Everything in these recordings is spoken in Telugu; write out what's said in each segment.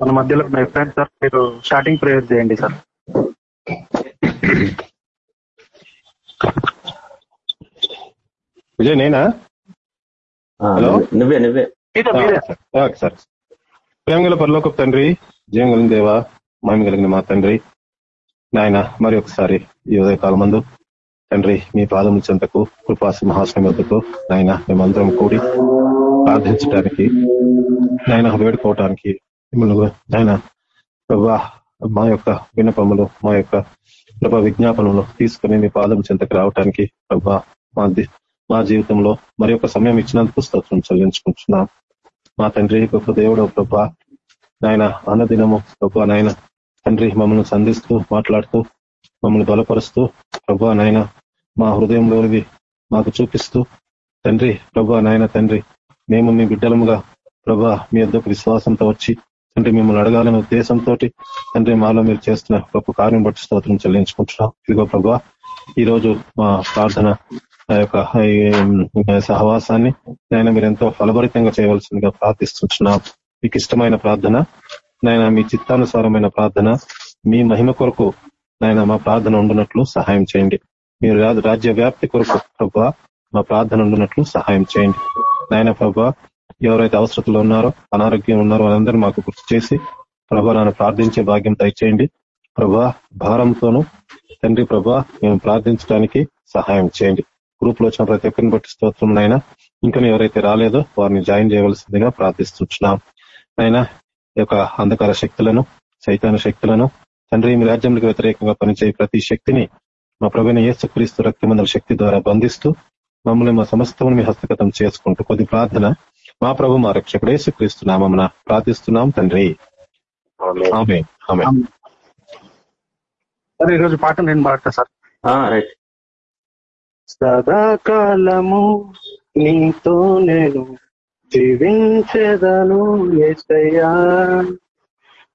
మన మధ్యలో ఉన్న ఫ్రెండ్ సార్ మీరు స్టార్టింగ్ ప్రేయర్ చేయండి సార్ విజయ్ నేనా? హలో? నువ్వే నువ్వే. Sir okay sir. ప్రేమ గల పరలోకపు తండ్రి జయం కలిగిన దేవా మహిమ కలిగిన మా తండ్రి నాయన మరి ఒకసారి ఈ ఉదయకాలం మందు తండ్రి మీ పాదముల చెంతకు కృపా సింహాసనం వద్దకు నాయన మేమందరం కూడి ప్రార్థించడానికి నాయన వేడుకోవటానికి మిమ్మల్ని నాయన ప్రభా మా యొక్క వినపములు మా యొక్క ప్రభా విజ్ఞాపనలు తీసుకుని మీ పాదం చెంతకు రావటానికి ప్రభా మా మా జీవితంలో మరి ఒక సమయం ఇచ్చినందుకు స్తోత్రం చెల్లించుకుంటున్నాం. మా తండ్రి గొప్ప దేవుడు ప్రభా నాయన అన్నదినము ప్రభా నాయన తండ్రి మమ్మల్ని సంధిస్తూ మాట్లాడుతూ మమ్మల్ని బలపరుస్తూ ప్రభా నాయన మా హృదయంలోనివి మాకు చూపిస్తూ తండ్రి ప్రభా నాయన తండ్రి మేము మీ బిడ్డలముగా ప్రభా మీ యొద్దకు విశ్వాసంతో వచ్చి తండ్రి మిమ్మల్ని అడగాలనే ఉద్దేశంతో తండ్రి మాలో మీరు చేస్తున్న గొప్ప కార్యం బట్టి స్తోత్రం చెల్లించుకుంటున్నాం. ఇదిగో ప్రభా ఈ రోజు మా ప్రార్థన ఆ యొక్క సహవాసాన్ని నేను మీరు ఎంతో ఫలభరితంగా చేయవలసిందిగా ప్రార్థిస్తున్నాం మీకు ఇష్టమైన ప్రార్థన నాయన మీ చిత్తానుసారమైన ప్రార్థన మీ మహిమ కొరకు నాయన మా ప్రార్థన ఉండునట్లు సహాయం చేయండి. మీరు రాజ్య వ్యాప్తి కొరకు ప్రభా మా ప్రార్థన ఉండునట్లు సహాయం చేయండి. నాయన ప్రభా ఎవరైతే అవసరతలు ఉన్నారో అనారోగ్యం ఉన్నారో వాళ్ళందరూ మాకు గుర్తు చేసి ప్రభా నన్ను ప్రార్థించే భాగ్యం దయచేయండి. ప్రభా భారంతోనూ తండ్రి ప్రభా మేము ప్రార్థించడానికి సహాయం చేయండి. గ్రూప్లో వచ్చిన ప్రతి ఒక్కరిని బట్టి స్తోత్రం అయినా ఇంకా ఎవరైతే రాలేదో వారిని జాయిన్ చేయవలసిందిగా ప్రార్థిస్తున్నాం. అయినా ఈ యొక్క అంధకార శక్తులను చైతన్య శక్తులను తండ్రి మీ రాజ్యంలో వ్యతిరేకంగా పనిచేయ ప్రతి శక్తిని మా ప్రభుని ఏసుక్రీస్తు రక్తమందల శక్తి ద్వారా బంధిస్తూ మమ్మల్ని మా సమస్తమును మీ హస్తగతం చేసుకుంటూ కొద్ది ప్రార్థన మా ప్రభు మా రక్షకుడు యేసుక్రీస్తు నామమున ప్రార్థిస్తున్నాం తండ్రి. ఆమె ఆమె సార్ ఈరోజు పాట నేను పాడతా సార్. ఆ, రైట్. సదాకాలము నీతో నేను జీవించదను ఎసయ్యా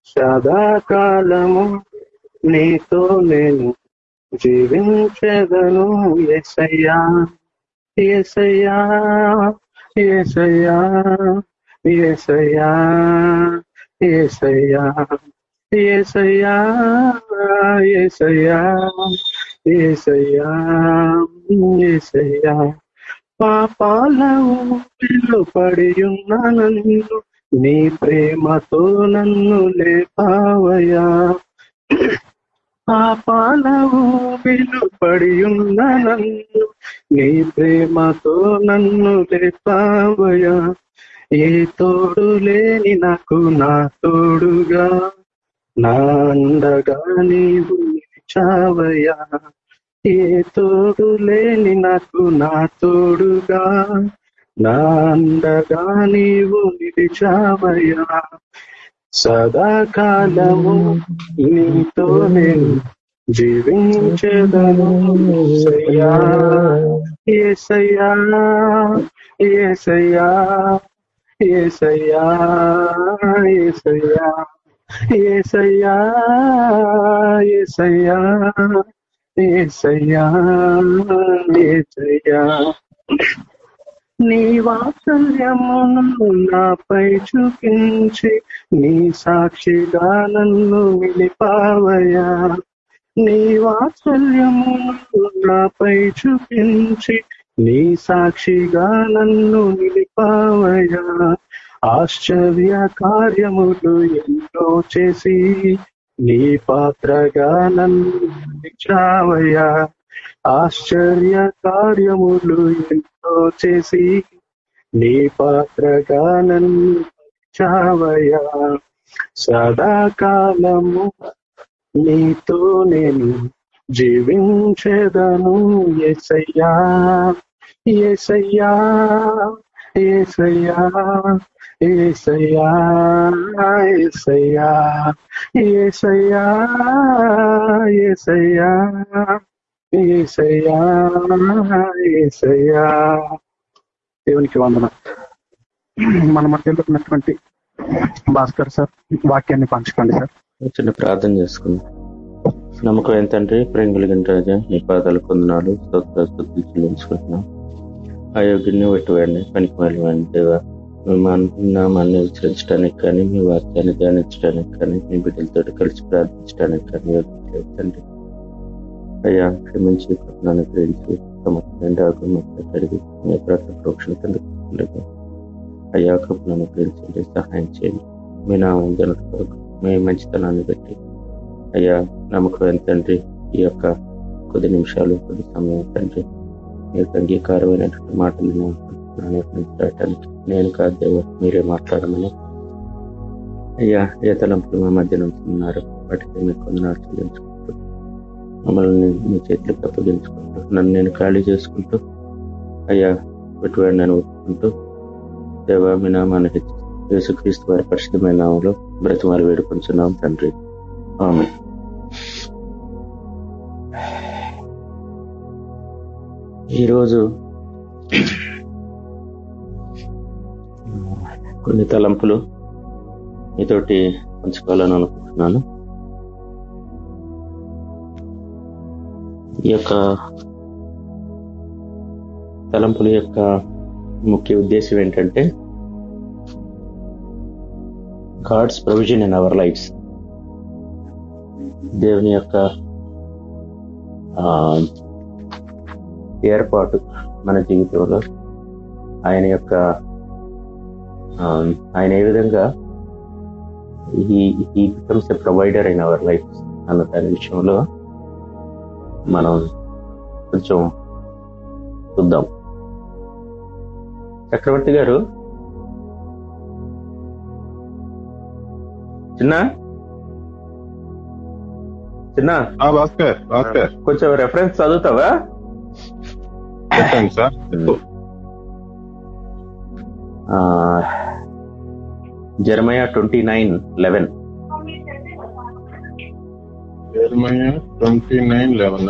సదాకాలము నీతో నేను జీవించదను ఎసయ్యా ఎసయ్యా ఏసయ్యా ఏసయ్యా ఏసయ్యా ఏసయ్యా ఏసయ్యా ఏసయ్యా ఏసయ్యా. పాపాల ఊపిలో పడి ఉన్న నన్ను నీ ప్రేమతో నన్ను లేపావయా పాపాలవు ఊపిలో ఉన్న నన్ను నీ ప్రేమతో నన్ను లేపావయా ఏ తోడు లేని నాకు నా తోడుగా నా అండగా నీవు నిలిచావయా ఏ తోడు లేని నాకు నా తోడుగా నా అండగా నీవు నిలిచావయా సదాకాలము నీతో నేను జీవించదను ఏసయ్యా ఏసయ్యా ఏసయ్యా ఏసయ్యా ఏసయ్యా ఏసయ్యా ఏసయ్యా ఏసయ్యా. నీ వాత్సల్యమును నాపై చూపించి నీ సాక్షిగా నన్ను నిలిపావయా నీ వాత్సల్యమును నాపై చూపించి నీ సాక్షిగా నన్ను నిలిపావయా ఆశ్చర్య కార్యములు ఎన్నో చేసి నీ పాత్రగా నన్ను నిలిచావయా ఆశ్చర్య కార్యములు ఎంతో చేసి నీ పాత్రగా నన్ను నిలిచావయ్యా సదాకాలము నీతో నేను జీవించేదను ఎసయ్యా ఎసయ్యా ఏసయ్యా ఏసయ్యా ఏసయ్యా ఏసయ్యా ఏసయ్యా. దేవునికి వందన మన మధ్యలో ఉన్నటువంటి భాస్కర్ సార్ వాక్యాన్ని పంచుకోండి సార్. చిన్న ప్రార్థన చేసుకుందాం. నమ్మకం ఏంటంటే ప్రేమ కలిగిన రాజా నీ పాదాలు పొందనాలు చెల్లించుకుంటున్నాం. అయోగ్యుని వెట్టువాడిని పనికి వెళ్ళిన దేవ మా కానీ మీ వాక్యాన్ని ధ్యానించడానికి కానీ మీ బిడ్డలతో కలిసి ప్రార్థించడానికి కానీ తండ్రి. అయ్యా క్షమించి కృపను అనుగ్రహించి తమ ఆగుమతి కలిగి మీ ప్రతి ప్రోక్షణ కిందకు అయ్యా కృపను అనుగ్రహించండి సహాయం చేయండి. మీ నామం జనత కొరకు మీ మంచితనాన్ని పెట్టి అయ్యా నమ్మకం తండ్రి ఈ యొక్క కొద్ది నిమిషాలు కొద్ది సమయం తండ్రి మీకు అంగీకారమైనటువంటి మాటలను నిర్ణయించడానికి నేను కాదు దేవ మీరే మాట్లాడమని. అయ్యా ఏ తలంపులు మా మధ్య ఉంటున్నారు వాటికి మీకు కొందనాలు చెల్లించుకుంటూ మమ్మల్ని మీ చేతులకు అప్పగించుకుంటూ నన్ను నేను ఖాళీ చేసుకుంటూ అయ్యా పెట్టుబడి నేను ఒప్పుకుంటూ దేవా మీ నామాన్ని హెచ్చి యేసుక్రీస్తు వారి పరిశుద్ధమైన నామంలో బ్రతిమాలు వేడుకొంచున్నాం తండ్రి. ఆమె ఈరోజు కొన్ని తలంపులు మీతోటి పంచుకోవాలని అనుకుంటున్నాను. ఈ యొక్క తలంపుల యొక్క ముఖ్య ఉద్దేశం ఏంటంటే God's provision in our lives దేవుని యొక్క ఏర్పాటు మన జీవితంలో ఆయన యొక్క ఆయన ఏ విధంగా ఈ ఈ becomes a provider in our life అన్న దాని విషయంలో మనం కొంచెం చూద్దాం. చక్రవర్తి గారు? చిన్న? చిన్న? భాస్కర్ భాస్కర్. కొంచెం రెఫరెన్స్ చదువుతావా? Sir. Jeremiah twenty nine eleven. Twenty nine eleven.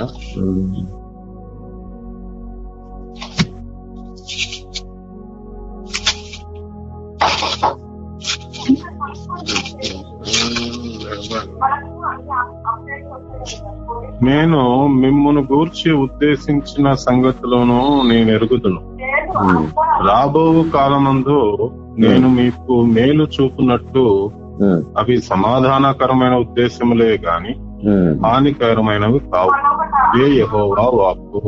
నేను మిమ్మును గూర్చి ఉద్దేశించిన సంగతులను నేను ఎరుగుదును. రాబో కాలమందు నేను మీకు మేలు చూపునట్టు అవి సమాధానకరమైన ఉద్దేశములే గాని హానికరమైనవి కావు. ఏ యహోవా వాక్కు?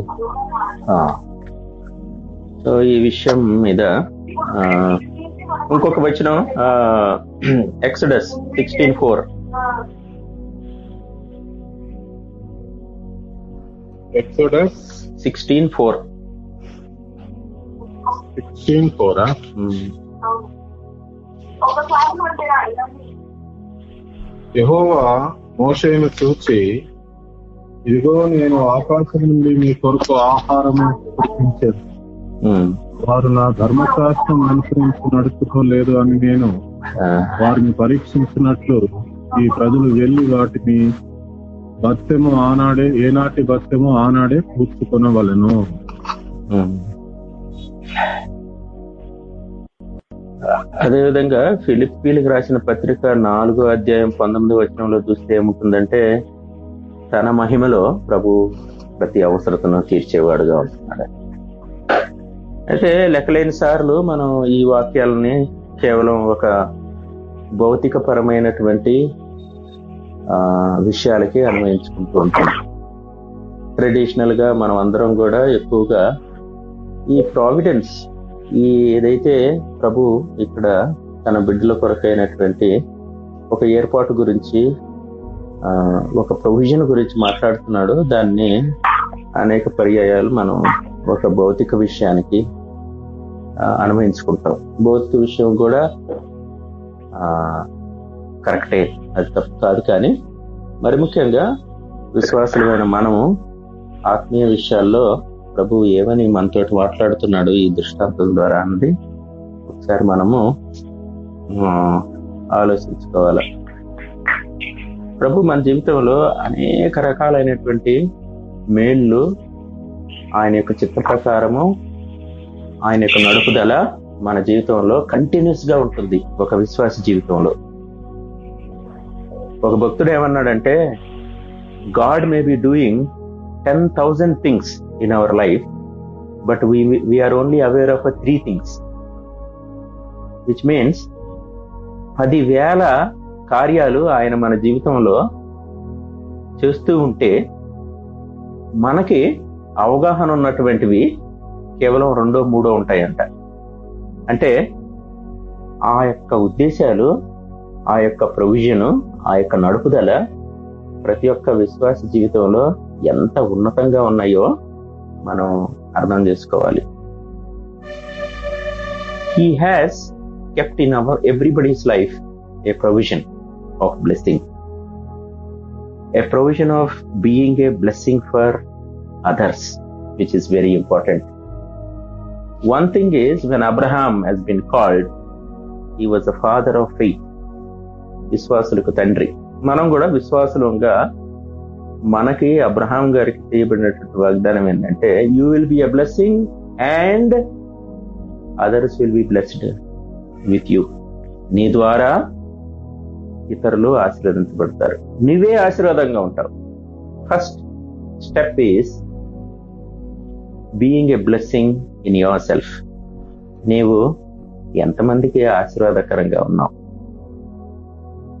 సో ఈ విషయం మీద ఇంకొక వచనం Exodus sixteen four. Exodus sixteen four. Sixteen ఫోరా? యహోవా మోషేను చూచి ఇదిగో నేను ఆకాశం నుండి మీ కొరకు ఆహారము కురిపించాను వారు నా ధర్మశాస్త్రం అనుసరించి నడుచుకోలేదు అని నేను వారిని పరీక్షించినట్లు ఈ ప్రజలు వెళ్ళి వాటిని భత్యము ఆనాడే ఏనాటి భత్యము ఆనాడే పూర్చుకొనవలను అదేవిధంగా ఫిలిప్పీలకు రాసిన పత్రిక నాలుగో అధ్యాయం పంతొమ్మిది వచనంలో చూస్తే ఏముంటుందంటే తన మహిమలో ప్రభు ప్రతి అవసరతను తీర్చేవాడుగా ఉంటున్నాడు. అయితే లెక్కలేని సార్లు మనం ఈ వాక్యాలని కేవలం ఒక భౌతిక పరమైనటువంటి విషయాలకి అన్వయించుకుంటూ ఉంటాం. ట్రెడిషనల్గా మనం అందరం కూడా ఎక్కువగా ఈ ప్రావిడెన్స్ ఈ ఏదైతే ప్రభు ఇక్కడ తన బిడ్డల కొరకైనటువంటి ఒక ఏర్పాటు గురించి ఒక ప్రొవిజన్ గురించి మాట్లాడుతున్నాడు దాన్ని అనేక పర్యాయాలు మనం ఒక భౌతిక విషయానికి అనుభవించుకుంటాం భౌతిక విషయం కూడా కరెక్టే. అది తప్పు కాదు కానీ మరి ముఖ్యంగా విశ్వాసులమైన మనము ఆత్మీయ విషయాల్లో ప్రభు ఏమని మనతోటి మాట్లాడుతున్నాడు ఈ దృష్టాంతం ద్వారా అన్నది ఒకసారి మనము ఆలోచించుకోవాలి. ప్రభు మన జీవితంలో అనేక రకాలైనటువంటి మేళ్ళు ఆయన యొక్క చిత్త ప్రకారము ఆయన యొక్క నడుపుదల మన జీవితంలో కంటిన్యూస్గా ఉంటుంది ఒక విశ్వాస జీవితంలో. ఒక భక్తుడు ఏమన్నాడంటే God may be doing ten thousand things in our life but we are only aware of three things which means పదివేల కార్యాలు ఆయన మన జీవితంలో చేస్తూ ఉంటే మనకి అవగాహన ఉన్నటువంటివి కేవలం రెండో మూడో ఉంటాయంట. అంటే ఆ యొక్క ఉద్దేశాలు ఆ యొక్క ప్రొవిజన్ ఆ యొక్క నడుపుదల ప్రతి ఒక్క విశ్వాస జీవితంలో ఎంత ఉన్నతంగా ఉన్నాయో మనం అర్థం చేసుకోవాలి he has kept in our everybody's life a provision of blessing a provision of being a blessing for others which is very important one thing is when abraham has been called he was the father of faith విశ్వాసులకు తండ్రి మనం కూడా విశ్వాసులంగా మనకి అబ్రహాం గారికి చేయబడినటువంటి వాగ్దానం ఏంటంటే you will be a blessing and others will be blessed with you నీ ద్వారా ఇతరులు ఆశీర్వదించబడతారు. నీవే ఆశీర్వాదంగా ఉంటావు. First step is being a blessing in yourself నీవు ఎంతమందికి ఆశీర్వాదకరంగా ఉన్నావు?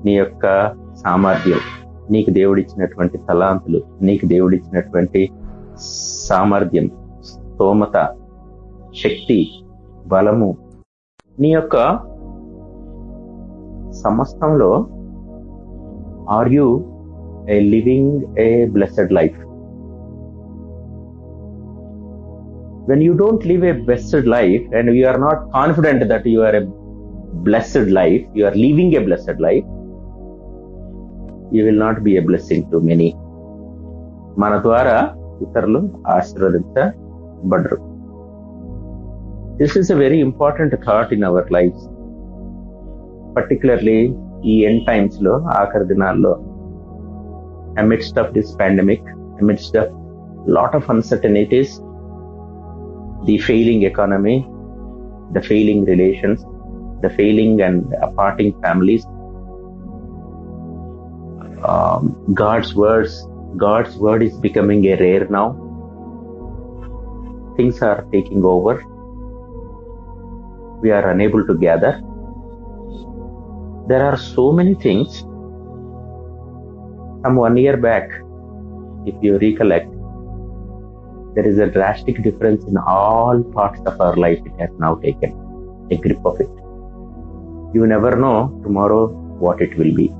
నీ యొక్క సామర్థ్యం. నీకు దేవుడిచ్చినటువంటి తలాంతులు నీకు దేవుడిచ్చినటువంటి సామర్థ్యం స్తోమత శక్తి బలము. నీ యొక్క సమస్తంలో are you a living a blessed life when you don't live a blessed life and you are not confident that you are a blessed life you are living a blessed life you will not be a blessing to many మన ద్వారా ఇతరులు ఆశీర్వదించబడరు. This is a very important thought in our life particularly ఈ ఎండ్ టైమ్స్లో ఆఖరి దినాల్లో. Amidst of this pandemic amidst of lot of uncertainties the failing economy the failing relations the failing and departing families um, God's words, God's word is becoming a rare now. Things are taking over. We are unable to gather. There are so many things. Some one year back, if you recollect, there is a drastic difference in all parts of our life it has now taken a grip of it. You never know tomorrow what it will be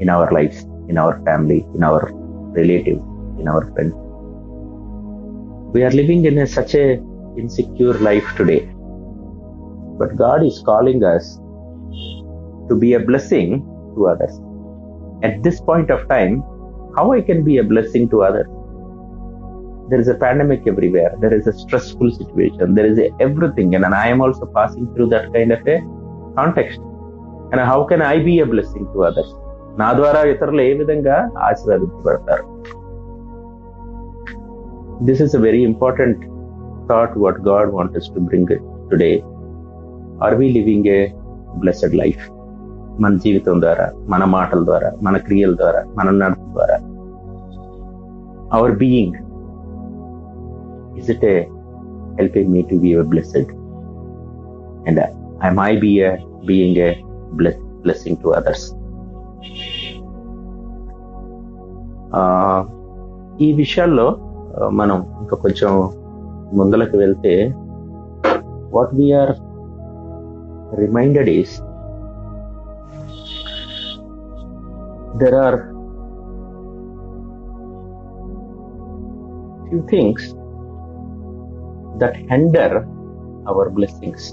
in our lives in our family in our relatives in our friends. We are living in a, such a insecure life today. But god is calling us to be a blessing to others. At this point of time how i can be a blessing to others? There is a pandemic everywhere. There is a stressful situation. There is a everything. And, i am also passing through that kind of a context. And how can i be a blessing to others నా ద్వారా ఇతరులు ఏ విధంగా ఆశీర్వదించబడతారు this is a very important thought what God want to bring today are we living a blessed life మన జీవితం ద్వారా మన మాటల ద్వారా మన క్రియల ద్వారా మన నడత ద్వారా. Our being is it a helping me to be a blessed and I may be a being a blessing to others ఈ విషయాల్లో మనం ఇంకా కొంచెం ముందలకు వెళ్తే what we are reminded is there are few things that hinder our blessings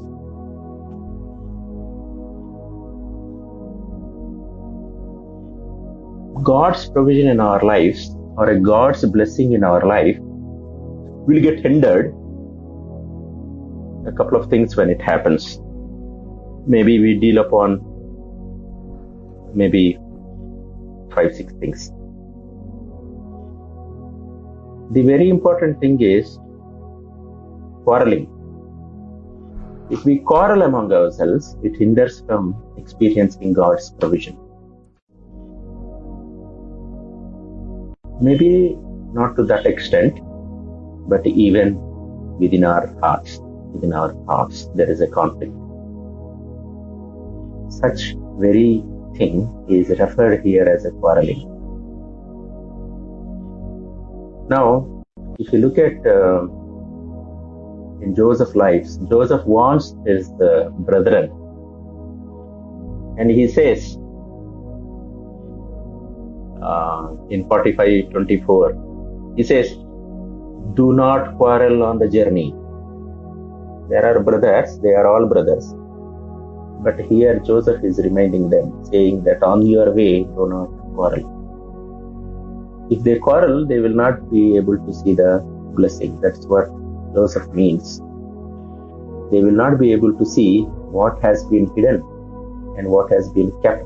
God's provision in our lives or a God's blessing in our life will get hindered a couple of things when it happens. Maybe we deal upon maybe five, six things. The very important thing is quarreling. If we quarrel among ourselves, it hinders from experiencing God's provision. Maybe not to that extent, but even within our hearts, within our thoughts, there is a conflict. such very thing is referred here as a quarreling. Now, if you look at uh, in Joseph's life, Joseph wants his uh, brethren, and he says uh, in 45:24, he says, "Do not quarrel on the journey." There are brothers; they are all brothers. But here Joseph is reminding them, saying that on your way, do not quarrel. If they quarrel, they will not be able to see the blessing. That's what Joseph means. They will not be able to see what has been hidden and what has been kept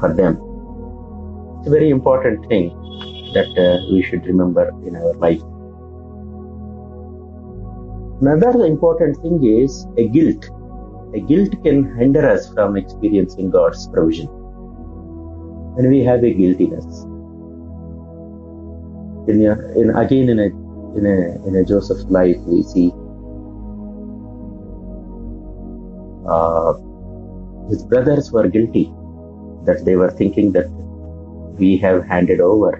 for them. It's a very important thing that uh, we should remember in our life. Another important thing is a guilt. A guilt can hinder us from experiencing God's provision. When we have a guiltiness, in, a, in again in a in a in a Joseph's life, we see uh, his brothers were guilty that they were thinking that we have handed over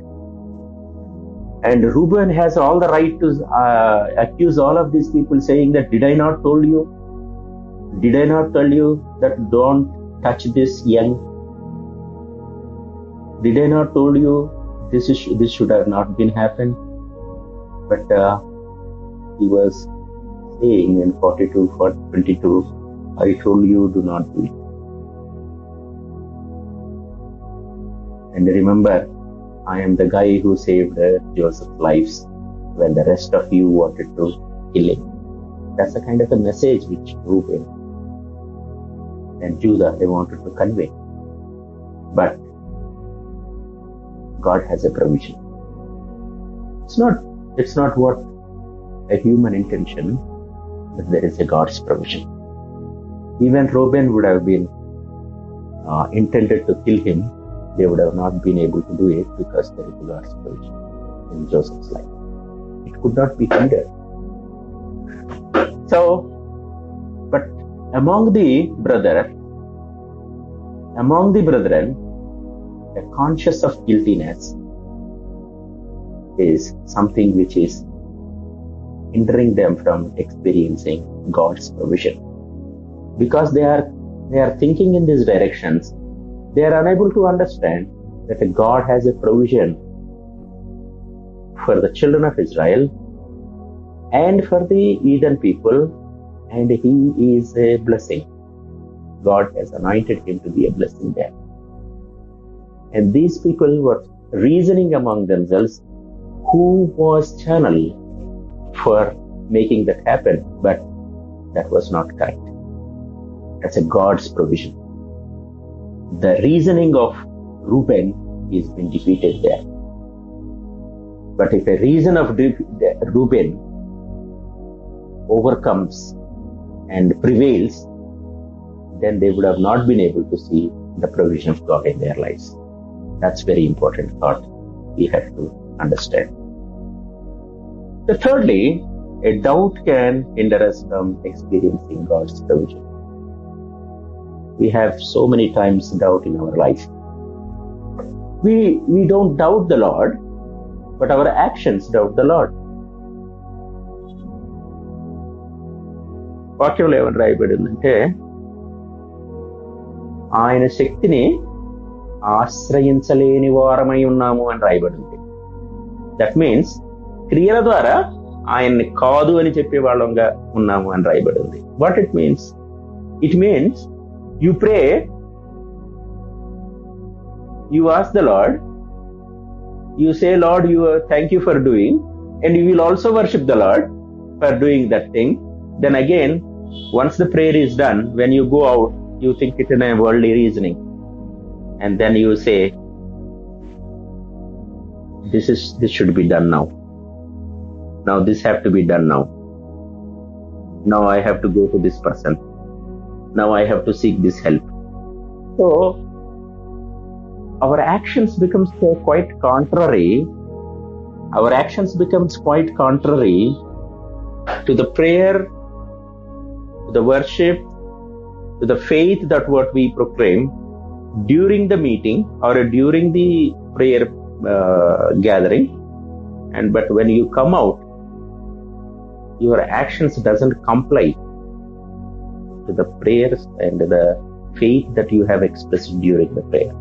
and Reuben has all the right to uh, accuse all of these people, saying that, Did I not told you? Did I not tell you that don't touch this young? Did I not told you this is this should have not been happened? But uh, he was saying in 42, 22, I told you do not do it. And remember, I am the guy who saved Joseph's lives when the rest of you wanted to kill him. That's the kind of a message which Reuben and Judah they wanted to convey. But God has a provision. It's not it's not what a human intention, but there is a God's provision. Even Reuben would have been uh, intended to kill him they would have not been able to do it because there is God's provision in Joseph's life. It could not be hindered. So, but among the brother, among the brethren, a conscious of guiltiness is something which is hindering them from experiencing God's provision. Because they are they are thinking in these directions, they are unable to understand that God has a provision for the children of Israel and for the heathen people, and He is a blessing. God has anointed Him to be a blessing there. And these people were reasoning among themselves who was channel for making that happen, but that was not correct. That's a God's provision the reasoning of Reuben is been defeated there. But if a reason of Reuben overcomes and prevails, then they would have not been able to see the provision of God in their lives. That's very important thought we have to understand. The thirdly, a doubt can hinder us from experiencing God's provision we have so many times doubt in our life. We, we don't doubt the Lord, but our actions doubt the Lord. వాక్యంలో ఏమని రాయబడిందంటే ఆయన శక్తిని ఆశ్రయించలేని వారమై ఉన్నాము అని రాయబడింది దట్ మీన్స్ క్రియల ద్వారా ఆయన్ని కాదు అని చెప్పే వాళ్ళంగా ఉన్నాము అని రాయబడింది what it means it means you pray, you ask the Lord, you say, Lord, you are, thank you for doing, and you will also worship the Lord for doing that thing. Then again, once the prayer is done, when you go out, you think it in a worldly reasoning, and then you say, "This is this should be done now. Now this have to be done now. Now I have to go to this person. Now I have to seek this help." So our actions becomes quite contrary. Our actions becomes quite contrary to the prayer to the worship to the faith that what we proclaim during the meeting or during the prayer uh, gathering. And but when you come out your actions doesn't comply the prayers and the faith that you have expressed during the prayer.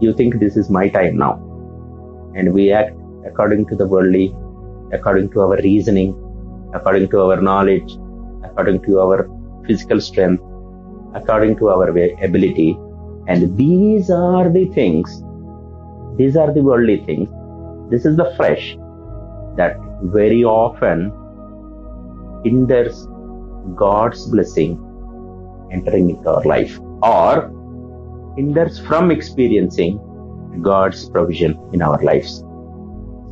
You think this is my time now. And we act according to the worldly according to our reasoning according to our knowledge according to our physical strength according to our ability. And these are the things these are the worldly things. This is the flesh that very often hinders god's blessing entering into our life or hinders from experiencing god's provision in our lives.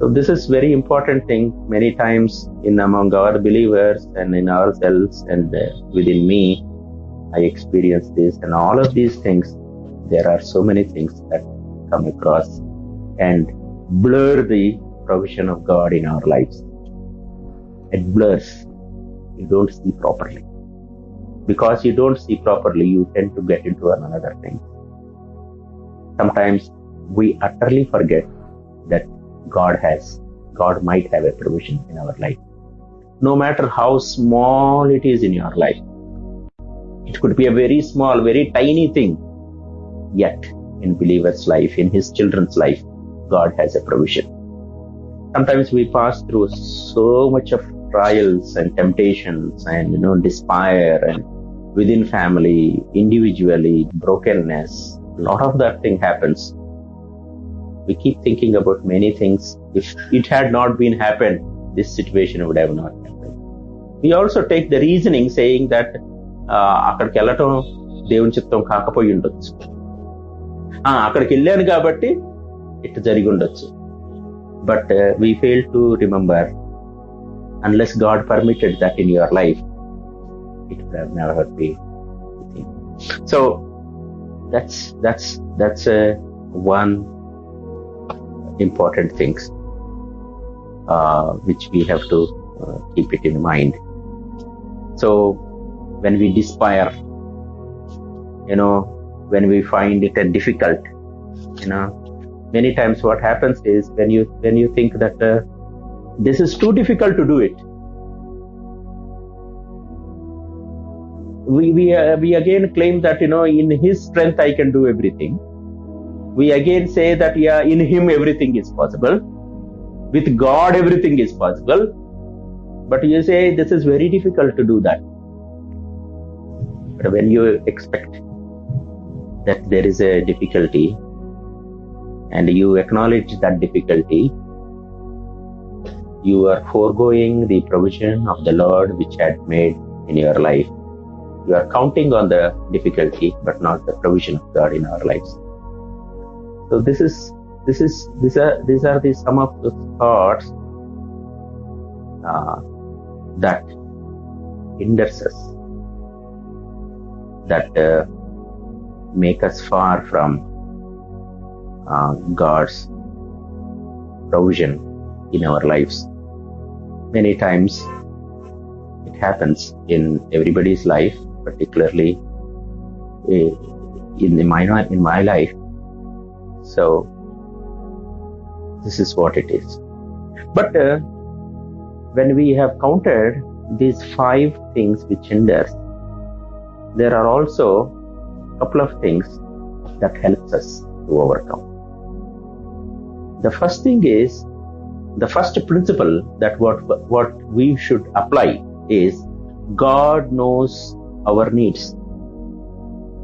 So this is very important thing. Many times in among our believers and in ourselves and uh, within me i experience this and all of these things. There are so many things that come across and blur the provision of god in our lives. It blurs you don't see properly because you don't see properly you tend to get into another thing sometimes we utterly forget that God has, God might have a provision in our life. No matter how small it is in your life, it could be a very small, very tiny thing. Yet, in believer's life, in his children's life, God has a provision. Sometimes we pass through so much of trials and temptations and you know despair and within family, individually, brokenness. A lot of that thing happens we keep thinking about many things. If it had not been happened, this situation would have not happened. We also take the reasoning saying that uh, అక్కడికి వెళ్ళటం దేవుని చిత్తం కాకపోయి ఉండొచ్చు ఆ, అక్కడికి వెళ్ళాను కాబట్టి ఇట్లా జరిగి ఉండొచ్చు but we fail to remember unless God permitted that in your life, it would have never been. So that's that's that's a one important things uh, which we have to uh, keep it in mind. So when we despair, you know, when we find it a difficult, you know, many times what happens is when you when you think that uh, this is too difficult to do it, we we uh, we again claim that you know in His strength I can do everything. We again say that yeah in him everything is possible. With god everything is possible. But you say this is very difficult to do that. But when you expect that there is a difficulty and you acknowledge that difficulty you are foregoing the provision of the lord which had made in your life you are counting on the difficulty but not the provision of god in our lives so this is this is these are these are the some of the thoughts uh, that hinders us, that uh, make us far from uh, God's provision in our lives. Many times it happens in everybody's life, particularly uh, in my in my life so this is what it is. But uh, when we have counted these five things which hinder, there are also a couple of things that helps us to overcome. The first thing is the first principle that what what we should apply is God knows our needs.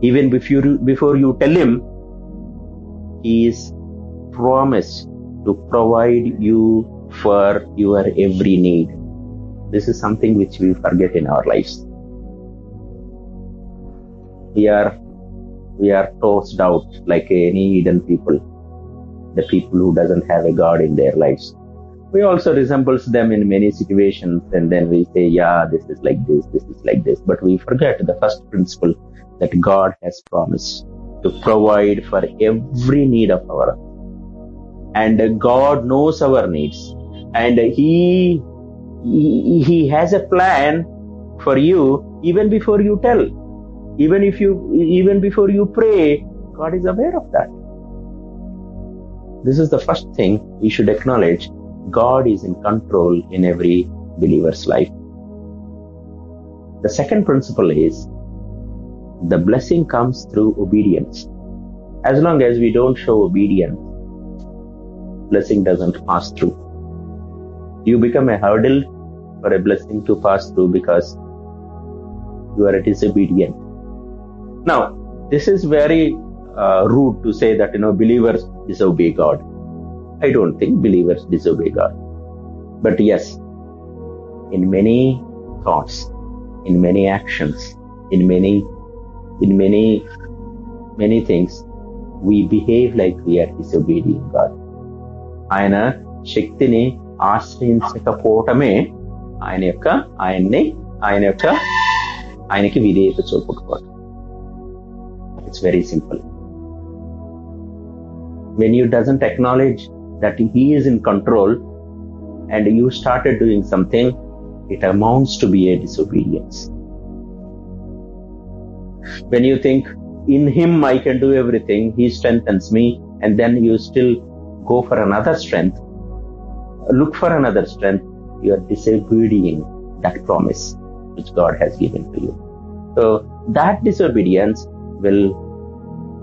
Even before you, before you tell him he is promised to provide you for your every need. This is something which we forget in our lives. We are we are tossed out like any Eden people, the people who doesn't have a God in their lives. We also resembles them in many situations, and then we say, "Yeah, this is like this, this is like this," but we forget the first principle that God has promised to provide for every need of our and God knows our needs and he, he he has a plan for you even before you tell Even if you, even before you pray, God is aware of that. This is the first thing we should acknowledge. God is in control in every believer's life. The second principle is the blessing comes through obedience. As long as we don't show obedience, blessing doesn't pass through. You become a hurdle for a blessing to pass through because you are disobedient. Now, this is very uh, rude to say that you know believers disobey God. I don't think believers disobey God, but yes, in many thoughts, in many actions, in many, in many, many things, we behave like we are disobeying God. ఆయన శక్తిని ఆశ్రయించకపోవటమే ఆయన యొక్క ఆయన్ని ఆయన యొక్క ఆయనకి విధేయత చూపుకోవడం it's very simple when you doesn't acknowledge that he is in control and you started doing something it amounts to be a disobedience. When you think in him i can do everything he strengthens me and then you still go for another strength look for another strength you are disobeying that promise which god has given to you. So that disobedience will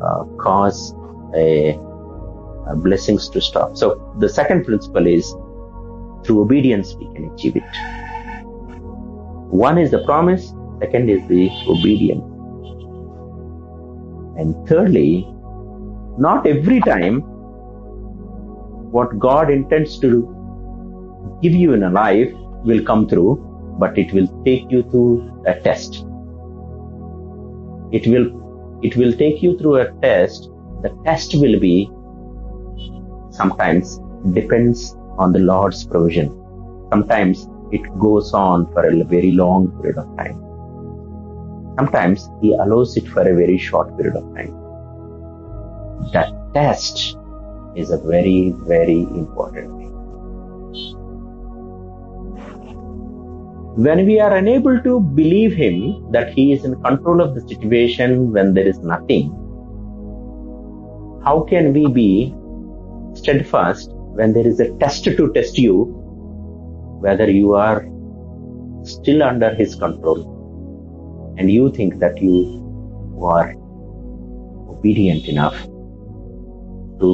uh, cause a uh, blessings to stop. So the second principle is through obedience we can achieve it. One is the promise, second is the obedience. And thirdly, not every time what God intends to give you in a life will come through, but it will take you through a test. It will it will take you through a test. The test will be sometimes depends on the Lord's provision. Sometimes it goes on for a very long period of time. Sometimes He allows it for a very short period of time. That test is a very, very important thing. When we are unable to believe Him that He is in control of the situation when there is nothing, how can we be steadfast when there is a test to test you whether you are still under his control and you think that you are obedient enough to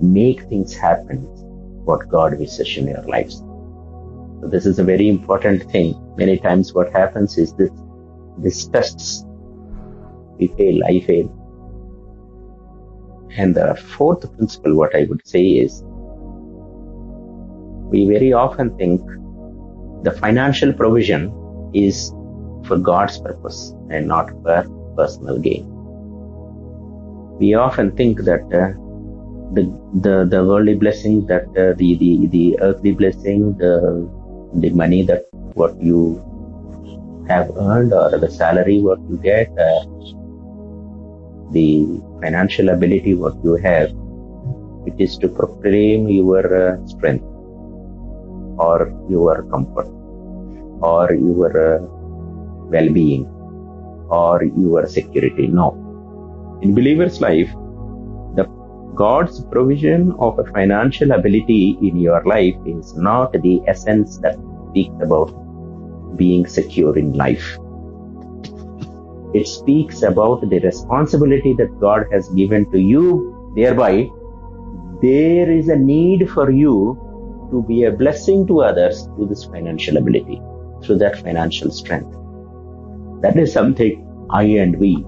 make things happen what God wishes in your lives. So this is a very important thing. Many times what happens is this this tests we fail, I fail. And the fourth principle, what I would say is, we very often think the financial provision is for God's purpose and not for personal gain. We often think that uh, the, the the worldly blessing, that uh, the, the the earthly blessing, the the money that what you have earned or the salary what you get, uh, the financial ability what you have, it is to proclaim your uh, strength or your comfort or your uh, well-being or your security. No. In believer's life, the God's provision of a financial ability in your life is not the essence that speaks about being secure in life. It speaks about the responsibility that God has given to you. Thereby, there is a need for you to be a blessing to others through this financial ability, through that financial strength. That is something I and we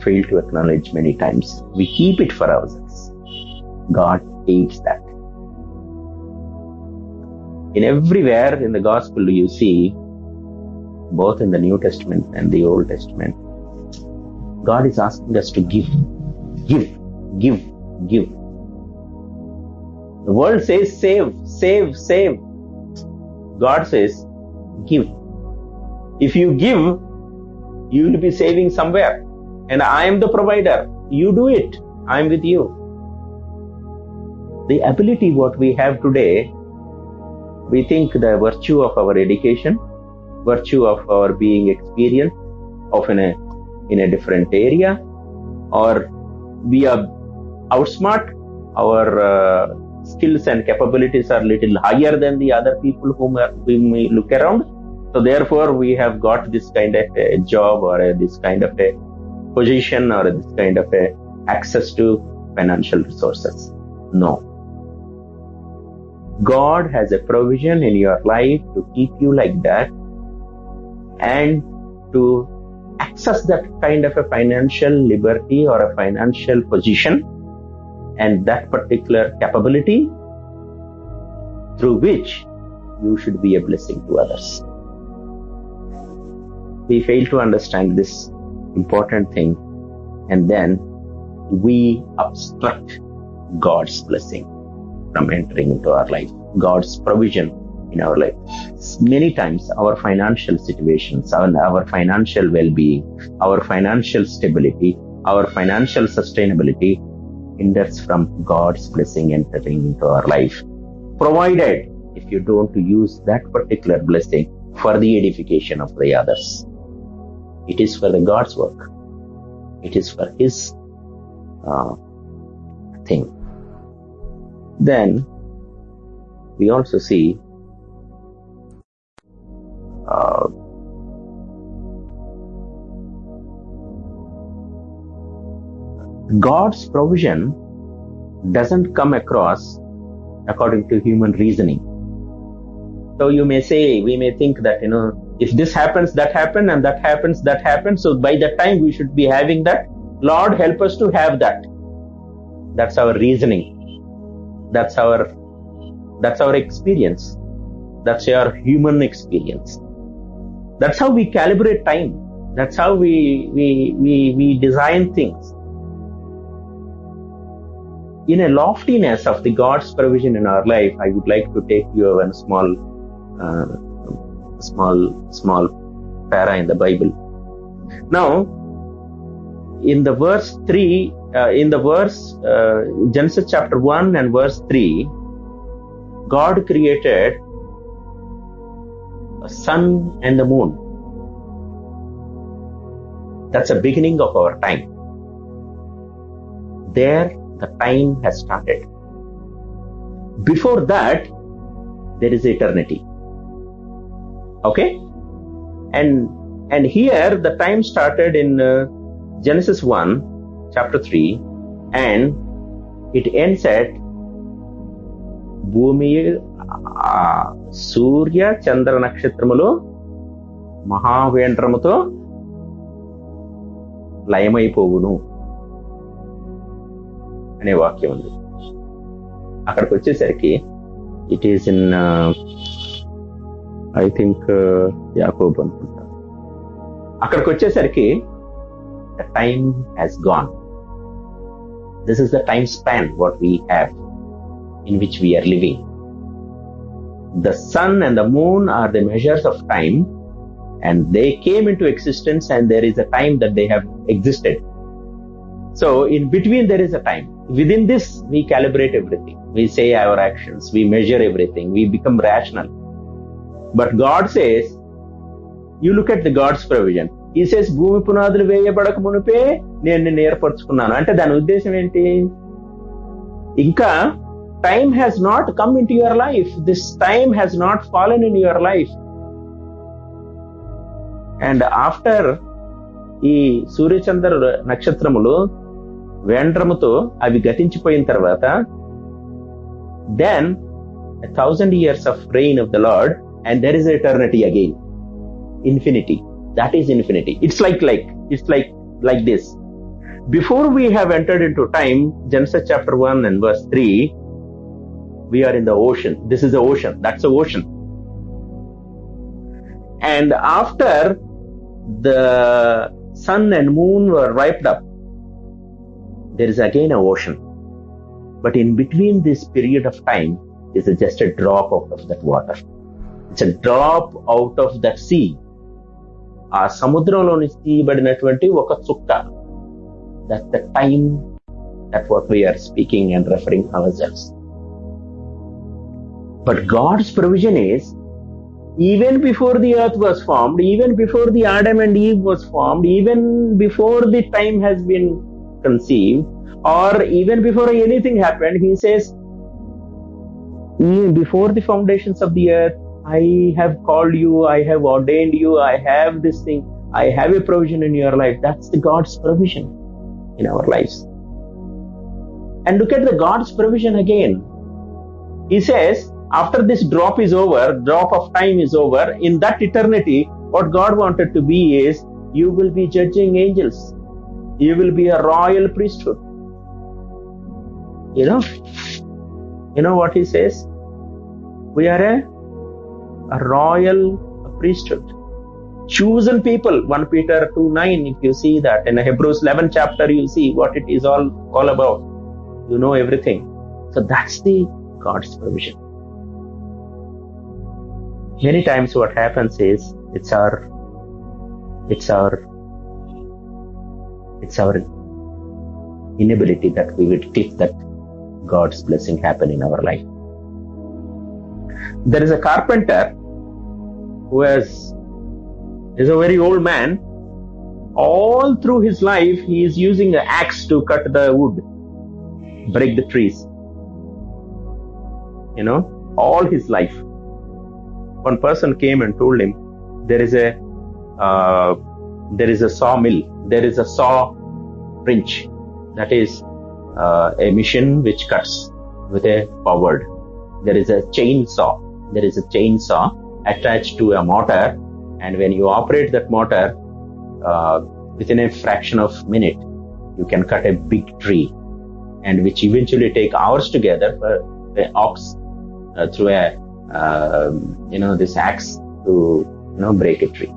fail to acknowledge many times. We keep it for ourselves. God hates that. In everywhere in the gospel, you see, both in the New Testament and the Old Testament, God is asking us to give, give, give, give. The world says save, save, save. God says give. If you give, you will be saving somewhere. And I am the provider. You do it. I am with you. The ability what we have today, we think the virtue of our education, virtue of our being experienced, of an, in a different area or we are outsmart our uh, skills and capabilities are little higher than the other people whom, are, whom we look around. So therefore we have got this kind of a job or a, this kind of a position or this kind of a access to financial resources. No. God has a provision in your life to keep you like that and to access that kind of a financial liberty or a financial position and that particular capability through which you should be a blessing to others. We fail to understand this important thing and then we obstruct God's blessing from entering into our life, God's provision in our life. Many times our financial situations, our, our financial well-being, our financial stability, our financial sustainability hinders from God's blessing entering into our life. Provided if you don't use that particular blessing for the edification of the others. It is for the God's work. It is for His uh, thing. Then we also see uh, God's provision doesn't come across according to human reasoning. So you may say, we may think that, you know, if this happens, that happens, and that happens, that happens. So by the time we should be having that, Lord help us to have that. That's our reasoning. That's our, that's our experience. That's our human experience. That's how we calibrate time. That's how we, we, we, we design things. In a loftiness of the God's provision in our life, I would like to take you one small, uh, small, small para in the Bible. Now, in the verse 3, uh, in the verse, uh, Genesis chapter 1 and verse 3, God created a sun and the moon. That's the beginning of our time. There, the time has started. Before that, there is eternity. Okay? And and here the time started in uh, Genesis 1, chapter 3, and it ends at ఆ, సూర్య చంద్ర నక్షత్రములు మహావేంద్రముతో లయమైపోవును అనే వాక్యం ఉంది. అక్కడికి వచ్చేసరికి it is in I uh, think యాకోబ్ uh, అనుకుంటా. అక్కడికి వచ్చేసరికి the time has gone this is the time span what we have in which we are living the sun and the moon are the measures of time and they came into existence and there is a time that they have existed so in between there is a time within this we calibrate everything we say our actions we measure everything we become rational but god says you look at the god's provision he says భూమి పునాదులు వేయబడక మునిపే నేను నిన్ను ఏర్పరచుకున్నాను అంటే దాని ఉద్దేశం ఏంటి ఇంకా time has not come into your life. This time has not fallen in your life. And after ఈ సూర్యచంద్ర నక్షత్రములు వేండ్రముతో అవి గతించిపోయిన తర్వాత then thousand years of reign of the lord and there is eternity again infinity that is infinity it's like like it's like like this before we have entered into time genesis chapter one and verse three we are in the ocean. This is the ocean. That's the ocean. And after the sun and moon were wiped up, there is again an ocean. But in between this period of time is just a drop out of that water. It's a drop out of that sea. ఆ సముద్రంలోని తీయబడినటువంటి ఒక చుక్క that the time that what we're speaking and referring ourselves but God's provision is even before the earth was formed, even before the Adam and Eve was formed, even before the time has been conceived, or even before anything happened, he says, "Mm, before the foundations of the earth, I have called you, I have ordained you, I have this thing, I have a provision in your life. That's the God's provision in our lives. And look at the God's provision again. He says, after this drop is over, drop of time is over, in that eternity, what God wanted to be is, you will be judging angels. You will be a royal priesthood. You know? You know what he says? We are a, a royal priesthood. Chosen people, 1 Peter 2 9, if you see that. In Hebrews 11 chapter, you see what it is all, all about. You know everything. So that's the God's provision. Many times what happens is it's our it's our it's our inability that we would click that God's blessing happen in our life. There is a carpenter who has is a very old man. All through his life, he is using an axe to cut the wood, break the trees. You know, all his life. One person came and told him, there is a uh, there is a sawmill, there is a saw wrench, that is uh, a machine which cuts with a forward. There is a chainsaw, there is a chainsaw attached to a motor, and when you operate that motor, uh, within a fraction of minute, you can cut a big tree, and which eventually take hours together for the ox uh, through a um, you know this axe to you know break a tree.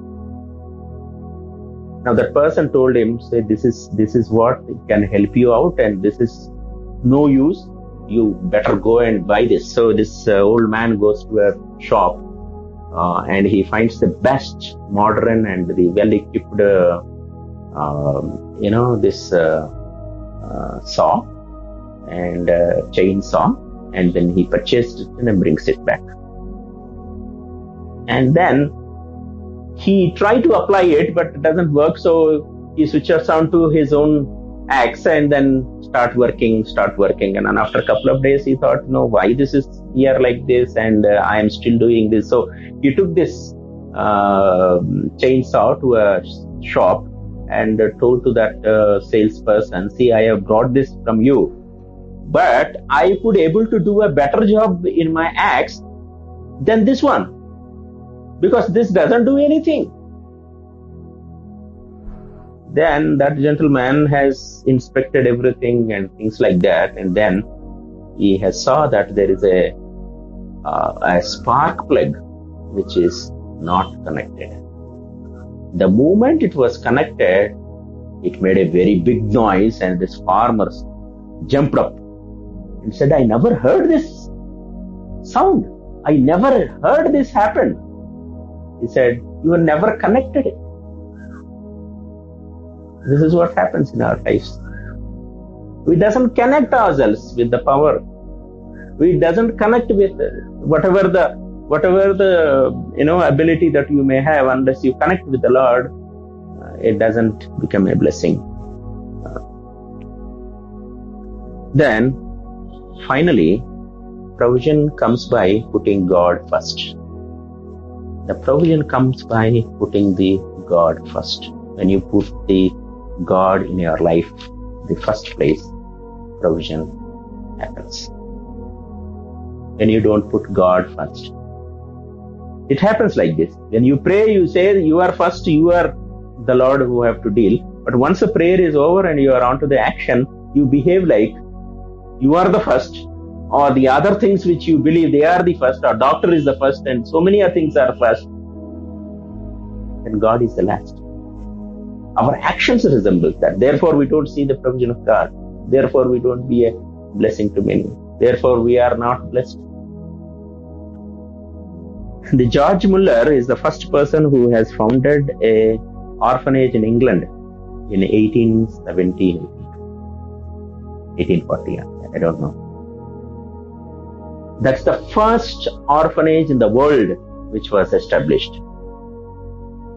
Now that person told him, say this is this is what can help you out, and this is no use. You better go and buy this. So this uh, old man goes to a shop uh, and he finds the best modern and the well equipped, uh, um, you know, this uh, uh, saw and uh, chainsaw, and then he purchased it and brings it back. And then he tried to apply it, but it doesn't work, so he switches on to his own axe and then start working, start working. And then after a couple of days, he thought, no, why this is here like this, and uh, I am still doing this. So he took this uh, chainsaw to a shop and told to that uh, salesperson, see, I have brought this from you, but I could able to do a better job in my axe than this one because this doesn't do anything. Then that gentleman has inspected everything and things like that, and then he has saw that there is a uh, a spark plug which is not connected. The moment it was connected, it made a very big noise, and this farmer jumped up and said, "I never heard this sound. I never heard this happen." He said, You were never connected. This is what happens in our lives. We doesn't connect ourselves with the power. We doesn't connect with whatever the whatever the you know ability that you may have unless you connect with the Lord, uh, it doesn't become a blessing. Uh, then finally, provision comes by putting God first. The provision comes by putting the God first. When you put the God in your life, the first place, provision happens. When you don't put God first, it happens like this. When you pray, you say you are first, you are the Lord who have to deal. But once the prayer is over and you are on to the action, you behave like you are the first, or the other things which you believe they are the first, or doctor is the first, and so many other things are first, and God is the last. Our actions resemble that. Therefore, we don't see the provision of God. Therefore, we don't be a blessing to many. Therefore, we are not blessed. The George Muller is the first person who has founded a orphanage in England in 1817, 1840. I don't know. That's the first orphanage in the world which was established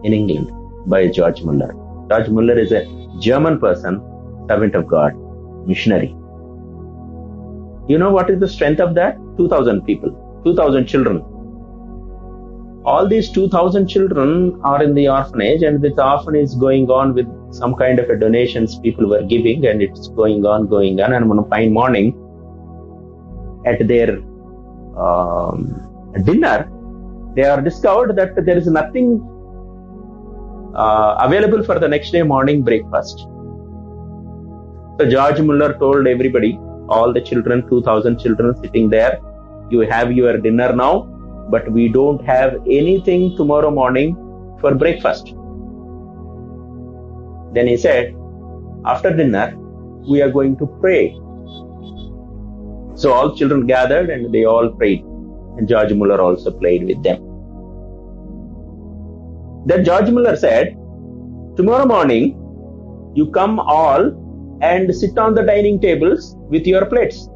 in England by George Muller. George Muller is a German person, servant of God, missionary. You know what is the strength of that? 2000 people, 2000 children. All these 2000 children are in the orphanage and this orphanage is going on with some kind of a donations people were giving and it's going on, going on. And one fine morning at their um, dinner, they are discovered that there is nothing uh, available for the next day morning breakfast. So George Muller told everybody, all the children, 2000 children sitting there, you have your dinner now, but we don't have anything tomorrow morning for breakfast. Then he said, after dinner, we are going to pray. So all children gathered and they all prayed. And George Muller also played with them. Then George Muller said, Tomorrow morning, you come all and sit on the dining tables with your plates.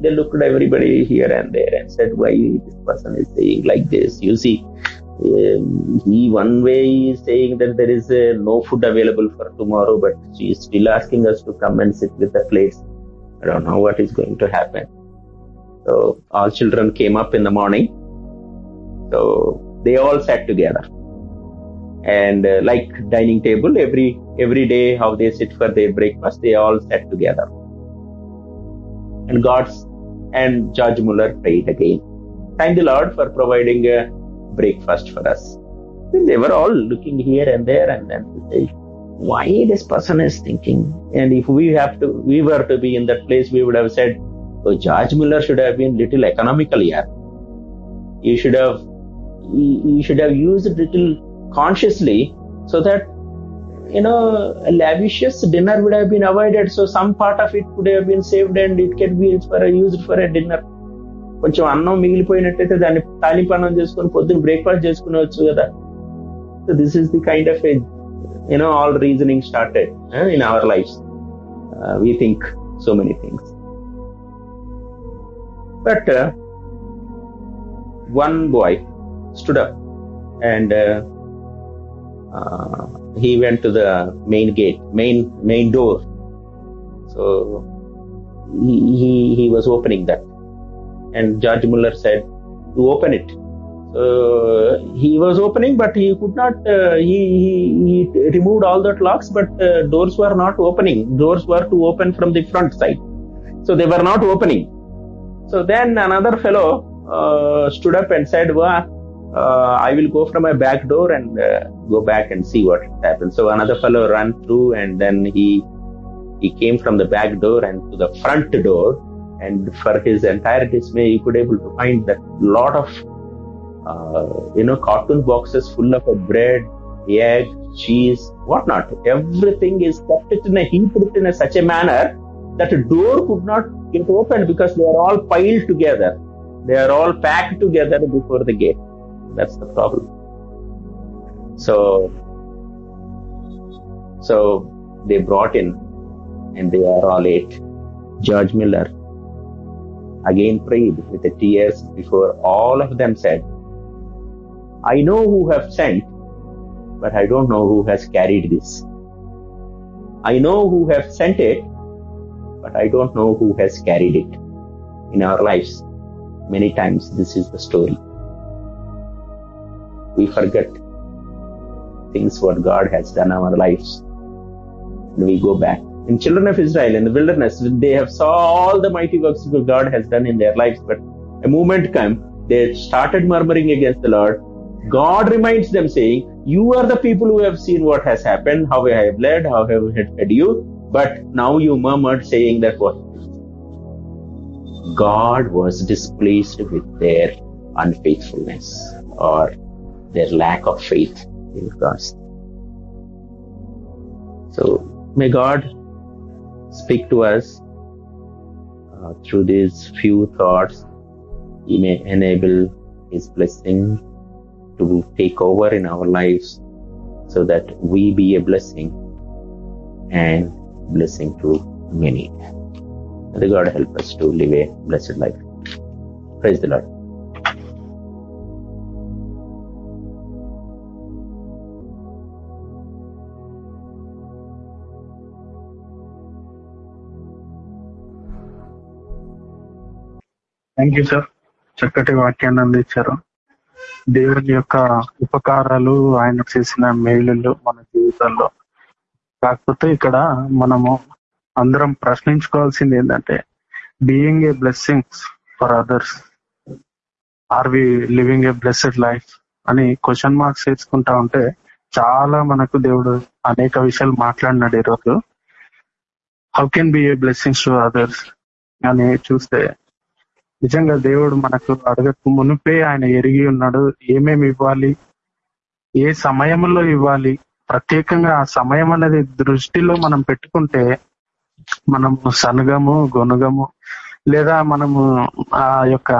They looked at everybody here and there and said, Why this person is saying like this? You see, um, he one way is saying that there is uh, no food available for tomorrow, but she is still asking us to come and sit with the plates. I don't know what is going to happen. So all children came up in the morning. So they all sat together and uh, like dining table every every day how they sit for their breakfast they all sat together and god's and george muller prayed again thank the lord for providing a breakfast for us then they were all looking here and there and then why this person is thinking and if we have to we were to be in that place we would have said oh george muller should have been little economical here he should have he, he should have used little consciously so that you know a lavish dinner would have been avoided so some part of it could have been saved and it can be for a, used for a dinner కొంచెం అన్నం మిగిలిపోయినట్టయితే దాన్ని తాలింపు అన్నం చేసుకొని పొద్దున్న బ్రేక్ఫాస్ట్ చేసుకునేవచ్చు కదా so this is the kind of you know all reasoning started eh, in our lives. Uh, we think so many things. But uh, one boy stood up and uh, uh, he went to the main gate main main door. So he, he, he was opening that. And george muller said you open it. So he was opening, but he could not. Uh, he, he he removed all the locks, but uh, doors were not opening. Doors were to open from the front side, so they were not opening. So then another fellow uh, stood up and said, "Well." uh, I will go from my back door and uh, go back and see what happens. So another fellow ran through and then he he came from the back door and to the front door and for his entire dismay he could able to find that lot of uh, Uh, you know cartoon boxes full of bread, egg, cheese, whatnot. Everything is kept in a heap it in a, such a manner that a door could not get opened because they are all piled together. They are all packed together before the gate. That's the problem. So, so they brought in and they are all ate. George Miller again prayed with the tears before all of them said, I know who have sent, but I don't know who has carried this. I know who have sent it, but I don't know who has carried it. In our lives, many times this is the story we forget things what God has done in our lives. And we go back. In children of Israel in the wilderness, they have saw all the mighty works that God has done in their lives, but a moment came, they started murmuring against the Lord. God reminds them saying, you are the people who have seen what has happened, how I have led, how I have fed you, but now you murmured saying that what? God was displeased with their unfaithfulness or their lack of faith in God. So may God speak to us uh, through these few thoughts. He may enable His blessing to take over in our lives so that we be a blessing and blessing to many. May God help us to live a blessed life. Praise the Lord. Thank you sir ಚಕ್ಕಟಿ ವಾಕ್ಯನಂದಿದ್ದರು దేవుని యొక్క ఉపకారాలు ఆయన చేసిన మేలులు మన జీవితాల్లో కాకపోతే ఇక్కడ మనము అందరం ప్రశ్నించుకోవాల్సింది ఏంటంటే being a blessings for others are we living a blessed life అని క్వశ్చన్ మార్క్స్ వేసుకుంటా ఉంటే చాలా మనకు దేవుడు అనేక విషయాలు మాట్లాడినాడు ఈరోజు. How can be a blessings to others అని చూస్తే నిజంగా దేవుడు మనకు అడగక మునిపే ఆయన ఎరిగి ఉన్నాడు. ఏమేమి ఇవ్వాలి? ఏ సమయంలో ఇవ్వాలి? ప్రత్యేకంగా ఆ సమయం అనేది దృష్టిలో మనం పెట్టుకుంటే మనము సనుగము గొనుగము లేదా మనము ఆ యొక్క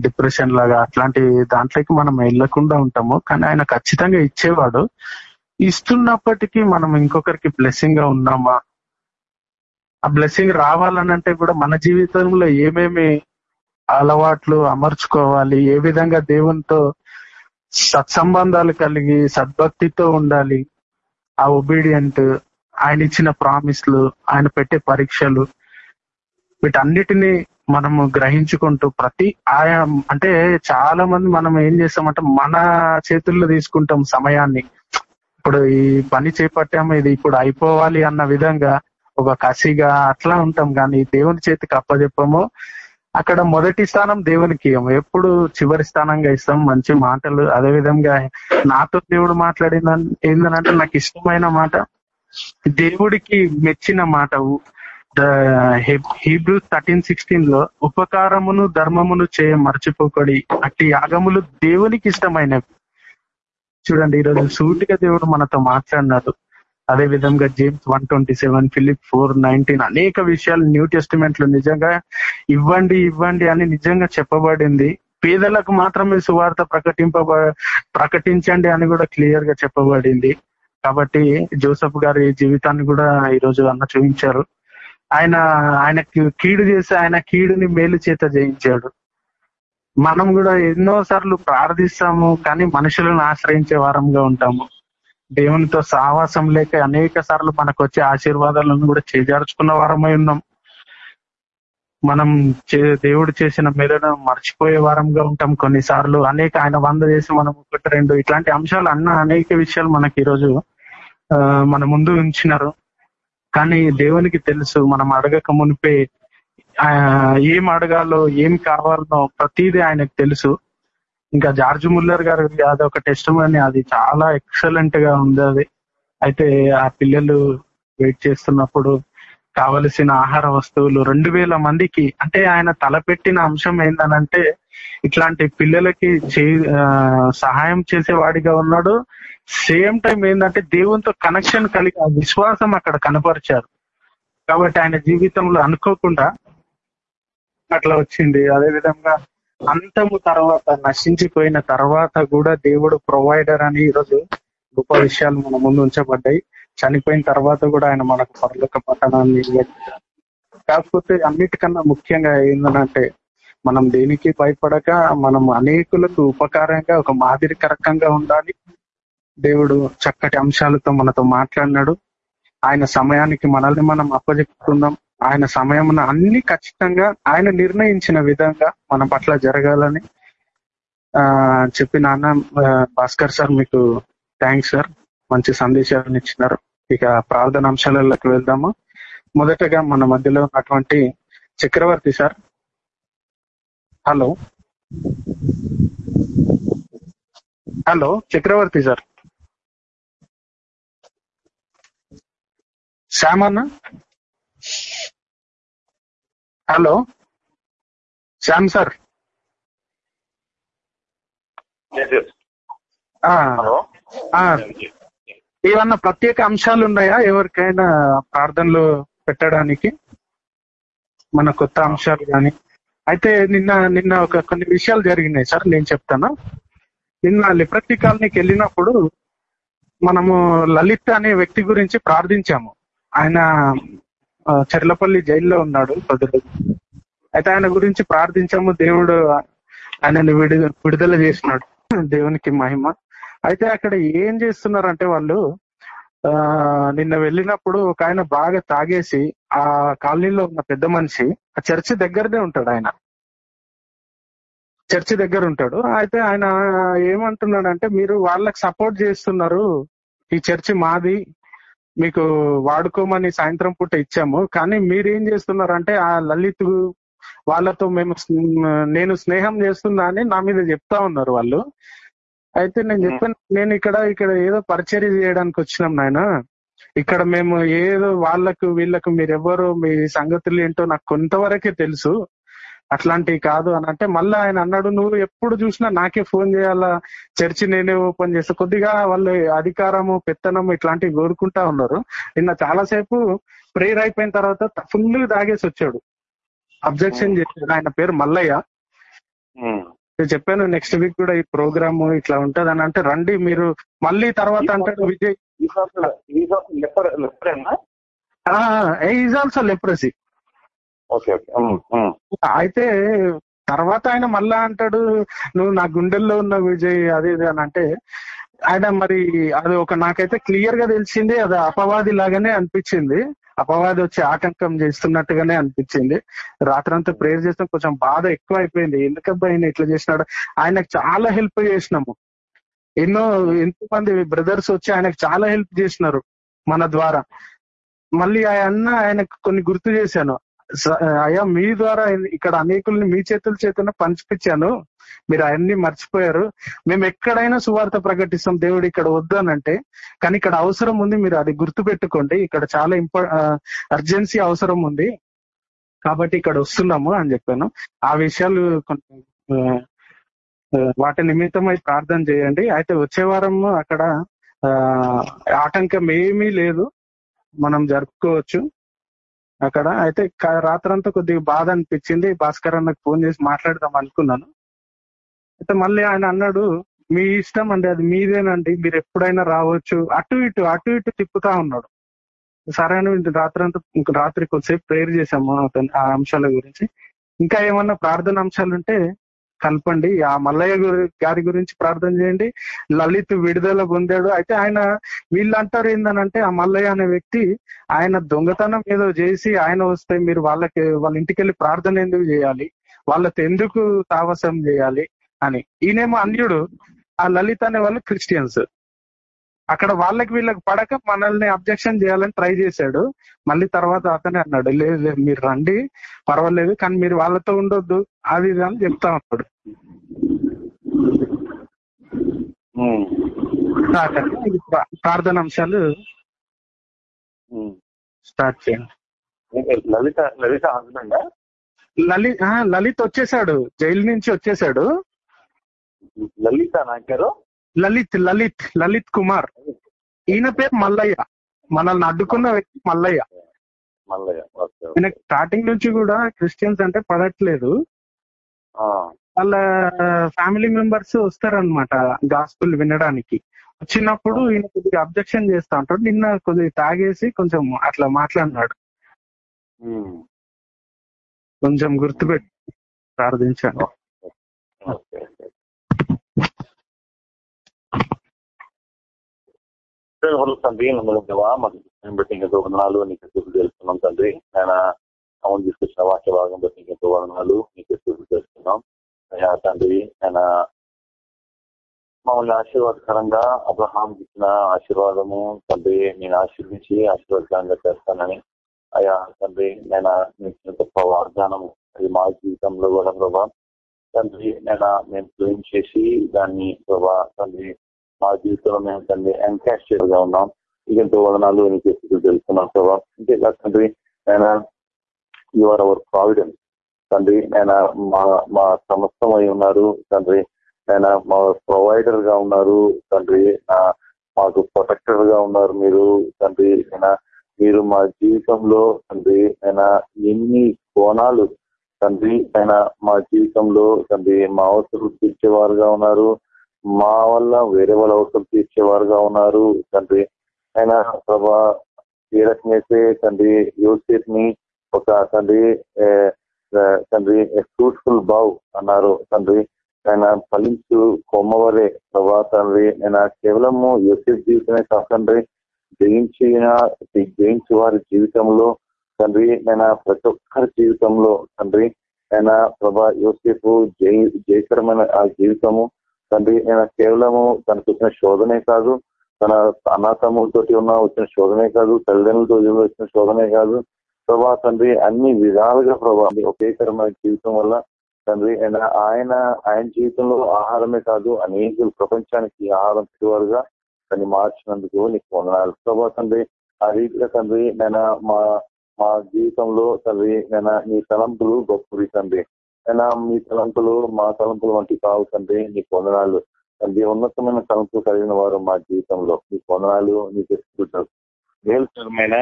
డిప్రెషన్ లాగా అట్లాంటి దాంట్లోకి మనం వెళ్ళకుండా ఉంటాము. కానీ ఆయన ఖచ్చితంగా ఇచ్చేవాడు. ఇస్తున్నప్పటికీ మనం ఇంకొకరికి బ్లెస్సింగ్గా ఉన్నామా? ఆ బ్లెస్సింగ్ రావాలనంటే కూడా మన జీవితంలో ఏమేమి అలవాట్లు అమర్చుకోవాలి. ఏ విధంగా దేవునితో సత్సంబంధాలు కలిగి సద్భక్తితో ఉండాలి. ఆ ఒబీడియంట్ ఆయన ఇచ్చిన ప్రామిస్లు ఆయన పెట్టే పరీక్షలు వీటన్నిటిని మనము గ్రహించుకుంటూ ప్రతి ఆయా అంటే చాలా మంది మనం ఏం చేస్తామంటే మన చేతుల్లో తీసుకుంటాం సమయాన్ని. ఇప్పుడు ఈ పని చేపట్టాము ఇది ఇప్పుడు అయిపోవాలి అన్న విధంగా ఒక కసిగా అట్లా ఉంటాం. కానీ దేవుని చేతికి అప్పచెప్పము అక్కడ మొదటి స్థానం దేవునికి ఎప్పుడు చివరి స్థానంగా ఇస్తాం. మంచి మాటలు అదే విధంగా నాతో దేవుడు మాట్లాడిన ఏందనంటే నాకు ఇష్టమైన మాట దేవుడికి మెచ్చిన మాట హీబ్రూ థర్టీన్ సిక్స్టీన్లో ఉపకారమును ధర్మమును చేయ మర్చిపోకడి అట్టి యాగములు దేవునికి ఇష్టమైనవి. చూడండి ఈరోజు సూటిగా దేవుడు మనతో మాట్లాడినాడు. అదే విధంగా James one twenty seven Philip four nineteen అనేక విషయాలు న్యూ టెస్టిమెంట్లో నిజంగా ఇవ్వండి ఇవ్వండి అని నిజంగా చెప్పబడింది. పేదలకు మాత్రమే సువార్త ప్రకటింప ప్రకటించండి అని కూడా క్లియర్గా చెప్పబడింది. కాబట్టి జోసఫ్ గారి జీవితాన్ని కూడా ఈరోజు అన్న చూపించారు. ఆయన ఆయన కీడు చేసి ఆయన కీడుని మేలు చేత జయించాడు. మనం కూడా ఎన్నో సార్లు ప్రార్థిస్తాము కానీ మనుషులను ఆశ్రయించే వారంగా ఉంటాము. దేవునితో సావాసం లేక అనేక సార్లు మనకు వచ్చే ఆశీర్వాదాలను కూడా చేజార్చుకున్న వారమై ఉన్నాం. మనం దేవుడు చేసిన మేలను మర్చిపోయే వారంగా ఉంటాం కొన్నిసార్లు. అనేక ఆయన వంద చేసి మనం ఒకటి రెండు ఇట్లాంటి అంశాలు అన్న అనేక విషయాలు మనకి ఈరోజు మన ముందు ఉంచినారు. కానీ దేవునికి తెలుసు మనం అడగక మునిపే ఏం అడగాలో ఏం కావాలనో ప్రతిదీ ఆయనకు తెలుసు. ఇంకా జార్జ్ ముల్లర్ గారు అది ఒక టెస్ట్ అని అది చాలా ఎక్సలెంట్గా ఉంది అది. అయితే ఆ పిల్లలు వెయిట్ చేస్తున్నప్పుడు కావలసిన ఆహార వస్తువులు రెండు వేల మందికి అంటే ఆయన తలపెట్టిన అంశం ఏంటనంటే ఇట్లాంటి పిల్లలకి సహాయం చేసేవాడిగా ఉన్నాడు. సేమ్ టైం ఏంటంటే దేవునితో కనెక్షన్ కలిగి ఆ విశ్వాసం అక్కడ కనపరిచారు. కాబట్టి ఆయన జీవితంలో అనుకోకుండా అట్లా వచ్చింది. అదే విధంగా అంతము తర్వాత నశించిపోయిన తర్వాత కూడా దేవుడు ప్రొవైడర్ అని ఈరోజు గొప్ప విషయాలు మన ముందు ఉంచబడ్డాయి. చనిపోయిన తర్వాత కూడా ఆయన మనకు పరలోక పట్టణాన్ని కాకపోతే అన్నిటికన్నా ముఖ్యంగా ఏంటంటే మనం దేనికి భయపడక మనం అనేకులకు ఉపకారంగా ఒక మాదిరికరకంగా ఉండాలి. దేవుడు చక్కటి అంశాలతో మనతో మాట్లాడినాడు. ఆయన సమయానికి మనల్ని మనం అప్పజెప్పుకుందాం. ఆయన సమయం అన్ని ఖచ్చితంగా ఆయన నిర్ణయించిన విధంగా మన పట్ల జరగాలని ఆ చెప్పి నాన్న భాస్కర్ సార్ మీకు థ్యాంక్స్ సార్. మంచి సందేశాలను ఇచ్చినారు. ఇక ప్రార్థన అంశాలలోకి వెళ్దాము. మొదటగా మన మధ్యలో ఉన్నటువంటి Chakravarthi sir. Hello. Hello Chakravarthi sir. శ్యామన్నా? అన్న హలో? శ్యామ్ సార్. ఏమన్నా ప్రత్యేక అంశాలు ఉన్నాయా? ఎవరికైనా ప్రార్థనలు పెట్టడానికి? మన కొత్త అంశాలు కానీ అయితే నిన్న నిన్న ఒక కొన్ని విషయాలు జరిగినాయి సార్ నేను చెప్తాను? నిన్న లిప్రతి కాలనీకి వెళ్ళినప్పుడు మనము లలిత్ అనే వ్యక్తి గురించి ప్రార్థించాము. ఆయన చెర్లపల్లి జైల్లో ఉన్నాడు కొద్దిగా అయితే ఆయన గురించి ప్రార్థించాము దేవుడు ఆయనను విడు విడుదల చేసినాడు. దేవునికి మహిమ. అయితే అక్కడ ఏం చేస్తున్నారంటే వాళ్ళు ఆ నిన్న వెళ్ళినప్పుడు ఒక ఆయన బాగా తాగేసి ఆ కాలనీలో ఉన్న పెద్ద మనిషి ఆ చర్చి దగ్గరనే ఉంటాడు ఆయన. చర్చి దగ్గర ఉంటాడు. అయితే ఆయన ఏమంటున్నాడంటే మీరు వాళ్ళకి సపోర్ట్ చేస్తున్నారు ఈ చర్చి మాది మీకు వాడుకోమని సాయంత్రం పూట ఇచ్చాము. కానీ మీరు ఏం చేస్తున్నారంటే ఆ లలిత్ వాళ్ళతో మేము నేను స్నేహం చేస్తున్నా అని నా మీద చెప్తా ఉన్నారు వాళ్ళు. అయితే నేను చెప్పాను నేను ఇక్కడ ఇక్కడ ఏదో పరిచర్య చేయడానికి వచ్చినాం నాయన. ఇక్కడ మేము ఏదో వాళ్ళకు వీళ్ళకు మీరెవ్వరు మీ సంగతులు ఏంటో నాకు కొంతవరకే తెలుసు. అట్లాంటివి కాదు అని అంటే మళ్ళీ ఆయన అన్నాడు నువ్వు ఎప్పుడు చూసినా నాకే ఫోన్ చేయాలా? చర్చి నేనే ఓపెన్ చేస్తా. కొద్దిగా వాళ్ళు అధికారము పెత్తనము ఇట్లాంటివి కోరుకుంటా ఉన్నారు. నిన్న చాలాసేపు ప్రేయర్ అయిపోయిన తర్వాత ఫుల్ తాగేసి వచ్చాడు. అబ్జెక్షన్ చేశాడు. ఆయన పేరు మల్లయ్య. నేను చెప్పాను నెక్స్ట్ వీక్ కూడా ఈ ప్రోగ్రామ్ ఇట్లా ఉంటది అని అంటే రండి మీరు మళ్ళీ తర్వాత అంటాడు Vijay. Is also leprosy. Okay okay. అయితే తర్వాత ఆయన మళ్ళా అంటాడు నువ్వు నా గుండెల్లో ఉన్న విజయ్ అది ఇది అని అంటే ఆయన మరి అది ఒక నాకైతే క్లియర్గా తెలిసింది అది అపవాది లాగానే అనిపించింది. అపవాది వచ్చి ఆటంకం చేస్తున్నట్టుగానే అనిపించింది. రాత్రంతా ప్రేయర్ చేస్తాం కొంచెం బాధ ఎక్కువ అయిపోయింది ఎందుకబ్బా ఆయన ఇట్లా చేసినాడు? ఆయనకు చాలా హెల్ప్ చేసినాము. ఎన్నో ఎంతో మంది బ్రదర్స్ వచ్చి ఆయనకు చాలా హెల్ప్ చేసినారు మన ద్వారా. మళ్ళీ ఆయన ఆయనకు కొన్ని గుర్తు చేశాను. అయ్యా మీ ద్వారా ఇక్కడ అనేకుల్ని మీ చేతుల చేతున పంచిపించాను. మీరు అవన్నీ మర్చిపోయారు. మేము ఎక్కడైనా సువార్త ప్రకటిస్తాం దేవుడు ఇక్కడ వద్దనంటే కానీ ఇక్కడ అవసరం ఉంది మీరు అది గుర్తు పెట్టుకోండి ఇక్కడ చాలా ఇంపా అర్జెన్సీ అవసరం ఉంది. కాబట్టి ఇక్కడ వస్తున్నాము అని చెప్పాను. ఆ విషయాలు కొంచెం వాటి నిమిత్తమై ప్రార్థన చేయండి. అయితే వచ్చే వారం అక్కడ ఆ, ఆటంకం ఏమీ లేదు. మనం జరుపుకోవచ్చు. అక్కడ. అయితే రాత్రంతా కొద్దిగా బాధ అనిపించింది. భాస్కర్ అన్నకు ఫోన్ చేసి మాట్లాడదాం అనుకున్నాను. అయితే మళ్ళీ ఆయన అన్నాడు మీ ఇష్టం అండి అది మీదేనండి. మీరు ఎప్పుడైనా రావచ్చు. అటు ఇటు అటు ఇటు తిప్పుతా ఉన్నాడు. సరే అని రాత్రంతా రాత్రి కొద్దిసేపు ప్రేయర్ చేశాము అతను ఆ అంశాల గురించి. ఇంకా ఏమన్నా ప్రార్థన అంశాలు ఉంటే కలపండి ఆ మల్లయ్య గురి- గారి గురించి ప్రార్థన చేయండి. లలిత్ విడుదల పొందాడు. అయితే ఆయన వీళ్ళు అంటారు ఏందనంటే ఆ మల్లయ్య అనే వ్యక్తి ఆయన దొంగతనం ఏదో చేసి ఆయన వస్తే మీరు వాళ్ళకి వాళ్ళ ఇంటికి వెళ్ళి ప్రార్థన ఎందుకు చేయాలి? వాళ్ళతో ఎందుకు తావసం చేయాలి అని. ఈయనేమో అన్యుడు. ఆ లలిత్ అనే వాళ్ళు క్రిస్టియన్స్. అక్కడ వాళ్ళకి వీళ్ళకి పడక మనల్ని అబ్జెక్షన్ చేయాలని ట్రై చేశాడు. మళ్ళీ తర్వాత అతనే అన్నాడు లేదు లేదు మీరు రండి పర్వాలేదు కానీ మీరు వాళ్ళతో ఉండొద్దు అది ఇది అని చెప్తా ఉన్నాడు. ప్రార్థన అంశాలు. స్టార్ట్ చేయండి. లలిత లలిత హస్బెండా? లలిత్ లలిత్ వచ్చేసాడు జైలు నుంచి వచ్చేసాడు. లలిత నాకారు లలిత్ లలిత్ లలిత్ కుమార్. ఈయన పేరు మల్లయ్య. మనల్ని అడ్డుకున్న వ్యక్తి మల్లయ్య. మల్లయ్య. స్టార్టింగ్ నుంచి కూడా క్రిస్టియన్స్ అంటే పడట్లేదు. వాళ్ళ ఫ్యామిలీ మెంబర్స్ వస్తారనమాట గాస్పుల్ వినడానికి. వచ్చినప్పుడు ఈయన కొద్దిగా అబ్జెక్షన్ చేస్తా ఉంటాడు. నిన్న కొద్దిగా తాగేసి కొంచెం అట్లా మాట్లాడినాడు. కొంచెం గుర్తుపెట్టి ప్రార్థించాను. ఓకే తండ్రి బట్టి వందనాలు నీకు చూపు తెలుస్తున్నాం తండ్రి ఆయన అవును తీసుకొచ్చిన వాక్య భాగం బట్టి ఇంకా వందనాలు నీకు చూపు తెలుస్తున్నాం అయ్యా తండ్రి ఆయన మమ్మల్ని ఆశీర్వాదకరంగా అబ్రహాం ఇచ్చిన ఆశీర్వాదము తండ్రి నేను ఆశీర్వించి ఆశీర్వాదకరంగా చేస్తానని అయ్యా తండ్రి నేను మీకు ఇచ్చిన గొప్ప వాగ్దానము అది మా జీవితంలో కూడా ప్రభా తండ్రి నేను మేము క్లెయిమ్ చేసి దాన్ని ప్రభా తండ్రి మా జీవితంలో మేము తండ్రి ఎన్కాష్ చేయగా ఉన్నాం. ఇంకెంతో వదనాలు నీకు స్థితులు తెలుస్తున్నాం ప్రభా. తండ్రి నేను యువర్ అవర్ ప్రావిడెన్స్ తండ్రి నేను మా మా సమస్తం అయి ఉన్నారు తండ్రి. నేను మా ప్రొవైడర్గా ఉన్నారు తండ్రి. మాకు ప్రొటెక్టర్గా ఉన్నారు మీరు తండ్రి. నేను మీరు మా జీవితంలో తండ్రి నేను ఎన్ని కోణాలు తండ్రి. ఆయన మా జీవితంలో తండ్రి మా అవసరం తీర్చేవారుగా ఉన్నారు. మా వల్ల వేరే వాళ్ళ అవసరం తీర్చేవారుగా ఉన్నారు తండ్రి. ఆయన ప్రభా ఏ రకమైతే తండ్రి యూసేఫ్ని ఒక తండ్రి తండ్రి ఫ్రూట్ఫుల్ బావ్ అన్నారు తండ్రి. ఆయన ఫలించు కొమ్మవరే ప్రభా తండ్రి. ఆయన కేవలము యోసేఫ్ జీవితమే కాకండి జయించిన జయించి వారి జీవితంలో తండ్రి ఆయన ప్రతి ఒక్కరి జీవితంలో తండ్రి. ఆయన ప్రభా యోసేపు జై జయకరమైన ఆ జీవితము తండ్రి ఆయన కేవలము తనకు వచ్చిన శోధనే కాదు తన అనాథములతోటి ఉన్న వచ్చిన శోధనే కాదు తల్లిదండ్రులతో వచ్చిన శోధనే కాదు. ప్రభా తండ్రి అన్ని విధాలుగా ప్రభా ఒకేకరమైన జీవితం వల్ల తండ్రి ఆయన ఆయన ఆయన జీవితంలో ఆహారమే కాదు అనేక ప్రపంచానికి ఆహారం పెట్టేవారుగా తను మార్చినందుకు నీకు వందనాలు. ప్రభా తండ్రి ఆ రీతిగా తండ్రి నేను మా మా జీవితంలో తండ్రి నేను నీ తలంపులు గొప్పవి తండ్రి. అయినా మీ తలంపులు మా తలంపులు వంటి కావు తండ్రి నీ పొందనాలు తండ్రి ఉన్నతమైన తలంపులు కలిగిన వారు మా జీవితంలో. నీ పొందనాలు నీకు ఎత్తుకుంటారు మేలుకరమైన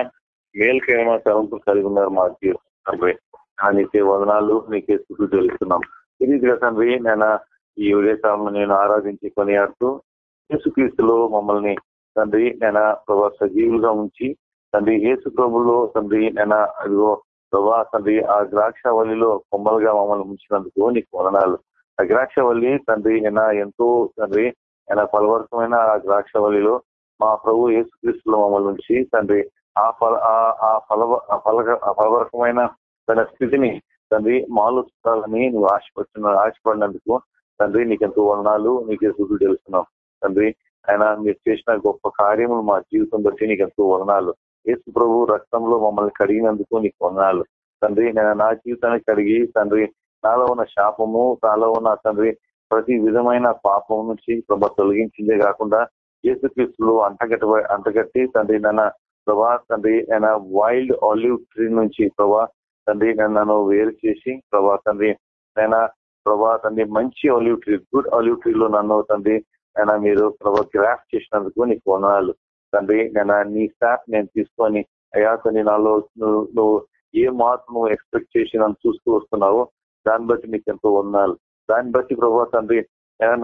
మేలుకరమైన తలంపులు కలిగి ఉన్నారు మా జీవితం తండ్రి. నీకే వదనాలు నీకే స్థుతులు తెలుస్తున్నాం ఇది తండ్రి నేను ఈ ఉదయకాలంలో నేను ఆరాధించి కొనియాడుతూ యేసుక్రీస్తులో మమ్మల్ని తండ్రి నేను ప్రభా సజీవులుగా ఉంచి తండ్రి యేసు ప్రభులో తండ్రి నేను అదిగో ప్రభా తండ్రి ఆ ద్రాక్షవల్లిలో కొమ్మలుగా మమ్మల్ని ఉంచినందుకు నీకు వదనాలు. ఆ ద్రాక్షవల్లి తండ్రి ఆయన ఎంతో తండ్రి ఆయన ఫలవర్గమైన ఆ ద్రాక్షవల్లిలో మా ప్రభు యేసుక్రీస్తులో మమ్మల్ని ఉంచి తండ్రి ఆ ఫల ఆ ఫల ఆ ఫల ఆ ఫలవర్గమైన తన స్థితిని తండ్రి మాలుస్తాలని నువ్వు ఆశపడుతున్న ఆశపడినందుకు తండ్రి నీకెంతో వర్ణాలు నీకు సుఖులు తెలుస్తున్నావు తండ్రి ఆయన మీరు చేసిన గొప్ప కార్యములు మా జీవితం బట్టి నీకు ఎంతో వర్ణాలు యేసు ప్రభు రక్తంలో మమ్మల్ని కడిగినందుకు నీకు వర్ణాలు తండ్రి నేను నా జీవితాన్ని కడిగి తండ్రి నాలో ఉన్న శాపము నాలో ఉన్న తండ్రి ప్రతి విధమైన పాపం నుంచి ప్రభా తొలగించిందే కాకుండా యేసుక్రీస్తులు అంటగట్ట అంటగట్టి తండ్రి నన్న ప్రభా తండ్రి ఆయన వైల్డ్ ఆలివ్ ట్రీ నుంచి ప్రభా తండ్రి నన్ను వేరు చేసి ప్రభా తండ్రి నేను ప్రభా తండ్రి మంచి ఆలివ్ ట్రీ గుడ్ ఆలివ్ ట్రీలో నన్ను తండ్రి నేను మీరు ప్రభా గ్రాఫ్ చేసినందుకు నీకు వందనాలు. తండ్రి నేను నీ స్టాఫ్ నేను తీసుకొని అయ్యా తండ్రి నాలో నువ్వు నువ్వు ఏ మార్పు నువ్వు ఎక్స్పెక్ట్ చేసి నన్ను చూస్తూ వస్తున్నావో దాన్ని బట్టి నీకు ఎంతో ఉన్నాను దాన్ని బట్టి ప్రభావ తండ్రి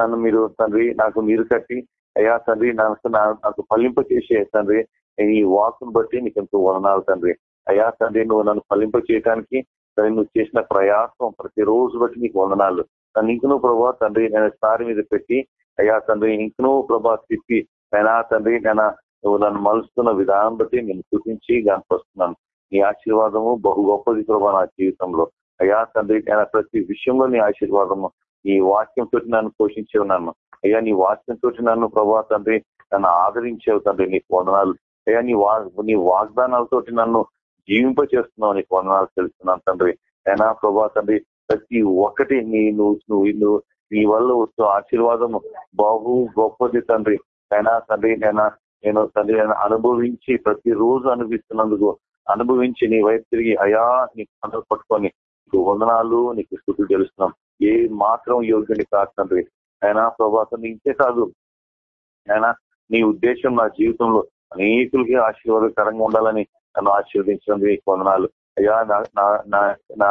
నన్ను మీరు తండ్రి నాకు మీరు కట్టి అయ్యా తండ్రి నాకు నాకు ఫలింప చేసే తండ్రి ఈ వాక్ను బట్టి నీకు ఎంతో వదనాలు తండ్రి. అయ్యా తండ్రి నువ్వు నన్ను ఫలింప చేయడానికి తండ్రి నువ్వు చేసిన ప్రయాసం ప్రతిరోజు బట్టి నీకు వందనాలు. నన్ను ఇంకనూ ప్రభా తండ్రి నేను సారి మీద పెట్టి అయ్యా తండ్రి ఇంకనూ ప్రభా తిప్పి అయినా తండ్రి నేను నువ్వు నన్ను మలుస్తున్న విధానం బట్టి నేను చూపించి వస్తున్నాను నీ ఆశీర్వాదము బహు గొప్పది ప్రభా నా జీవితంలో. అయ్యా తండ్రి నేను ప్రతి విషయంలో నీ ఆశీర్వాదము నీ వాక్యం తోటి నన్ను పోషించే ఉన్నాను. అయ్యా నీ వాక్యం తోటి నన్ను ప్రభా తండ్రి నన్ను ఆదరించేవు తండ్రి నీకు వందనాలు. అయ్యా నీ వా నీ వాగ్దానాలతోటి నన్ను జీవింప చేస్తున్నావు నీకు వందనాలు తెలుస్తున్నాను తండ్రి. అయినా ప్రభా తండ్రి ప్రతి ఒక్కటి నీ నువ్వు నువ్వు నీ వల్ల వస్తూ ఆశీర్వాదము బాహు గొప్పది తండ్రి. అయినా తండ్రి నేను నేను తండ్రి అనుభవించి ప్రతి రోజు అనుభవిస్తున్నందుకు అనుభవించి నీ వైపు తిరిగి అయా నీకు పంటలు పట్టుకొని నీకు వందనాలు నీకు స్థుతులు తెలుస్తున్నాం. ఏ మాత్రం యోగ్యుని కాదు ఆయన ప్రభాతం ప్రభా తండ్రి ఇంతే కాదు. అయినా నీ ఉద్దేశం నా జీవితంలో అనేకులకి ఆశీర్వాదకరంగా ఉండాలని నన్ను ఆశీర్వదించడం నీకు వందనాలు. అయ్యా నా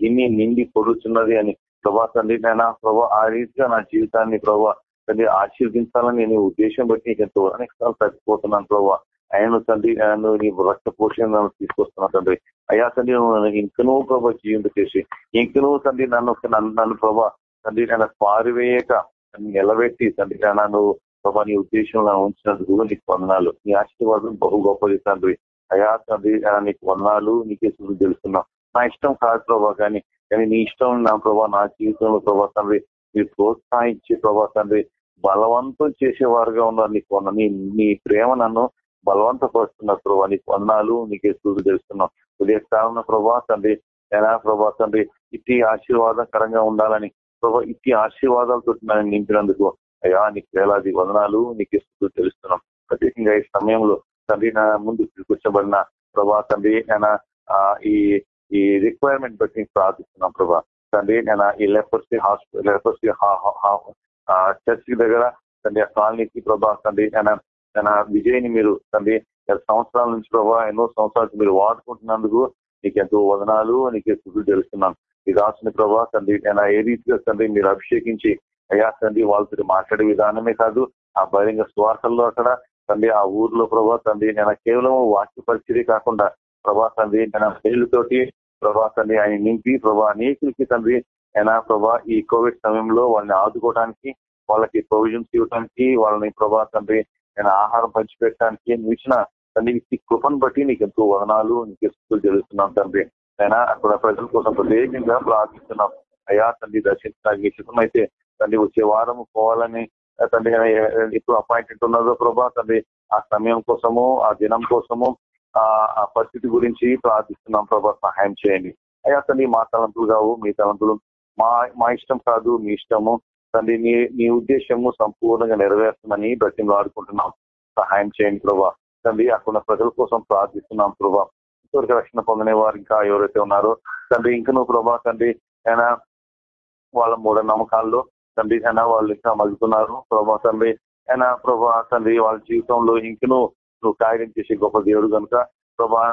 గిన్నె నిండి పొడుచున్నది అని ప్రభా తండ్రి నేను ప్రభా ఆ రీతిగా నా జీవితాన్ని ప్రభా తండ్రి ఆశీర్దించాలని నేను ఉద్దేశం బట్టి నీకు ఎంతో అనేకసార్లు తగ్గిపోతున్నాను ప్రభావ ఆయన తండ్రి నన్ను నీ రక్త పోషణ తీసుకొస్తున్నా తండ్రి. అయ్యా తండ్రి ఇంకనూ ప్రభా జీవితం చేసి ఇంకనూ తండ్రి నన్ను నన్ను ప్రభా తండ్రి నన్ను పారివేయక నిలబెట్టి తండ్రి నన్ను ప్రభా నీ ఉద్దేశంలో ఉంచినందుకు నీకు వందనాలు. నీ ఆశీర్వాదం బహు గొప్పది తండ్రి. అయా తండ్రి నీకు వందనాలు నీకే చూసి తెలుస్తున్నావు నా ఇష్టం కాదు ప్రభా కానీ కానీ నీ ఇష్టం నా ప్రభా నా జీవితంలో ప్రభా తండ్రి. మీరు ప్రోత్సహించే ప్రభా తండ్రి బలవంతం చేసేవారుగా ఉన్నారు. నీకు వంద నీ నీ ప్రేమ నన్ను బలవంతపరుస్తున్నారు ప్రభా నీకు వందనాలు నీకే చూసి తెలుస్తున్నావు ఉదయ ప్రభా తండ్రి ఎలా ప్రభా తండ్రి ఇట్టి ఆశీర్వాదకరంగా ఉండాలని ప్రభా ఇట్టి ఆశీర్వాదాలతో నన్ను నింపినందుకు అయ్యా నీకు వేలాది వందనాలు నీకే స్థుతులు తెలుస్తున్నాం. ప్రత్యేకంగా ఈ సమయంలో తండ్రి నా ముందు కూర్చోబడిన ప్రభా తండ్రి నేను ఈ ఈ రిక్వైర్మెంట్ బట్టి ప్రార్థిస్తున్నాం ప్రభా. తండ్రి నేను ఈ లెపర్సీ హాస్పిటల్ లెపర్సీ చర్చ్ దగ్గర తండ్రి ఆ కాలనీకి ప్రభా తండ్రి ఆయన తన విజయ్ని మీరు తండ్రి సంవత్సరాల నుంచి ప్రభా ఎన్నో సంవత్సరాలకు మీరు వాడుకుంటున్నందుకు నీకు ఎంతో వదనాలు నీకు స్థుతులు తెలుస్తున్నాను ఈ రాసిన ప్రభా తండ్రి నేను ఏ రీతిగా తండ్రి మీరు అభిషేకించి అయ్యా తండ్రి వాళ్ళతో మాట్లాడే విధానమే కాదు ఆ బహిరంగ స్వార్థల్లో అక్కడ తండ్రి ఆ ఊర్లో ప్రభా తండ్రి నేను కేవలం వాక్య పరిస్థితి కాకుండా ప్రభా తండ్రి నేను పేర్లతోటి ప్రభా తండ్రి ఆయన నింపి ప్రభా అనేకులకి తండ్రి అయినా ప్రభా ఈ కోవిడ్ సమయంలో వాళ్ళని ఆదుకోవడానికి వాళ్ళకి ప్రొవిజన్స్ ఇవ్వడానికి వాళ్ళని ప్రభా తండ్రి నేను ఆహారం పంచిపెట్టడానికి నువ్వు ఇచ్చిన తండ్రి కృపను బట్టి నీకు ఎంతో వదనాలు నీకు స్థుతులు తెలుస్తున్నాం తండ్రి. అయినా అక్కడ ప్రజల కోసం ప్రత్యేకంగా ప్రార్థిస్తున్నాం. అయ్యా తండ్రి దర్శించడానికి అయితే తండ్రి వచ్చే వారం పోవాలని తండ్రి ఇప్పుడు అపాయింట్మెంట్ ఉన్నదో ప్రభా తండ్రి ఆ సమయం కోసము ఆ దినం కోసము ఆ పరిస్థితి గురించి ప్రార్థిస్తున్నాం ప్రభా సహాయం చేయండి. అయ్యా తండ్రి మా తలంపులు కావు మీ తలంపులు మా మా ఇష్టం కాదు మీ ఇష్టము. తండ్రి నీ నీ ఉద్దేశము సంపూర్ణంగా నెరవేరుతుందని బ్రతిలో ఆడుకుంటున్నాం. సహాయం చేయండి ప్రభా. తండ్రి అక్కడ ప్రజల కోసం ప్రార్థిస్తున్నాం ప్రభా. ఇంతవరకు రక్షణ పొందనే వారు ఇంకా ఎవరైతే ఉన్నారో తండ్రి ఇంకా నువ్వు ప్రభా తండ్రి అయినా వాళ్ళ మూఢ నమ్మకాల్లో తండ్రి అయినా వాళ్ళు ఇంకా మలుతున్నారు ప్రభా తండ్రి. అయినా ప్రభా తండ్రి వాళ్ళ జీవితంలో ఇంకను నువ్వు కార్యం చేసే గొప్ప దేవుడు కనుక. ప్రభా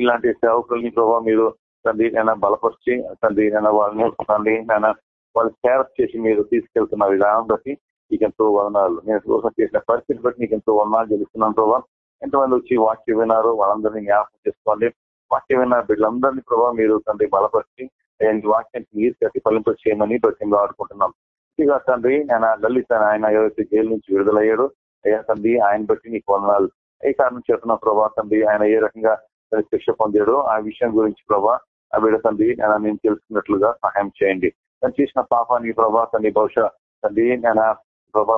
ఇలాంటి సేవకుల్ని ప్రభా మీరు తండ్రి నేను బలపరిచి తండ్రి నేను వాళ్ళని తండ్రి నేను వాళ్ళు కేరప్ చేసి మీరు తీసుకెళ్తున్న విధానం బట్టి నీకు ఎంతో వదనాలు. నేను కోసం చేసిన పరిస్థితి బట్టి నీకు ఎంతో వదనాలు తెలుస్తున్నాను ప్రభావ ఎంతమంది వచ్చి వాక్యం విన్నారు వాళ్ళందరినీ జ్ఞాపకం చేసుకోండి. వాక్యం విన్న బిడ్డలందరినీ ప్రభావ మీరు తండ్రి బలపరిచి వాక్యానికి మీరు కట్టి ఫలింప చేయమని ప్రత్యేకంగా ఆడుకుంటున్నాం ఇక తండ్రి నేను లలిత ఆయన ఏదైతే జైలు నుంచి విడుదలయ్యాడో అయ్యా తండ్రి ఆయన బట్టి నీకు వందనాలు. ఏ కారణం చేస్తున్న ప్రభా తండ్రి ఆయన ఏ రకంగా శిక్ష పొందాడో ఆ విషయం గురించి ప్రభా ఆ బిడ్డ తండ్రి నేను తెలుసుకున్నట్లుగా సహాయం చేయండి. తను చేసిన పాపాన్ని ప్రభా తండ్రి బహుశా తండ్రి నేను ప్రభా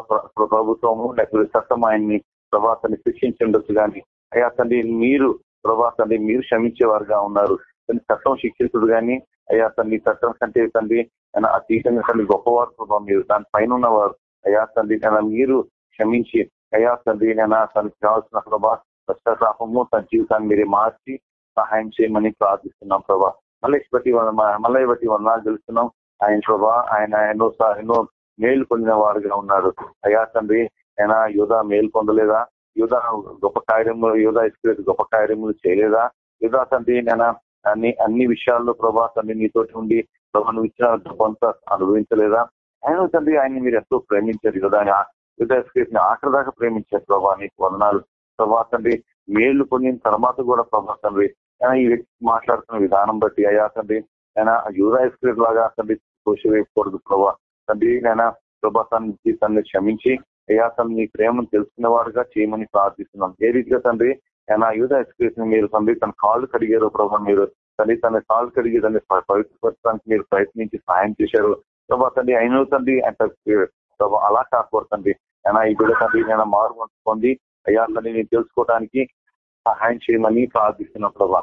ప్రభుత్వము లేకపోతే చట్టం ఆయన్ని ప్రభా తండ్రి శిక్షించండొచ్చు కానీ అయ్యా తండ్రి మీరు ప్రభా తండ్రి మీరు క్షమించేవారుగా ఉన్నారు. తను చట్టం శిక్షితుడు కానీ అయ్యా తండ్రి చట్టం కంటే తండ్రి అతీతంగా తండ్రి గొప్పవారు ప్రభావ మీరు. దాని పైన ఉన్నవారు అయ్యా తండ్రి మీరు క్షమించి అయ్యా తండ్రి నేను తనకి కావాల్సిన ప్రభా పశ్చాత్తాపము తన జీవితాన్ని మీరే మార్చి సహాయం చేయమని ప్రార్థిస్తున్నాం ప్రభా. మళ్ళీ బట్టి మళ్ళీ బట్టి వందనాలు తెలుస్తున్నాం ఆయన ప్రభా ఆయన ఎన్నో ఎన్నో మేలు పొందిన వారుగా ఉన్నారు అయ్యా తండ్రి ఆయన యుధ మేలు పొందలేదా? యుధ గొప్ప కార్యములు యుధ ఇస్క్రేట్ గొప్ప కార్యములు చేయలేదా? యుధ తండ్రి నేను అన్ని అన్ని విషయాల్లో ప్రభా తండ్రి నీతోటి ఉండి ప్రభా నువ్వు ఇచ్చిన కొంత అనుభవించలేదా? ఆయన తండ్రి ఆయన మీరు ఎంతో ప్రేమించారు. యుధ యుధ ఇస్క్రేట్ని ఆఖరి దాకా ప్రేమించారు ప్రభా నీకు వందనాలు ప్రభా తండ్రి మేలు పొందిన తర్వాత కూడా ప్రభా తండ్రి ఈ వ్యక్తి మాట్లాడుతున్న విధానం బట్టి అయ్యా తండ్రి ఆయన యూదా ఇస్క్రేట్ లాగా తండ్రి వేయకూడదు ప్రభా. తండ్రి నేను ప్రభా తనకి తనని క్షమించి అయ్యా తను నీ ప్రేమను తెలుసుకున్నవాడుగా చేయమని ప్రార్థిస్తున్నాం. ఏ రీతిగా తండ్రి ఆయన యూధ ఎక్స్ప్రెస్ మీరు తండ్రి తన కాళ్ళు కడిగారు ప్రభా మీరు. తండ్రి తన కాళ్ళు కడిగి దాన్ని పవిత్రపరచడానికి మీరు ప్రయత్నించి సహాయం చేశారు. ప్రభా తండ్రి అయిన తండ్రి ప్రభా అలా కాకూడదండి తండ్రి. అయినా ఈ బిడ్డ తండ్రి నేను మారు పొంది అయ్యా తండ్రి నేను తెలుసుకోవడానికి సహాయం చేయమని ప్రార్థిస్తున్నాం ప్రభా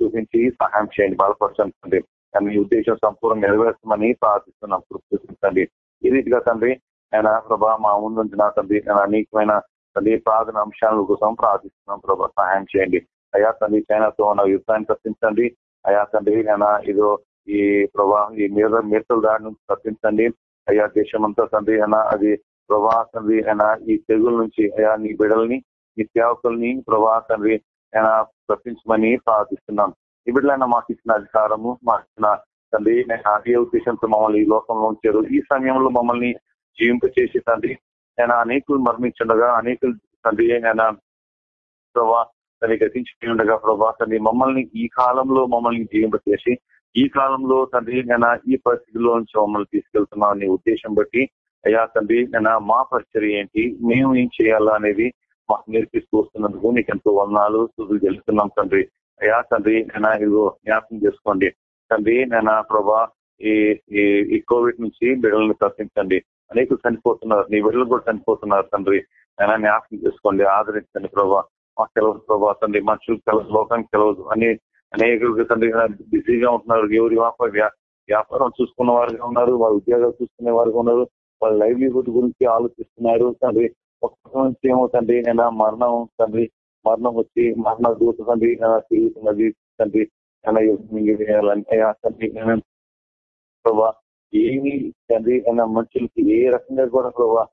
చూపించి సహాయం చేయండి బలపరచండి మీ ఉద్దేశం సంపూర్ణ నెరవేర్చమని ప్రార్థిస్తున్నాం చూపించండి ఈ రీతిగా తండ్రి ఆయన ప్రభా మా ముందు నా తండ్రి అనేకమైన తండ్రి ప్రార్థన అంశాల కోసం ప్రార్థిస్తున్నాం ప్రభా సహాయం చేయండి. అయా తండ్రి చైనాతో ఉన్న యుద్ధాన్ని తప్పించండి. అయా తండ్రి నేను ఇదో ఈ ప్రభా ఈ మీద మీటల దాడి నుంచి తప్పించండి. అయా దేశం అంతా తండ్రి అయినా అది ప్రభా తండ్రి అయినా ఈ తెగుల నుంచి అయా నీ బిడల్ని మీ సేవకుల్ని ప్రభా తండ్రి ఆయన తప్పించమని ప్రార్థిస్తున్నాం ఈ బిడ్డలైనా మాకు ఇచ్చిన అధికారము మాకు ఇచ్చిన తండ్రి నేను అదే ఉద్దేశంతో మమ్మల్ని ఈ లోకంలో ఉంచారు. ఈ సమయంలో మమ్మల్ని జీవింప చేసి తండ్రి నేను అనేకులు మరణించుండగా అనేకులు తండ్రి నేను ప్రభా తన గతించి ఉండగా ప్రభా తండ్రి మమ్మల్ని ఈ కాలంలో మమ్మల్ని జీవింప చేసి ఈ కాలంలో తండ్రి నేను ఈ పరిస్థితిలో నుంచి మమ్మల్ని తీసుకెళ్తున్నాం అనే ఉద్దేశం బట్టి అయ్యా తండ్రి నేను మా పరిచర్ ఏంటి మేము ఏం చేయాలా అనేది మాకు నేర్పిస్తూ వస్తున్నందుకు నీకు ఎంతో వందనాలు సుదులు తెలుస్తున్నాం తండ్రి. అయ్యా తండ్రి నేను ఇదిగో జ్ఞాపకం చేసుకోండి. తండ్రి నేను ప్రభా ఈ ఈ కోవిడ్ నుంచి బిడ్డలను తప్పించండి. అనేకులు చనిపోతున్నారు నీ బిడ్డలు కూడా చనిపోతున్నారు తండ్రి. నేను జ్ఞాపకం చేసుకోండి ఆదరించండి ప్రభా. మాకు తెలవదు ప్రభా తండ్రి మనుషులకు తెలవదు లోకానికి తెలవదు అని అనేకులు తండ్రి బిజీగా ఉంటున్నారు ఎవరి వ్యాపారం చూసుకున్న వారుగా ఉన్నారు వాళ్ళ ఉద్యోగాలు చూసుకునే వారుగా ఉన్నారు వాళ్ళ లైవ్లీహుడ్ గురించి ఆలోచిస్తున్నారు తండ్రి. ఒక్క నుంచి ఏమో తండ్రి నేను మరణం తండ్రి మరణం వచ్చి మరణ దూత తండ్రి తిరుగుతున్నది తండ్రి తండ్రి ప్రభా ఏమి తండ్రి అయినా మనుషులకి ఏ రకంగా కూడా ప్రభా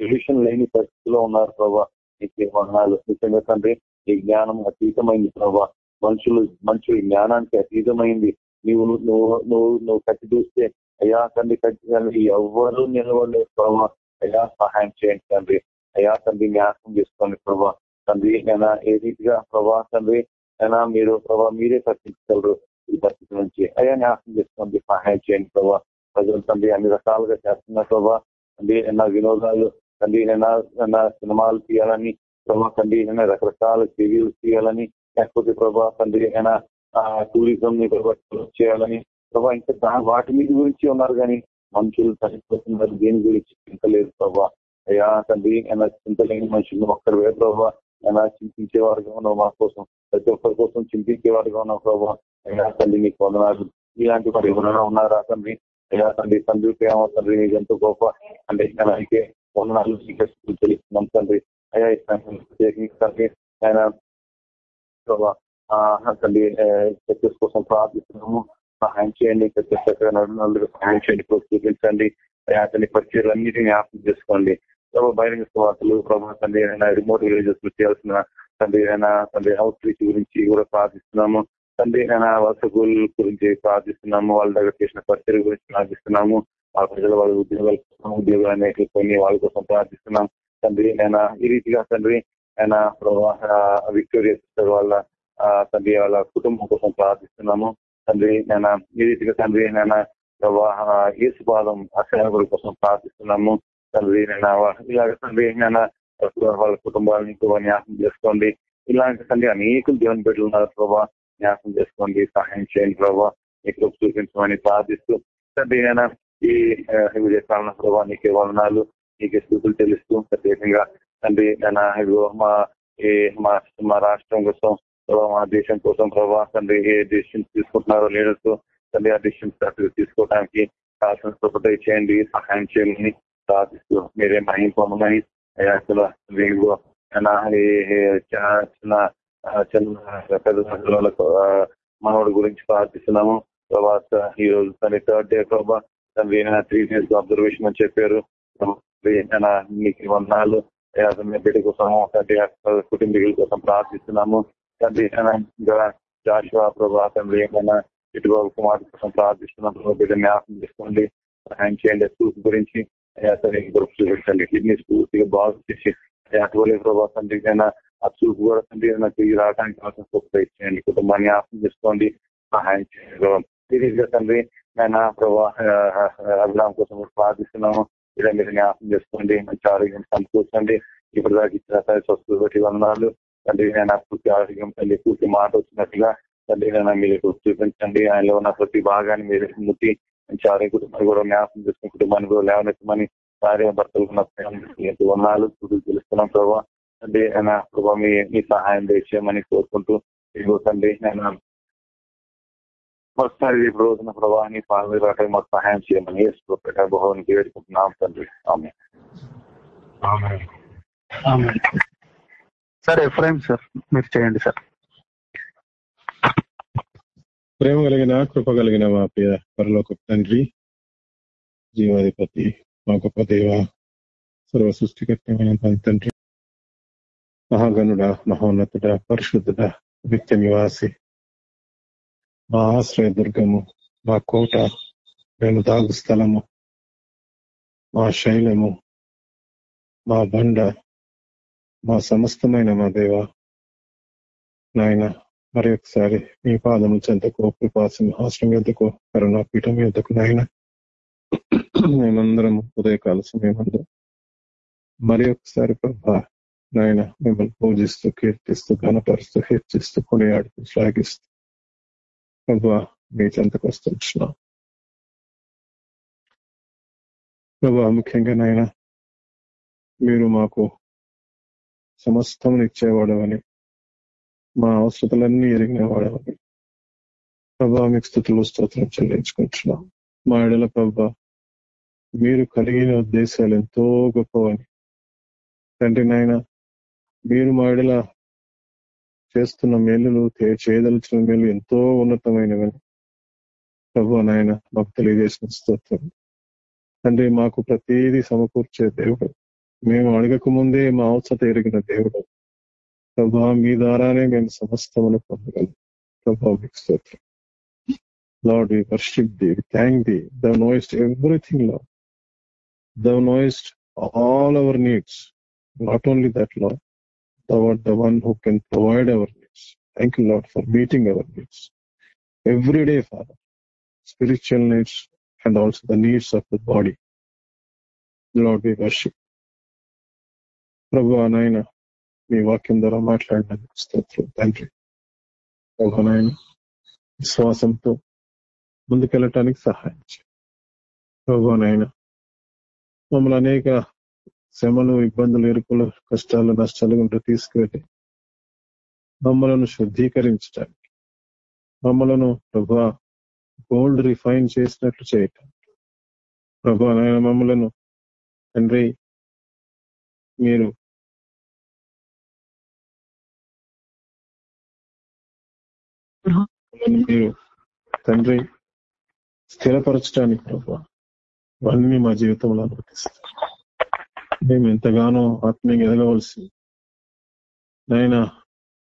సొల్యూషన్ లేని పరిస్థితిలో ఉన్నారు ప్రభా. నీకు వర్ణాలు నిజంగా తండ్రి ఈ జ్ఞానం అతీతమైంది ప్రభా. మనుషులు మనుషుల జ్ఞానానికి అతీతమైంది. నువ్వు నువ్వు నువ్వు నువ్వు కట్టి చూస్తే అయ్యా తండ్రి కట్టి ఎవ్వరూ నిలవలేదు ప్రభా. అయ్యా సహాయం చేయండి తండ్రి. అయ్యా తండ్రి జ్ఞాపకం చేసుకోండి ప్రభా. తండ్రి నేను ఏ రీతిగా ప్రభా తండ్రి అయినా మీరు ప్రభా మీరే తప్పించగలరు ఈ పరిస్థితి నుంచి. అయ్యా జ్ఞాపకం చేసుకోండి సహాయం చేయండి ప్రభా. ప్రజలు తండ్రి అన్ని రకాలుగా చేస్తున్నారు ప్రభా. తండ్రి ఏమైనా వినోదాలు తండ్రి అయినా సినిమాలు తీయాలని ప్రభా తండ్రి అయినా రకరకాల టీవీలు తీయాలని లేకపోతే ప్రభా తండ్రి అయినా టూరిజం ని ప్రభావ చేయాలని ప్రభా ఇంకా వాటి మీద గురించి ఉన్నారు కానీ మనుషులు చనిపోతున్నారు దేని గురించి చింతలేదు ప్రభా. అయ్యా తండ్రి అయినా చింతలేని మనుషులు ఒక్కరివే ప్రభావ అయినా చింతించేవారుగా ఉన్నావు మా కోసం. ప్రతి ఒక్కరి కోసం చింతించేవారుగా ఉన్నావు ప్రభావ అయ్యా తండ్రి నీకు వందనాలు. ఇలాంటి మరి ఎవరైనా ఉన్నారా తండ్రి అయ్యా తండ్రి తండ్రి ప్రేమ తండ్రి నీకు ఎంతో గొప్ప అంటే అయితే వందనాలు స్వీకరిస్తూ తెలుస్తున్నాం తండ్రి. అయ్యా తండ్రి ఆయన తండ్రి చర్చస్ కోసం ప్రార్థిస్తున్నాము. సహాయం చేయండి ప్రత్యేక నడునలు సహాయం చేయండి చూపించండి అయ్యా తండ్రి పరిచయాలన్నిటిని జ్ఞాపకం చేసుకోండి. ప్రభావ బహిరంగ వార్తలు ప్రభావ తండ్రి ఏదైనా రిమోట్ విలేజెస్లో చేయాల్సిన తండ్రి ఏదైనా తండ్రి అవుట్ రీచ్ గురించి కూడా ప్రార్థిస్తున్నాము. తండ్రి ఏదైనా వలస గురించి ప్రార్థిస్తున్నాము. వాళ్ళ దగ్గర చేసిన పరిచయం గురించి ప్రార్థిస్తున్నాము. ఆ ప్రజలు వాళ్ళ ఉద్యోగాల కోసం ఉద్యోగాలు అనేవి కొన్ని వాళ్ళ కోసం ప్రార్థిస్తున్నాం. తండ్రి నేను ఈ రీతిగా తండ్రి ఆయన ప్రభా విక్టోరియా సిస్టర్ వాళ్ళ ఆ, తండ్రి వాళ్ళ కుటుంబం కోసం ప్రార్థిస్తున్నాము. తండ్రి నేను ఈ రీతిగా తండ్రి నేను ప్రభా ఏసుపాదం పాదం కోసం ప్రార్థిస్తున్నాము. తల్లి నేను ఇలాగ తండ్రి నేను వాళ్ళ కుటుంబాలని కూడా చేసుకోండి. ఇలాంటి తండ్రి అనేకులు దేవుని బిడ్డలు ఉన్నారు ప్రభా. న్యాసం చేసుకోండి సహాయం చేయండి ప్రభా. మీకు చూపించమని ప్రార్థిస్తూ తండ్రి నేను ఈ ఆ, ప్రభావ ప్రభా. నీకే వందనాలు నీకే స్థితులు తెలుస్తూ ప్రత్యేకంగా తండ్రి నేను మా ఈ మా మా రాష్ట్రం కోసం ప్రభావ మా దేశం కోసం ప్రభావ తండ్రి ఏ డిసిషన్స్ తీసుకుంటున్నారో లీడర్స్ తండ్రి ఆ డిసిషన్స్ తీసుకోవడానికి కావాల్సిన సపోర్ట్ చేయండి సహాయం చేయాలని ప్రార్థిస్తూ మీరే మహిం పొందమని అయ్యా అసలు చిన్న చిన్న పెద్ద వాళ్ళకు మనోడి గురించి ప్రార్థిస్తున్నాము. తర్వాత ఈ రోజు తండ్రి థర్డ్ డే ప్రభా తండ్రి త్రీ డేస్ అబ్జర్వేషన్ అని చెప్పారు. మీకు వందనాలు మీ బిడ్డ కోసం తండ్రి కుటుంబీకుల కోసం ప్రార్థిస్తున్నాము. తండ్రి జాషువా ప్రభా తండ్రి ఏమైనా ఇటుబాబు కుమార్ కోసం ప్రార్థిస్తున్నాం బిడ్డ జ్ఞాపకం చేసుకోండి సహాయం చేయండి చూపు గురించి అయ్యా సరే గ్రూప్ చూపించండి. కిడ్నీస్ పూర్తిగా బాగు చేసి అయ్యా అటువలే ప్రభా అయినా ఆ చూపు కూడా తండ్రి నాకు తిరిగి రావడానికి అవసరం సపోర్ట్ కుటుంబాన్ని ఆసం చేసుకోండి సహాయం చేయండి ప్రభా. తండ్రి నేను ప్రభా అభిరామ్ కోసం ప్రార్థిస్తున్నాము. ఇలా మీరు జ్ఞాపకం చేసుకోండి మంచి ఆరోగ్యం సమకూర్చండి. ఇప్పుడు దాకా ఇచ్చిన సరే స్వస్థత బట్టి వందనాలు. తండ్రి నేను పూర్తి ఆరోగ్యం తల్లి పూర్తి మాట వచ్చినట్టుగా తండ్రి నేను మీరు చూపించండి. ఆయనలో ఉన్న ప్రతి భాగాన్ని మీరు ముట్టి మంచి ఆరోగ్య కుటుంబాన్ని కూడా జ్ఞాపకం చేసుకుని కుటుంబాన్ని కూడా లేవనెత్తమని భార్య భర్తలు ఎంతో వందనాలు తెలుస్తున్నాం ప్రభావ అంటే ఆయన ప్రభావ మీ మీ సహాయం తెచ్చేయమని కోరుకుంటూ ఇదిగో తండ్రి నేను మరోసారి ఈ రోజున ప్రభావాన్ని పాల్గొనడానికి మాకు సహాయం చేయమని పెట్ట భవానికి వేడుకుంటున్నాం తండ్రి. ఆమె సార్ ఎఫ్రైమ్ సార్ మీరు చేయండి సార్. ప్రేమ కలిగిన కృప కలిగిన మా ప్రియ పరలోక తండ్రి జీవాధిపతి మా గొప్ప దేవ సర్వ సృష్టికర్తమైన తండ్రి మహాగనుడ మహోన్నతుడ పరిశుద్ధుడ నిత్య నివాసి మా ఆశ్రయ దుర్గము మా కోట మేము దాగు స్థలము మా శైలము మా బండ మా సమస్తమైన మా దేవ నాయన మరి ఒకసారి మీ పాదం చెంతకు కృపా సింహాసనం యొద్దకు కరుణా పీఠం యొద్దకు నాయన. మేమందరం ఉదయకాల సమయమందరం మరి ఒకసారి ప్రభా నాయన మిమ్మల్ని పూజిస్తూ కీర్తిస్తూ ఘనపరుస్తూ హెచ్చిస్తూ కొనియాడుతూ శ్లాఘిస్తూ ప్రభా మీ చెంతకు వస్తున్నాం ప్రభా ముఖ్యంగా నాయన మీరు మాకు సమస్తం ఇచ్చేవాడవని మా అవసరతలన్నీ ఎరిగిన వాడవని ప్రభా మీకు స్థుతులు స్తోత్రం చెల్లించుకుంటున్నాం. మా ఎడల ప్రభా మీరు కలిగిన ఉద్దేశాలు ఎంతో గొప్పవని. తండ్రి నాయన మీరు మా ఎడల చేస్తున్న మేలులు తే- చేయదలిచిన మేలు ఎంతో ఉన్నతమైనవని. ప్రభు నాయన మాకు తెలియజేసిన స్తోత్రం. తండ్రి మాకు ప్రతిదీ సమకూర్చే దేవుడు. మేము అడగక ముందే మా అవసరత ఎరిగిన దేవుడు. ప్రభా మీ ద్వారానే మేము సమస్తమును పొందగలం ప్రభా మీకు స్తోత్రం Lord, we worship thee, we thank thee. Thou knowest everything, Lord. Thou knowest all our needs. Not only that, Lord, thou art the one who can provide our needs. Thank you, Lord, for meeting our needs. Every day, Father, spiritual needs and also the needs of the body. Lord, we worship. ప్రభు నాయన మీ వాక్యం ద్వారా మాట్లాడినందుకు స్తోత్రం. తండ్రి నాయన విశ్వాసంతో ముందుకెళ్ళటానికి సహాయం చేయండి నాయన మమ్మల్ని అనేక శ్రమలు ఇబ్బందులు ఎరుకులు కష్టాలు నష్టాలు గుండా తీసుకువెళ్ళి మమ్మలను శుద్ధీకరించడానికి మమ్మలను ప్రభా గోల్డ్ రిఫైన్ చేసినట్లు చేయటం ప్రభా నాయన మమ్మలను తండ్రి మీరు మీరు తండ్రి స్థిరపరచడానికి ప్రభావ ఇవన్నీ మా జీవితంలో అనుమతిస్తారు. మేము ఎంతగానో ఆత్మీయంగా ఎదగవలసి నాయన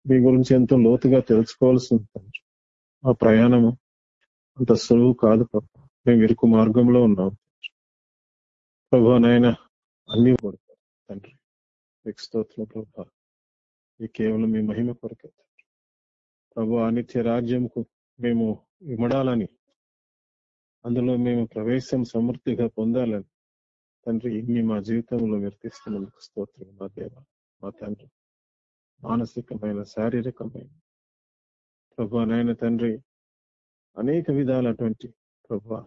మీ గురించి ఎంతో లోతుగా తెలుసుకోవాల్సి ఉంటుంది. ఆ ప్రయాణము అంత సులువు కాదు ప్రభా. మేము ఇరుకు మార్గంలో ఉన్నాం. ప్రభా నాయన అన్ని పడతారు తండ్రి మీకు ప్రభా. ఈ కేవలం మీ మహిమ కొరకే ప్రభు అనిత్య రాజ్యంకు మేము ఇమడాలని అందులో మేము ప్రవేశం సమృద్ధిగా పొందాలని. తండ్రి ఇన్ని మా జీవితంలో నిర్తిస్తున్నందుకు స్తోత్రం. మా దేవ మా తండ్రి మానసికమైన శారీరకమైన. ప్రభా నాయన తండ్రి అనేక విధాలటువంటి ప్రభా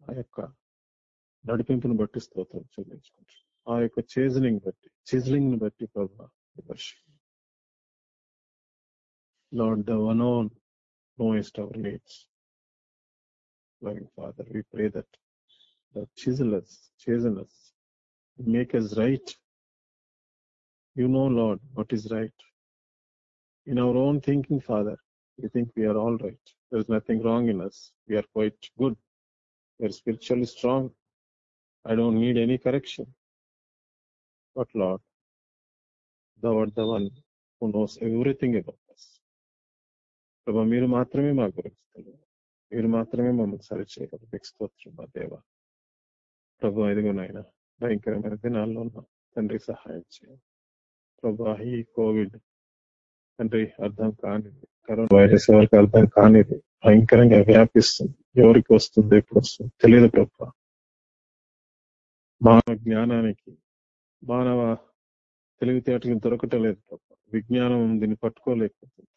ఆ యొక్క నడిపింపును బట్టి స్తోత్రం చెల్లించుకుంటారు ఆ యొక్క చేజనింగ్ బట్టి చిజ్లింగ్ని బట్టి ప్రభా Lord, the one on knowest our needs. Loving Father, we pray that that chisel us, chasten us, make us right. You know, Lord, what is right. In our own thinking, Father, we think we are all right. There is nothing wrong in us. We are quite good. We are spiritually strong. I don't need any correction. But Lord, thou art the one who knows everything about. ప్రభా మీరు మాత్రమే మా గురించి తెలియదు మీరు మాత్రమే మమ్మల్ని సరిచేయగలరు. మీకు మా దేవ. ప్రభు ఇదిగో నాయన భయంకరమైన దినాల్లో ఉన్నాం. తండ్రి సహాయం చేయాలి ప్రభా ఈ కోవిడ్ తండ్రి అర్థం కానిది. కరోనా వైరస్ ఎవరికి అర్థం కానిది. భయంకరంగా వ్యాపిస్తుంది. ఎవరికి వస్తుంది ఎప్పుడు వస్తుంది తెలియదు ప్రభా. మానవ జ్ఞానానికి మానవ తెలివితేటకి దొరకటలేదు ప్రభా. విజ్ఞానం దీన్ని పట్టుకోలేకపోతుంది.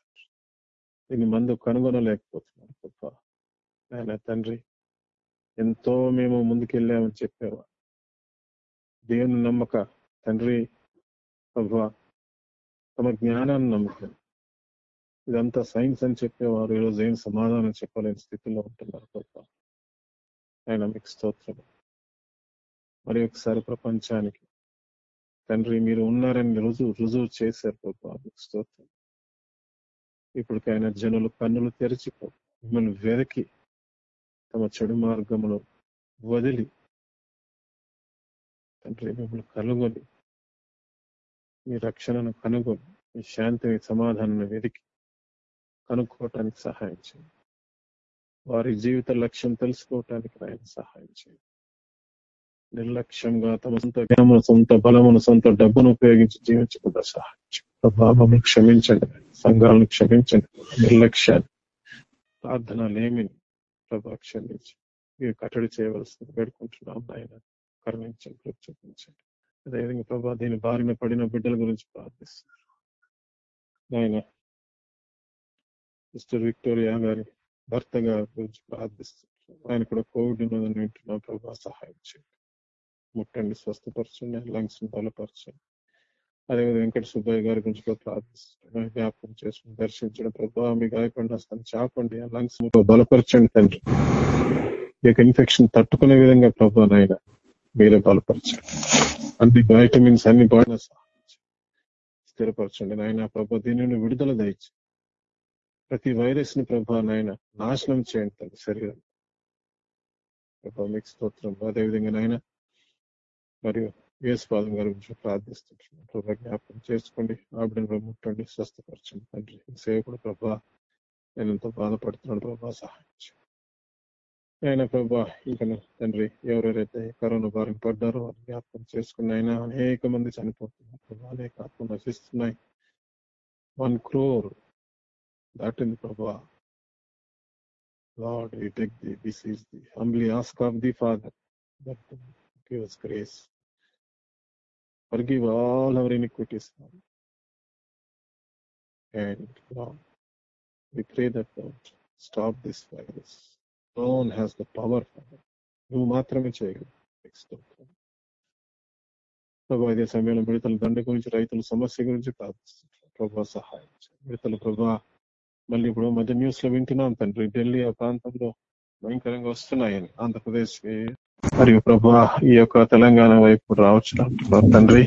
దీన్ని మందు కనుగొనలేకపోతున్నాను గొప్ప ఆయన తండ్రి ఎంతో మేము ముందుకెళ్ళామని చెప్పేవా. దేవుని నమ్మక తండ్రి ప్రభా తమ జ్ఞానాన్ని నమ్ముతాను ఇదంతా సైన్స్ అని చెప్పేవారు ఈరోజు ఏం సమాధానం చెప్పలేని స్థితిలో ఉంటున్నారు గొప్ప ఆయన మీకు స్తోత్రం. మరి ఒకసారి ప్రపంచానికి తండ్రి మీరు ఉన్నారని రుజువు రుజువు చేశారు గొప్ప మీకు స్తోత్రం. ఇప్పటికైనా జనులు కన్నులు తెరిచిపో మిమ్మల్ని వెదకి తమ చెడు మార్గమును వదిలి తండ్రి మిమ్మల్ని కనుగొని మీ రక్షణను కనుగొని మీ శాంతిని సమాధానాన్ని వెతికి కనుక్కోవటానికి సహాయం చేయండి. వారి జీవిత లక్ష్యం తెలుసుకోవటానికి ఆయన సహాయం చేయండి. నిర్లక్ష్యంగా తమ సొంత జ్ఞానమును సొంత బలమును సొంత డబ్బును ఉపయోగించి జీవించకుండా సహాయం చేయండి. ప్రభావమును క్షమించండి సంఘాలను క్షమించండి. నిర్లక్ష్యాన్ని ప్రార్థన లేమిని ప్రభా క్షమించి. మీరు కట్టడి చేయవలసింది వేడుకుంటున్నాం ఆయన కరుణించండి కృప చూపించండి అదేవిధంగా ప్రభా దీని బారిన పడిన బిడ్డల గురించి ప్రార్థిస్తున్నారు ఆయన మిస్టర్ విక్టోరియా గారి భర్త గారి గురించి ప్రార్థిస్తున్నారు ఆయన కూడా కోవిడ్ ఉన్నదని వింటున్నాం. ప్రభా సహాయం చేయండి. ముట్టండి స్వస్థపరచండి లంగ్స్ బలపరచండి. అదేవిధంగా వెంకట సుబ్బయ్య గారి గురించి కూడా ప్రార్థిస్తున్నాం జ్ఞాపకం చేసుకుని దర్శించడం. ప్రభావ మీ గాయపడిన హస్తాన్ని చాపండి. ఆ లంగ్స్ బలపరచండి తండ్రి. ఈ యొక్క ఇన్ఫెక్షన్ తట్టుకునే విధంగా ప్రభావ నాయన మీరే బలపరచండి. అన్ని వైటమిన్స్ అన్ని బాడీ స్థిరపరచండి నాయన. ప్రభా దీని నుండి విడుదల దయచి ప్రతి వైరస్ని ప్రభా నాయన నాశనం చేయండి తన శరీరం ప్రభా మీకు స్తోత్రం. అదేవిధంగా నాయన మరియు యేసుపాదం గారి గురించి ప్రార్థిస్తున్నాం ప్రభా జ్ఞాపకం చేసుకోండి. ఆవిడని ముట్టండి స్వస్థపరచండి. తండ్రి సేవకుడు ప్రభా నేను ఎంతో బాధపడుతున్నాడు ప్రభా సహాయించు. ఆయన ప్రభా ఇక తండ్రి ఎవరెవరైతే కరోనా బారిన పడ్డారో వారిని జ్ఞాపకం చేసుకుని ఆయన అనేక మంది చనిపోతున్నారు ప్రభా అనేక ఆత్మ నశిస్తున్నాయి. వన్ క్రోర్ దాటింది ప్రభా. Lord, we take the, this is the humbly ask of the Father. That to give. Forgive all our iniquities. Lord. And Lord, we pray that Lord, stop stop this virus has the power, Father. నువ్వు మాత్రమే చేయగలవు ప్రభా ఇదే సమయంలో మిడతల దండ గురించి రైతుల సమస్య గురించి ప్రార్థిస్తున్నాం ప్రభా సహాయం మిడతల ప్రభా మళ్ళీ ఇప్పుడు మధ్య న్యూస్లో వింటున్నాం తండ్రి ఢిల్లీ ఆ ప్రాంతంలో భయంకరంగా వస్తున్నాయని ఆంధ్రప్రదేశ్ మరియు ప్రభా ఈ యొక్క తెలంగాణ వైపు రావచ్చు అంటున్నారు తండ్రి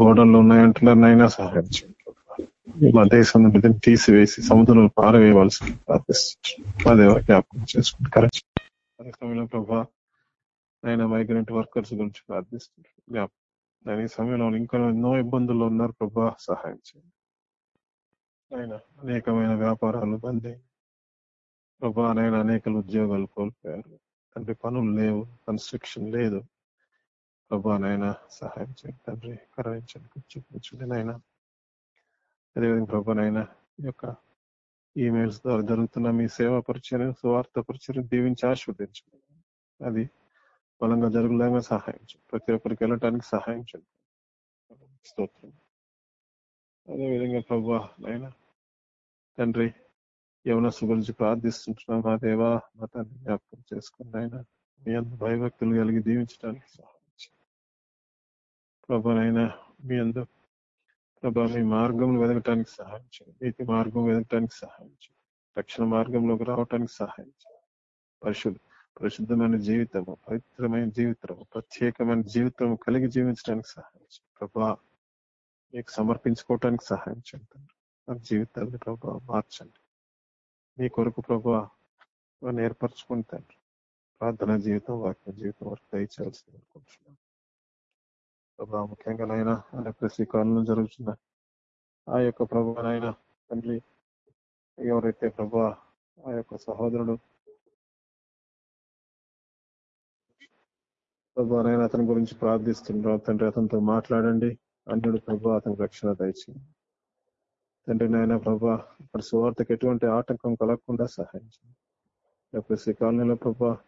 గోడల్లో ఉన్నాయంటున్నారు నైనా సహాయం చేయండి మా దేశం నుండి తీసివేసి సముద్రంలో పారవేయవలసి ప్రార్థిస్తున్నాం. మా జ్ఞాపకం చేసుకుంటే కరెక్ట్ అదే సమయంలో ప్రభా నైనా మైగ్రెంట్ వర్కర్స్ గురించి ప్రార్థిస్తున్నారు జ్ఞాపకం నేను ఈ సమయంలో ఇంకా ఎన్నో ఇబ్బందుల్లో ఉన్నారు ప్రభా సహాయం చేయండి. ఆయన అనేకమైన వ్యాపారాలు బంద్ అయ్యాయి. ప్రభా నైనా అనేక ఉద్యోగాలు కోల్పోయారు. తండ్రి పనులు లేవు కన్స్ట్రక్షన్ లేదు. ప్రభా నైనా సహాయం చేయండి తండ్రి కరుణించండి చూపించండి నాయన. అదేవిధంగా ప్రభా నాయన ఈ యొక్క ఈమెయిల్స్ ద్వారా జరుగుతున్న మీ సేవా పరిచయం సువార్త పరిచయం దీవించి ఆస్వాదించండి అది బలంగా జరుగులాగా సహాయం చేయండి. ప్రతి ఒక్కరికి వెళ్ళటానికి సహాయం చేయండి. స్తోత్రం. అదేవిధంగా ప్రభా నాయన తండ్రి యవనస్సు గురించి ప్రార్థిస్తుంటున్నాం. మా దేవా మా తండ్రి జ్ఞాపకం చేసుకుని ఆయన మీ అందు భయభక్తులు కలిగి దీవించడానికి సహాయం ప్రభానైనా మీ అందు ప్రభా మీ మార్గంలో వెదగటానికి సహాయం చేయండి నీతి మార్గం వెదగటానికి సహాయం చేయండి రక్షణ మార్గంలోకి రావటానికి సహాయం చేయండి పరిశుద్ధ పరిశుద్ధమైన జీవితము పవిత్రమైన జీవితము ప్రత్యేకమైన జీవితం కలిగి జీవించడానికి సహాయం ప్రభా మీకు సమర్పించుకోవటానికి సహాయం చేయండి నా జీవితాన్ని ప్రభా మార్చండి. మీ కొరకు ప్రభా వారిని తండ్రి ప్రార్థన జీవితం వాక్య జీవితం వరకు దయచేయాల్సింది అనుకుంటున్నాను. ప్రభా ముఖ్యంగా నాయన ఆయన ప్రతి కాలంలో జరుగుతున్న ఆ యొక్క ప్రభా నాయన తండ్రి ఎవరైతే ప్రభా ఆ యొక్క సహోదరుడు ప్రభా నాయన అతని గురించి ప్రార్థిస్తున్నాడు తండ్రి అతనితో మాట్లాడండి. అన్యుడు ప్రభా అతని రక్షణ దయచేయండి. తండ్రి నాయన ప్రభా ఇక్కడ సువార్తకు ఎటువంటి ఆటంకం కలగకుండా సహాయించండి. చేయండి ప్రతి కాలనీలో ప్రభా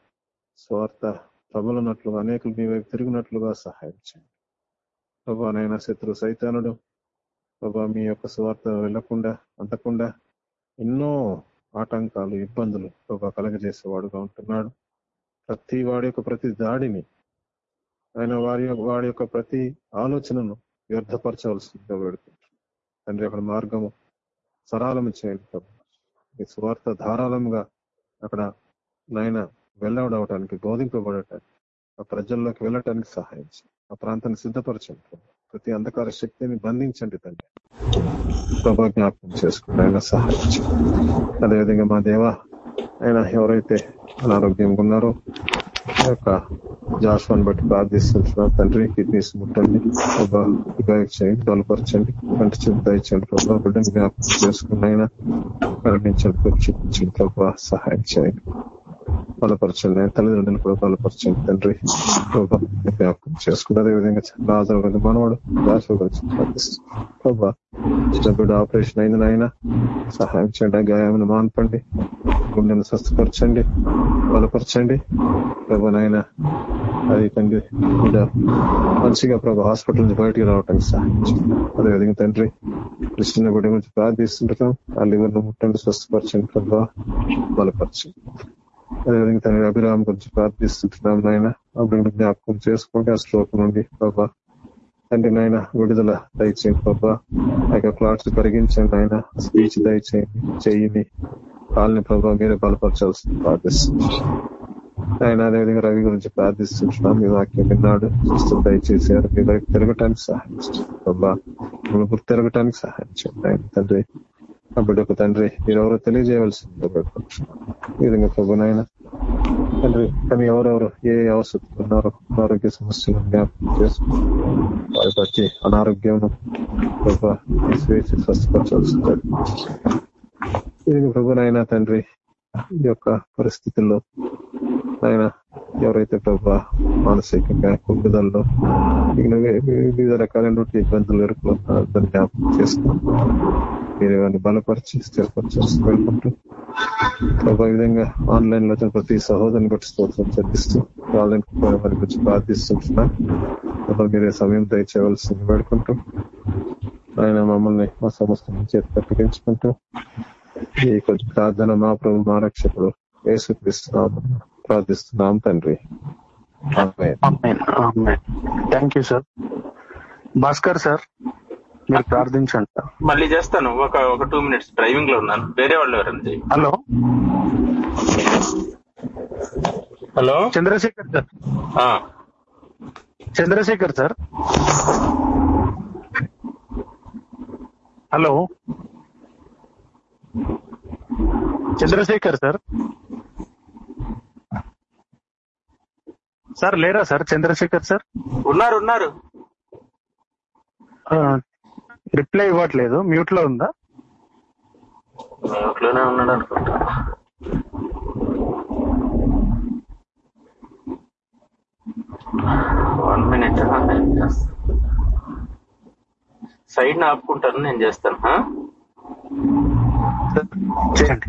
స్వార్థ ప్రబలనట్లుగా అనేకులు మీ వైపు తిరిగినట్లుగా సహాయం ప్రభా నైనా శత్రు సైతానుడు ప్రభా మీ యొక్క స్వార్థ వెళ్ళకుండా అందకుండా ఎన్నో ఆటంకాలు ఇబ్బందులు ప్రభా కలగజేసేవాడుగా ఉంటున్నాడు. ప్రతి వాడి యొక్క ప్రతి దాడిని ఆయన వారి యొక్క- వాడి యొక్క ప్రతి ఆలోచనను వ్యర్థపరచవలసిందిగా వేడుకుంటున్నాడు తండ్రి అక్కడ మార్గము సరళము చేయండి ప్రభు ఈ స్వార్థ ధారాళంగా అక్కడ నాయన వెళ్ళవడవటానికి బోధింపబడటానికి ఆ ప్రజల్లోకి వెళ్ళటానికి సహాయం ఆ ప్రాంతాన్ని సిద్ధపరచండి. ప్రభు. ప్రతి అంధకార శక్తిని బంధించండి తండ్రి. ప్రభా జ్ఞాపకం చేసుకుంటే ఆయన సహాయం అదేవిధంగా మా దేవ ఆయన ఎవరైతే అనారోగ్యంగా ఉన్నారో యొక్క జాషువాని బట్టి ప్రార్థిస్తున్నా తండ్రి కిడ్నీస్ ముట్టండి. ప్రభా గాయకు చేయండి బలపరచండి. కంటి చూపు దయచండి ప్రభావ బిడ్డను జ్ఞాపకం చేసుకుని ఆయన కరుణించండి చూపించండి ప్రభావ సహాయం చేయండి. బలపరచండి తల్లిదండ్రులను కూడా బలపరచండి తండ్రి. ప్రభా జ్ఞాపకం చేసుకుని అదేవిధంగా లాజరు గారి మనవాడు దాసు గురించి ప్రభా ఆపరేషన్ అయింది నాయన. సహాయం చేయండి ఆ గాయాలను మాన్పండి. గుండెను స్వస్థపరచండి బలపరచండి. ప్రభా నాయన అది తండ్రి బిడ్డ మంచిగా ప్రభా హాస్పిటల్ నుంచి బయటికి రావటానికి సహాయం చేయండి. అదేవిధంగా తండ్రి కృష్ణ గుడి గురించి ప్రార్థిస్తుంటాం ఆ లివర్ను ముట్టండి స్వస్థపరచండి ప్రభా బలపరచండి. అదేవిధంగా తండ్రి అభిరామ్ గురించి ప్రార్థిస్తున్నాం నాయన. అభిరామ్ జ్ఞాపకం చేసుకోండి ఆ శ్లోకం నుండి బాబా తండ్రి నాయన విడుదల దయచేయండి బాబా ఆ యొక్క క్లాట్స్ కరిగించండి ఆయన స్పీచ్ దయచేయండి చెయ్యిని కాళ్ళని ప్రభావ మీరే బలపరచాల్సింది ప్రార్థిస్తున్నాం. ఆయన అదేవిధంగా రవి గురించి ప్రార్థిస్తున్నాం మీ వాక్యం విన్నాడు. చూస్తూ దయచేసారు మీ వైపు తిరగటానికి సహాయం చేయండి ప్రభా. గుర్తు తిరగటానికి సహాయం చేయండి ఆయన తండ్రి. అప్పుడు తండ్రి మీరు ఎవరో తెలియజేయవలసింది ఈ విధంగా ప్రభు తండ్రి కానీ ఎవరెవరు ఏ అవసరం ఉన్నారో అనారోగ్య సమస్యలు జ్ఞాపకం చేసుకుని వారి బట్టి అనారోగ్యం ప్రభా తీసివేసి స్వస్థపరచాల్సింది ఇది ప్రభునైనా తండ్రి ఈ యొక్క పరిస్థితుల్లో ఆయన ఎవరైతే ప్రభా మానసికంగా కుంగుదల్లో వివిధ రకాలైనటువంటి ఇబ్బందులు ఎదుర్కొన్నారు దాన్ని జ్ఞాపకం చేసుకుని మీరు వారిని బలపరిచి స్థిరపరిచి వెళ్ళుకుంటూ ప్రభా విధంగా ఆన్లైన్లో ప్రతి సహోదరుని బట్టి స్తోత్రం చెల్లిస్తూ వాళ్ళని వారి గురించి ప్రార్థిస్తుంటున్నా. ప్రభా మీరే సమయం దయచేయవలసింది పెడుకుంటూ ఆయన మమ్మల్ని మా సంస్థ చేతి తప్పించుకుంటూ ఈ కొంచెం ప్రార్థన మా ప్రభు మా రక్షకుడు యేసుక్రీస్తున్నాం ప్రార్థిస్తున్నాం తండ్రి. Amen. Thank you sir. Bhaskar sir మీరు ప్రార్థించండి. మళ్ళీ చేస్తాను. ఒక ఒక టూ మినిట్స్ డ్రైవింగ్లో ఉన్నాను. వేరే వాళ్ళు ఎవరైనా చేయి హలో. హలో. చంద్రశేఖర్ సార్. ఆ, Chandrasekhar sir. Hello. Chandrasekhar sir. Sir లేరా సార్? చంద్రశేఖర్ సార్? ఉన్నారు ఉన్నారు. రిప్లై ఇవ్వట్లేదు. మ్యూట్లో ఉందా? ఇంట్లోనే ఉన్నాడు అనుకుంటా. వన్ మినిట్ సైడ్ ఆపుకుంటాను నేను చేస్తాను? చేయండి.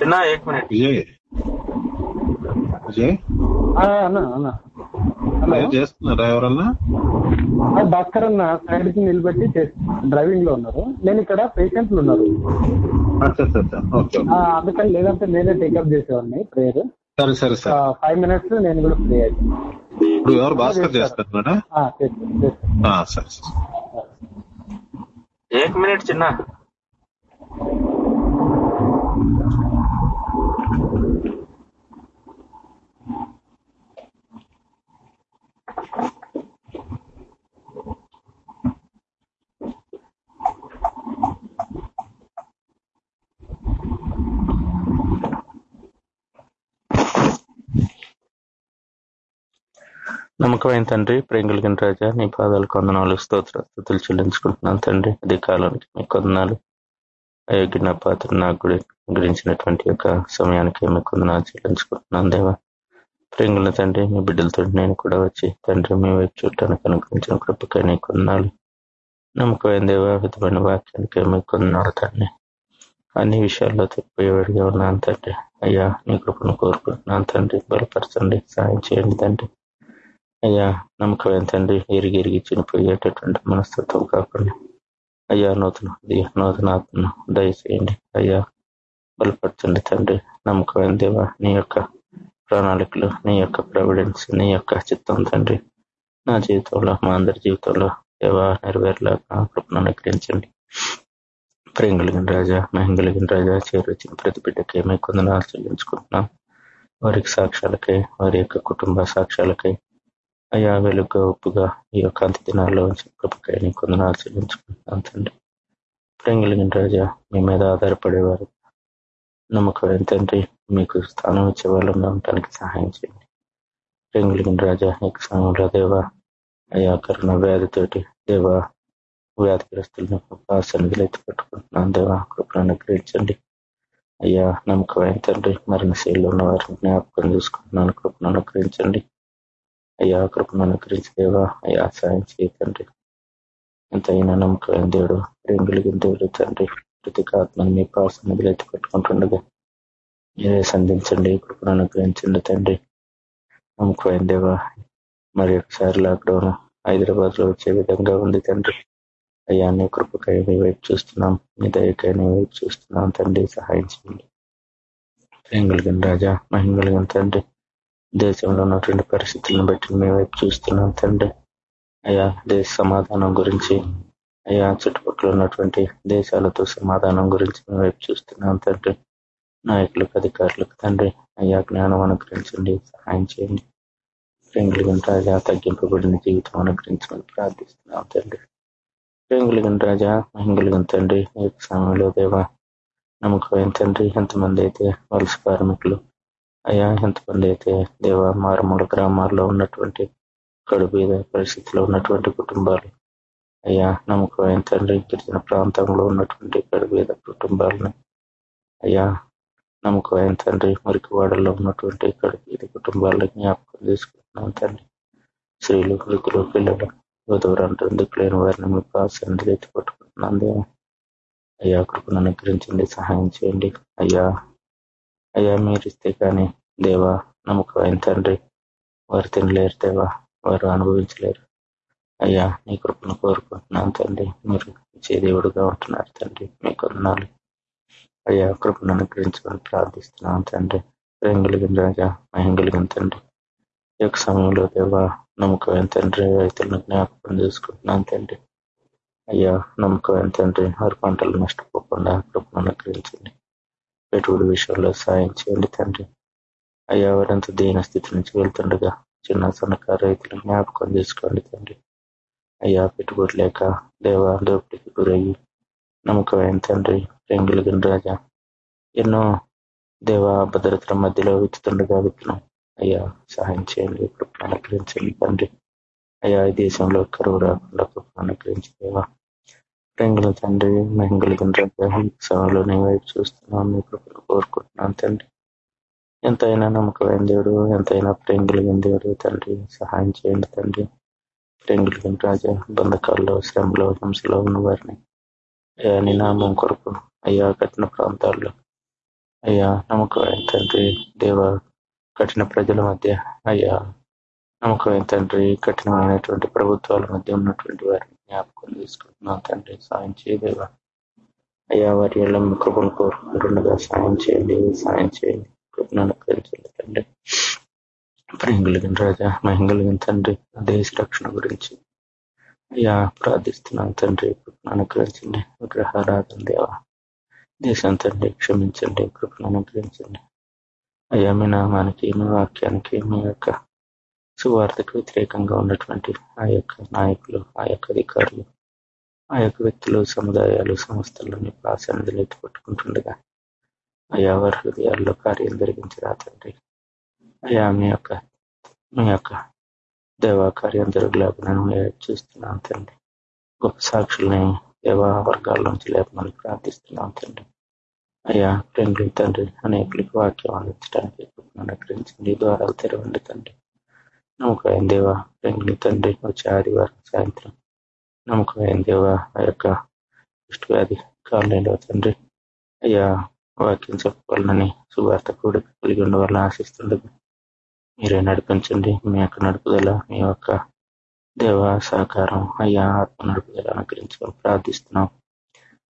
చిన్న ఏక్ మినిట్. చేస్తున్నారా ఎవరన్నా భాస్కర్ అన్న సైడ్కి నిలబెట్టి డ్రైవింగ్లో ఉన్నారు. నేను ఇక్కడ పేషెంట్లు ఉన్నారు. అందుకని లేదంటే నేనే టేకప్ చేసేవాడిని ప్రేయర్. సరే సరే సరే. ఫైవ్ మినిట్స్ నేను కూడా ఫ్రీ అయ్యాను ఇప్పుడు ఎవరు? భాస్కర్ చేస్తాను సరే సరే. ఏక్ మినిట్ చిన్న. నమ్మకమైన తండ్రి ప్రేమ కలిగిన రాజా నీ పాదాలు కొందనాలు స్తోత్ర స్థుతులు చెల్లించుకుంటున్నాను తండ్రి. అదే కాలానికి మీ కొందనాలు అయోగ్య పాత్ర నాకు గుడి గురించినటువంటి యొక్క సమయానికి మీ కొందనాలు చెల్లించుకుంటున్నాను దేవా. ప్రేంగుల తండ్రి మీ బిడ్డలతో నేను కూడా వచ్చి తండ్రి మీ వైపు చూడటానికి అనుగ్రహించిన కృపకై నీ కొందనాలు నమ్మకమైన దేవా విధమైన వాక్యానికి మీ కొందనాలు తండ్రి. అన్ని విషయాల్లో తప్పిపోయేవాడిగా ఉన్నాను తండ్రి. అయ్యా నీ కృపను కోరుకుంటున్నాను తండ్రి. బలపరచండి సాయం చేయండి తండ్రి. అయ్యా నమ్మకమైన తండ్రి ఎరిగి ఎరిగి చనిపోయేటటువంటి మనస్తత్వం కాకుండా. అయ్యా నూతన హృదయ నూతన ఆత్మను దయచేయండి. అయ్యా బలపరచండి తండ్రి. నమ్మకమైన దేవ? నీ యొక్క ప్రణాళికలు నీ యొక్క ప్రావిడెన్స్ నీ యొక్క చిత్తం తండ్రి. నా జీవితంలో మా అందరి జీవితంలో దేవా నెరవేరలాగా కృపను అనుగ్రహించండి. ప్రేమ కలిగిన రాజా మహిం కలిగిన రాజా చేరొచ్చిన ప్రతి బిడ్డకి మీ కొందనాలు చెల్లించుకుంటున్నాం. వారికి సాక్ష్యాలకై వారి యొక్క కుటుంబ సాక్ష్యాలకై అయ్యా వెలుగుగా ఒప్పుగా ఈ యొక్క అంత్య దినాల్లో ఉంచిన కృపకై నీ కొందనాలు చెల్లించుకుంటున్నాను తండ్రి. ప్రేమ కలిగిన రాజా? మీ మీద ఆధారపడేవారు. నమ్మకం ఏంటంటే మీకు స్థానం ఇచ్చే వాళ్ళంగా ఉండటానికి సహాయం చేయండి. ప్రేమ కలిగిన రాజా? నీకు సమయంలో దేవా అయ్యా కరుణ వ్యాధితోటి దేవా వ్యాధిగ్రస్తులను సన్నిధిలో ఎత్తి పెట్టుకుంటున్నాను దేవా కృపను అనుగ్రహించండి. అయ్యా నమ్మకం ఏంటంటే మరణశైలిలో ఉన్న వారిని జ్ఞాపకం చూసుకుంటున్నాను కృపను అనుగ్రహించండి. అయ్యా కృపను అనుగ్రహించేవా అయ్యా సాయం చేయతండి ఎంతైనా నమ్మకమైన దేవుడు ప్రేమ కలిగిన దేవుడు తండ్రి. ప్రతి ఆత్మని మీ పాసన్నిధిలో ఎత్తి పెట్టుకుంటుండగా మీరే సంధించండి కృపను అనుగ్రహించండి తండ్రి. నమ్మకం దేవా మరి ఒకసారి లాక్డౌన్ హైదరాబాద్లో వచ్చే విధంగా ఉంది తండ్రి. అయ్యా నీ కృపకై మీ వైపు చూస్తున్నాం మీ దయకై నీ వైపు చూస్తున్నాం తండ్రి. సహాయం చేయండి. ప్రేమ కలిగిన రాజా మహిమ కలిగిన తండ్రి. దేశంలో ఉన్నటువంటి పరిస్థితులను బట్టి మేము వైపు చూస్తున్నాం తండ్రి. అయా దేశ సమాధానం గురించి అయా చుట్టుపక్కల ఉన్నటువంటి దేశాలతో సమాధానం గురించి మేము వైపు చూస్తున్నాం తండ్రి. నాయకులకు అధికారులకు తండ్రి అయ్యా జ్ఞానం అనుగ్రహించండి సహాయం చేయండి. ప్రేమ కలిగిన రాజా తగ్గింపబడిన జీవితం అనుగ్రహించమని ప్రార్థిస్తున్నాం తండ్రి. ప్రేమ కలిగిన రాజా మహిమ కలిగిన తండ్రి ఈ సమయంలో దేవా నమ్మకం తండ్రి ఎంతమంది అయితే వలస కార్మికులు అయ్యా ఎంతమంది అయితే దేవ మారుమూల గ్రామాల్లో ఉన్నటువంటి కడుపీద పరిస్థితిలో ఉన్నటువంటి కుటుంబాలు అయ్యా నమ్మకమైన తండ్రి గిరిజన ప్రాంతంలో ఉన్నటువంటి కడుపీద కుటుంబాలను అయ్యా నమ్మకమైన తండ్రి మురికివాడల్లో ఉన్నటువంటి కడుపీద కుటుంబాలను జ్ఞాపకం తీసుకుంటున్నాం తండ్రి. స్త్రీలు వృద్ధులు పిల్లలు వధువురంటూ దిక్కులేని వారిని మీకు పాసండి ఎత్తి పట్టుకుంటున్నాం దేవా. అయ్యా కృపను అనుగ్రహించండి సహాయం చేయండి. అయ్యా అయ్యా మీరు ఇస్తే కానీ దేవా నమ్మకమైన తండ్రి వారు తినలేరు దేవా వారు అనుభవించలేరు. అయ్యా నీ కృపను కోరుకుంటున్నాను తండ్రి. మీరు ఇచ్చే దేవుడుగా ఉంటున్నారు తండ్రి. మీ కొందనాలు అయ్యా కృపను అనుగ్రహించమని ప్రార్థిస్తున్నాను తండ్రి. ప్రేమ కలిగిన రాజా మహిం కలిగిన తండ్రి. ఈ యొక్క సమయంలో దేవా నమ్మకమైన తండ్రి రైతులను జ్ఞాపకం చేసుకుంటున్నాను తండ్రి. అయ్యా నమ్మకమైన తండ్రి వారి పంటలు నష్టపోకుండా కృపను అనుగ్రహించండి. పెట్టుబడి విషయంలో సాయం చేయండి తండ్రి. అయ్యా వారంతా దీన స్థితి నుంచి వెళ్తుండగా చిన్న సన్నకారు రైతులు జ్ఞాపకం చేసుకోండి తండ్రి. అయ్యా పెట్టుబడి లేక దేవా దోపిడికి గురయ్యి నమ్మకమైన తండ్రి ప్రేంగులిగిన రాజా. ఎన్నో దేవ భద్రతల మధ్యలో విత్తుతుండగా విత్తనం అయ్యా సహాయం చేయండి ఇప్పుడు అనుగ్రహించండి తండ్రి. అయ్యా ఈ దేశంలో కరువు రాకుండా అనుగ్రహించి దేవా. పెంగుల తండ్రి మహింగులిగిన రాజా ఈ వైపు చూస్తున్నాం మీ కృపలు కోరుకుంటున్నాను తండ్రి. ఎంతైనా నమ్మకమైన దేవుడు ఎంతైనా ప్రేమ కలిగిన దేవుడు తండ్రి. సహాయం చేయండి తండ్రి. ప్రేమ కలిగిన రాజా బంధకాల్లో శ్రమలో హింసలో ఉన్న వారిని అయ్యా నీ నామం కొరకు అయ్యా కఠిన ప్రాంతాల్లో అయ్యా నమ్మకమైన తండ్రి. దేవ కఠిన ప్రజల మధ్య అయ్యా నమ్మకమైన తండ్రి. కఠినమైనటువంటి ప్రభుత్వాల మధ్య ఉన్నటువంటి వారిని జ్ఞాపకం తీసుకుంటున్నాం తండ్రి సాయం చేయదేవా అయ్యా వారి ఎల్ల మీ కృపను కోరుకుంటుండగా సాయం చేయండి సాయం చేయండి. కృపను అనుగ్రహించండి తండ్రి. ప్రేంగులిగిన రాజా మహింగులిగిన తండ్రి దేశ రక్షణ గురించి. అయ్యా ప్రార్థిస్తున్నాను తండ్రి కృపను అనుగ్రహించండి. విగ్రహారాధన దేవా. దేశం తండ్రి క్షమించండి కృపను అనుగ్రహించండి. అయ్యా మీ నామానికి మీ వాక్యానికి మీ యొక్క సువార్తకు వ్యతిరేకంగా ఉన్నటువంటి ఆ యొక్క నాయకులు ఆ యొక్క అధికారులు ఆ యొక్క వ్యక్తులు సముదాయాలు సంస్థలు మీ ప్రాసన్నిధులు ఎత్తి పట్టుకుంటుండగా అయ్యా వారి హృదయాల్లో కార్యం జరిగించరా తండ్రి అయ్యా మీ యొక్క మీ యొక్క దేవా కార్యం జరగలేకుండా చూస్తున్నాం తండ్రి. గొప్ప సాక్షుల్ని దేవా వర్గాల నుంచి లేపమని ప్రార్థిస్తున్నాం తండ్రి. అయ్యా ప్రేంగులు తండ్రి అనేకులకి వాక్యం అందించడానికి అనుగ్రహించండి ద్వారాలు తెరవండి తండ్రి. నమ్మకమైన దేవా ప్రేంగులు తండ్రి వచ్చే ఆదివారం సాయంత్రం నమ్మకమైన దేవా ఆ యొక్క దృష్టి వ్యాధి కాలనీలో తండ్రి అయ్యా వాక్యం చెప్పవాలని శుభార్త కూడా కలిగి ఉండవాలని ఆశిస్తుండగా మీరే నడిపించండి మీ యొక్క నడుపుదల మీ యొక్క దేవ సహకారం అయ్యా ఆత్మ నడుపుదల అనుగ్రహించమని ప్రార్థిస్తున్నాం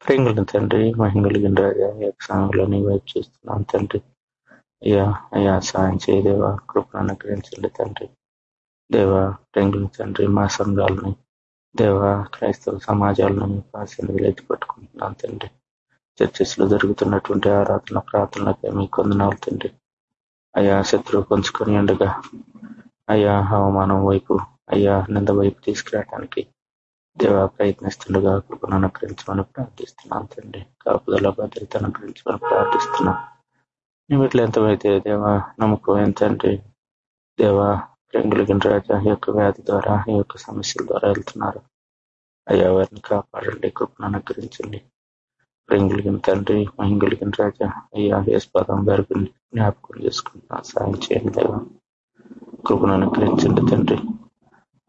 ప్రేంగుల తండ్రి మహింగలిగిన రాజా యొక్క సమయంలో వైపు చూస్తున్నాం తండ్రి అయ్యా అయ్యా సాయం చేయదేవా కృపను అనుగ్రహించండి తండ్రి దేవా ప్రేంగుల తండ్రి మా సంఘాలని దేవ క్రైస్తవ సమాజాలను మీ పాసన్ని ఎత్తి పట్టుకుంటున్నాం తండ్రి. చర్చెస్లో జరుగుతున్నటువంటి ఆరాధన ప్రార్థనలకే మీ కొందనాలు తండ్రి. అయ్యా శత్రువు పంచుకొని ఉండగా అయ్యా అవమానం వైపు అయ్యా నింద వైపు తీసుకురావడానికి దేవ ప్రయత్నిస్తుండగా కృపను అనుగ్రహించమని ప్రార్థిస్తున్నాను తండ్రి. కాపుదల భద్రత అనుగ్రహించమని ప్రార్థిస్తున్నాను వీటిలో ఎంతమైతే దేవ నమ్మకం తండ్రి దేవ ప్రేంగులిగిన రాజా ఈ యొక్క వ్యాధి ద్వారా ఈ యొక్క సమస్యల ద్వారా వెళ్తున్నారు. అయ్యా వారిని కాపాడండి కృపను అనుగ్రహించండి. ప్రేంగులిగిన తండ్రి మహింగులిగిన రాజా అయ్యా యశ్పాదం గారికి జ్ఞాపకం చేసుకుంటున్నా సాయం చేయండి దేవా. కృపను అనుగ్రహించండి తండ్రి.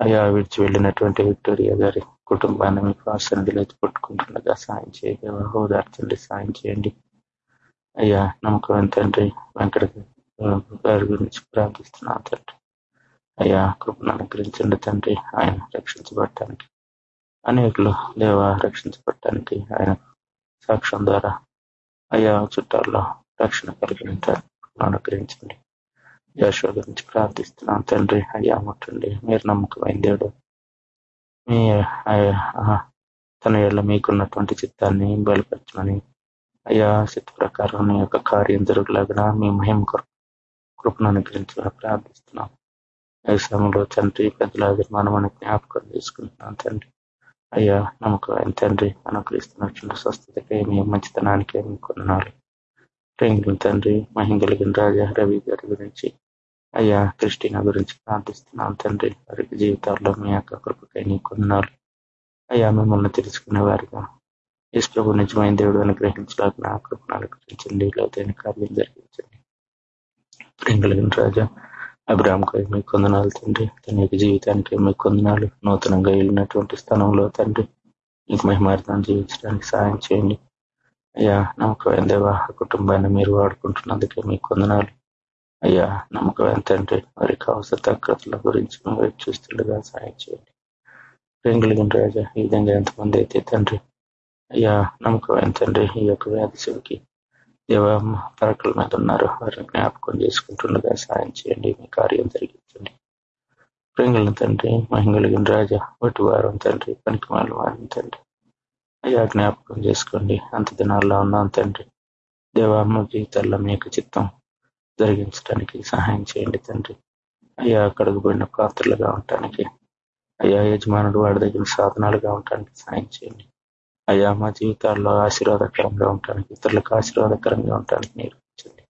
అయ్యా విడిచి వెళ్ళినటువంటి విక్టోరియా గారి కుటుంబాన్ని మీకు ఆసన్నిధిలో పట్టుకుంటుండగా సాయం చేయండి హోదార్చండి సాయం చేయండి. అయ్యా నమ్మకం తండ్రి వెంకట గారి గురించి ప్రార్థిస్తున్నాను తండ్రి. అయ్యా కృపను అనుగ్రహించండి తండ్రి. ఆయన రక్షించబడటానికి అనేకులు దేవ రక్షించబడటానికి ఆయన సాక్ష్యం ద్వారా అయ్యా చుట్టాల్లో రక్షణ కలిగిన అనుగ్రహించండి. యశో గురించి ప్రార్థిస్తున్నాం తండ్రి. అయ్యా ముట్టండి. మీరు నమ్మకమైన దేవుడు. మీ తన ఏళ్ళ మీకున్నటువంటి చిత్తాన్ని బయలుపరచమని అయ్యా చిత్త ప్రకారం మీ యొక్క కార్యం జరుగులాగా మీ మహిమ కృపను అనుగ్రహించమని ప్రార్థిస్తున్నాం. వ్యవసాయంలో తండ్రి పెద్దల మనమని జ్ఞాపకం చేసుకుంటున్నాం తండ్రి. అయ్యా నమ్మకం తండ్రి అనుగ్రహిస్తున్నటువంటి స్వస్థతకే మీ మంచితనానికే మీ కొన్నాళ్ళు ప్రేంగుల తండ్రి మహింగలిగిన రాజా రవి గారి గురించి అయ్యా క్రిస్టినా గురించి ప్రార్థిస్తున్నాం తండ్రి. వారికి జీవితాల్లో మీ యొక్క కృపకై నీ కొన్నాళ్ళు అయ్యా మిమ్మల్ని తెలుసుకునే వారిగా. యేసు ప్రభు నిజమైన దేవుడు అనుగ్రహించలేక కృపను అనుగ్రహించండి. లోతైన కార్యం జరిగించండి. ప్రేంగలిగిన రాజా అబ్రామ్కి మీ కొందనాలు తండ్రి. తన యొక్క జీవితానికి మీ కొందనాలు నూతనంగా వెళ్ళినటువంటి స్థానంలో తండ్రి. మీకు మహిమార్థం జీవించడానికి సహాయం చేయండి. అయ్యా నమ్మకమైన దేవా ఆ కుటుంబాన్ని మీరు వాడుకుంటున్నందుకే మీ కొందనాలు అయ్యా నమ్మకమైన తండ్రి వారికి అవసరతల గురించి మేము వైపు చూస్తుండగా సహాయం చేయండి. ప్రేమ రాజా ఈ విధంగా ఎంతమంది అయితే తండ్రి. అయ్యా నమ్మకమైన తండ్రి ఈ యొక్క వ్యాధి శివకి దేవ పరకల మీద ఉన్నారు. వారిని జ్ఞాపకం చేసుకుంటుండగా సాయం చేయండి మీ కార్యం జరిగించండి. ప్రేంగులను తండ్రి మహింగలిగిన రాజా వాటి వారం తండ్రి పనికి మాల వారిని తండ్రి. అయ్యా జ్ఞాపకం చేసుకోండి. అంత దినాల్లో ఉన్నాం తండ్రి. దేవామ్మ జీవితాల్లో మీ యొక్క చిత్తం జరిగించడానికి సహాయం చేయండి తండ్రి. అయ్యా కడుగుబడిన పాత్రలుగా ఉండటానికి. అయ్యా యజమానుడు వాడి దగ్గర సాధనాలుగా ఉండటానికి సహాయం చేయండి. అయ్యా మా జీవితాల్లో ఆశీర్వాదకరంగా ఉండటానికి ఇతరులకు ఆశీర్వాదకరంగా ఉండటానికి నేర్పించండి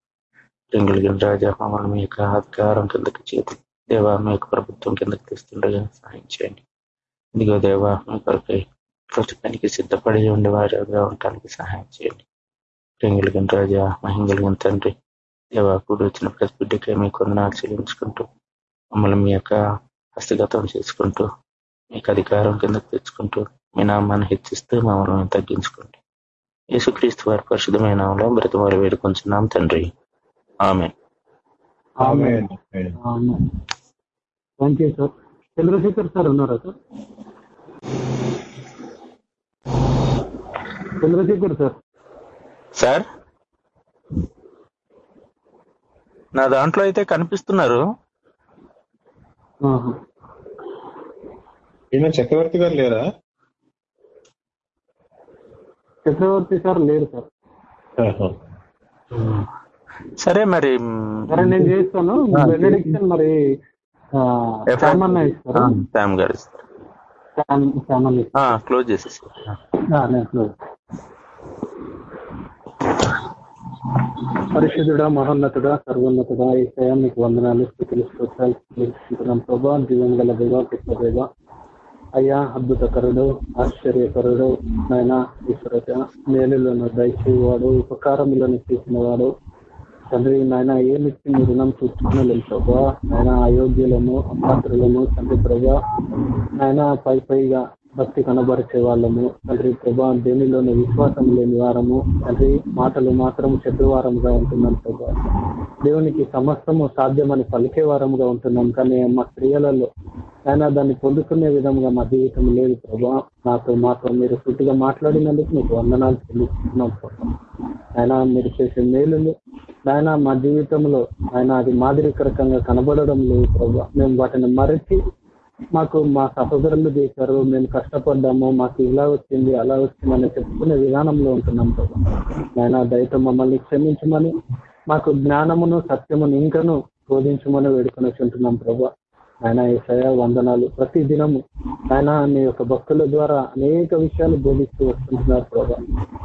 రింగులిగిన రాజా మమ్మల్ని మీ యొక్క అధికారం కిందకి చేతి దేవా మీ యొక్క ప్రభుత్వం కిందకి తెస్తుండగా సహాయం చేయండి. ఇదిగో దేవా మీ కొరకై ప్రస్తుతానికి సిద్ధపడి ఉండే వారిగా ఉండటానికి సహాయం చేయండి. రింగులిగిన రాజా మహింగలిగిన తండ్రి దేవా కూడి వచ్చిన ప్రతి బిడ్డకే మీ కొందనాలు చెల్లించుకుంటూ మమ్మల్ని మీ యొక్క హస్తగతం చేసుకుంటూ మీకు అధికారం కిందకు తెచ్చుకుంటూ మీ నామాన్ని హెచ్చిస్తూ మమ్మల్ని తగ్గించుకోండి యేసుక్రీస్తు వారి పరిశుద్ధమైన నామంలో బ్రతిమారి వేడుకొంచున్నాం తండ్రి ఆమె thank you sir Chandrasekhar sir ఉన్నారా సార్ చంద్రశేఖర్ సార్ సార్ నా దాంట్లో అయితే కనిపిస్తున్నారు. చక్రవర్తి గారు లేరా? చక్రవర్తి సార్ లేరు సార్. సరే మరి సరే నేను చేస్తాను బెనడిక్షన్ మరి ఇస్తారు. గారు ఇస్తారు. క్లోజ్ చేసేసి. ఆ, నేను close. పరిశుద్ధుడా మహోన్నతుడా సర్వోన్నతుడా ఈ మీకు వందనాలు స్థితులు స్తోత్రాలు ప్రభా జీవం గల దేవ కృష్ణ దేవ. అయ్యా అద్భుతకరుడు ఆశ్చర్యకరుడు నాయన ఈశ్వరత మేలులను దయచేవాడు ఉపకారములను చేసిన వాడు తండ్రి నాయన ఏమిచ్చి మీ రుణం చూసుకునలేము ప్రభా నాయన అయోగ్యులను అపాత్రులను తండ్రి ప్రభా నాయన పై పైగా భక్తి కనబరిచే వాళ్ళము. తండ్రి ప్రభా దేనిలోని విశ్వాసం లేని వారము. తండ్రి మాటలు మాత్రం చెడ్డవారముగా ఉంటున్నాం ప్రభా. దేవునికి సమస్తము సాధ్యమని పలికే వారముగా ఉంటున్నాం. కానీ మా క్రియలలో ఆయన దాన్ని పొందుకునే విధంగా మా జీవితం లేదు ప్రభా. నాతో మాతో మీరు సుట్టిగా మాట్లాడినందుకు మీకు వందనాలు చెల్లిస్తున్నాం ప్రభా. ఆయన మీరు చేసే మేలులు ఆయన మా జీవితంలో ఆయన అది మాదిరికరకంగా కనబడడం లేదు ప్రభా. మేము వాటిని మరచి మాకు మా సహోదరులు చేశారు మేము కష్టపడ్డాము మాకు ఇలా వచ్చింది అలా వచ్చిందని చెప్పుకునే విధానంలో ఉంటున్నాం ప్రభా. ఆయన దయతో మమ్మల్ని క్షమించమని మాకు జ్ఞానమును సత్యమును ఇంకను బోధించమని వేడుకొని ఉంటున్నాం ప్రభా. ఆయన ఏసయ వందనాలు. ప్రతి దినము ఆయన నీ యొక్క భక్తుల ద్వారా అనేక విషయాలు బోధిస్తూ వస్తుంటున్నారు ప్రభా.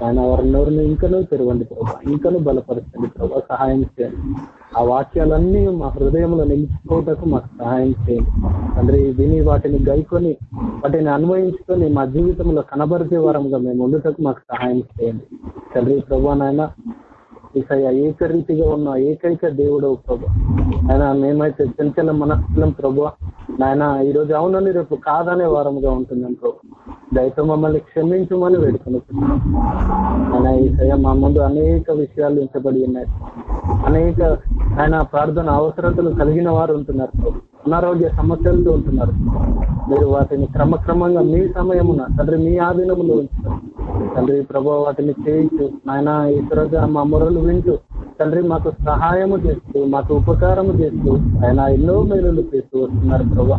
ఆయన వారిని ఇంకనూ తెరవండి ప్రభా. ఇంకనూ బలపరచండి ప్రభా. సహాయం చేయండి. ఆ వాక్యాలన్నీ మా హృదయంలో నిలుచుకోవటకు మాకు సహాయం చేయండి. తండ్రి విని వాటిని గైకొని వాటిని అన్వయించుకొని మా జీవితంలో కనబరిచే వారంగా మేము ఉండటకు మాకు సహాయం చేయండి. తండ్రి ప్రభా నాయన ఈసయ ఏకరీతిగా ఉన్న ఏకైక దేవుడు ప్రభు. ఆయన మేమైతే చిన్న మనస్సులం ప్రభు. నాయన ఈ రోజు అవునని రేపు కాదనే వారముగా ఉంటుందని ప్రభు. దయతో మమ్మల్ని క్షమించమని వేడుకుంటున్నాం ఆయన ఈసయ మా ముందు అనేక విషయాలు ఉంచబడి ఉన్నాయి. అనేక ఆయన ప్రార్థన అవసరతలు కలిగిన వారు ఉంటున్నారు ప్రభు. అనారోగ్య సమస్యలతో ఉంటున్నారు. మీరు వాటిని క్రమక్రమంగా మీ సమయమున తండ్రి మీ ఆధీనములో ఉంచుతారు తండ్రి ప్రభు వాటిని చేయించు. నాయన ఈశ్వరగా మా మొరలు వింటూ తండ్రి మాకు సహాయము చేస్తూ మాకు ఉపకారము చేస్తూ ఆయన ఎన్నో మేలులు చేస్తూ వస్తున్నారు ప్రభా.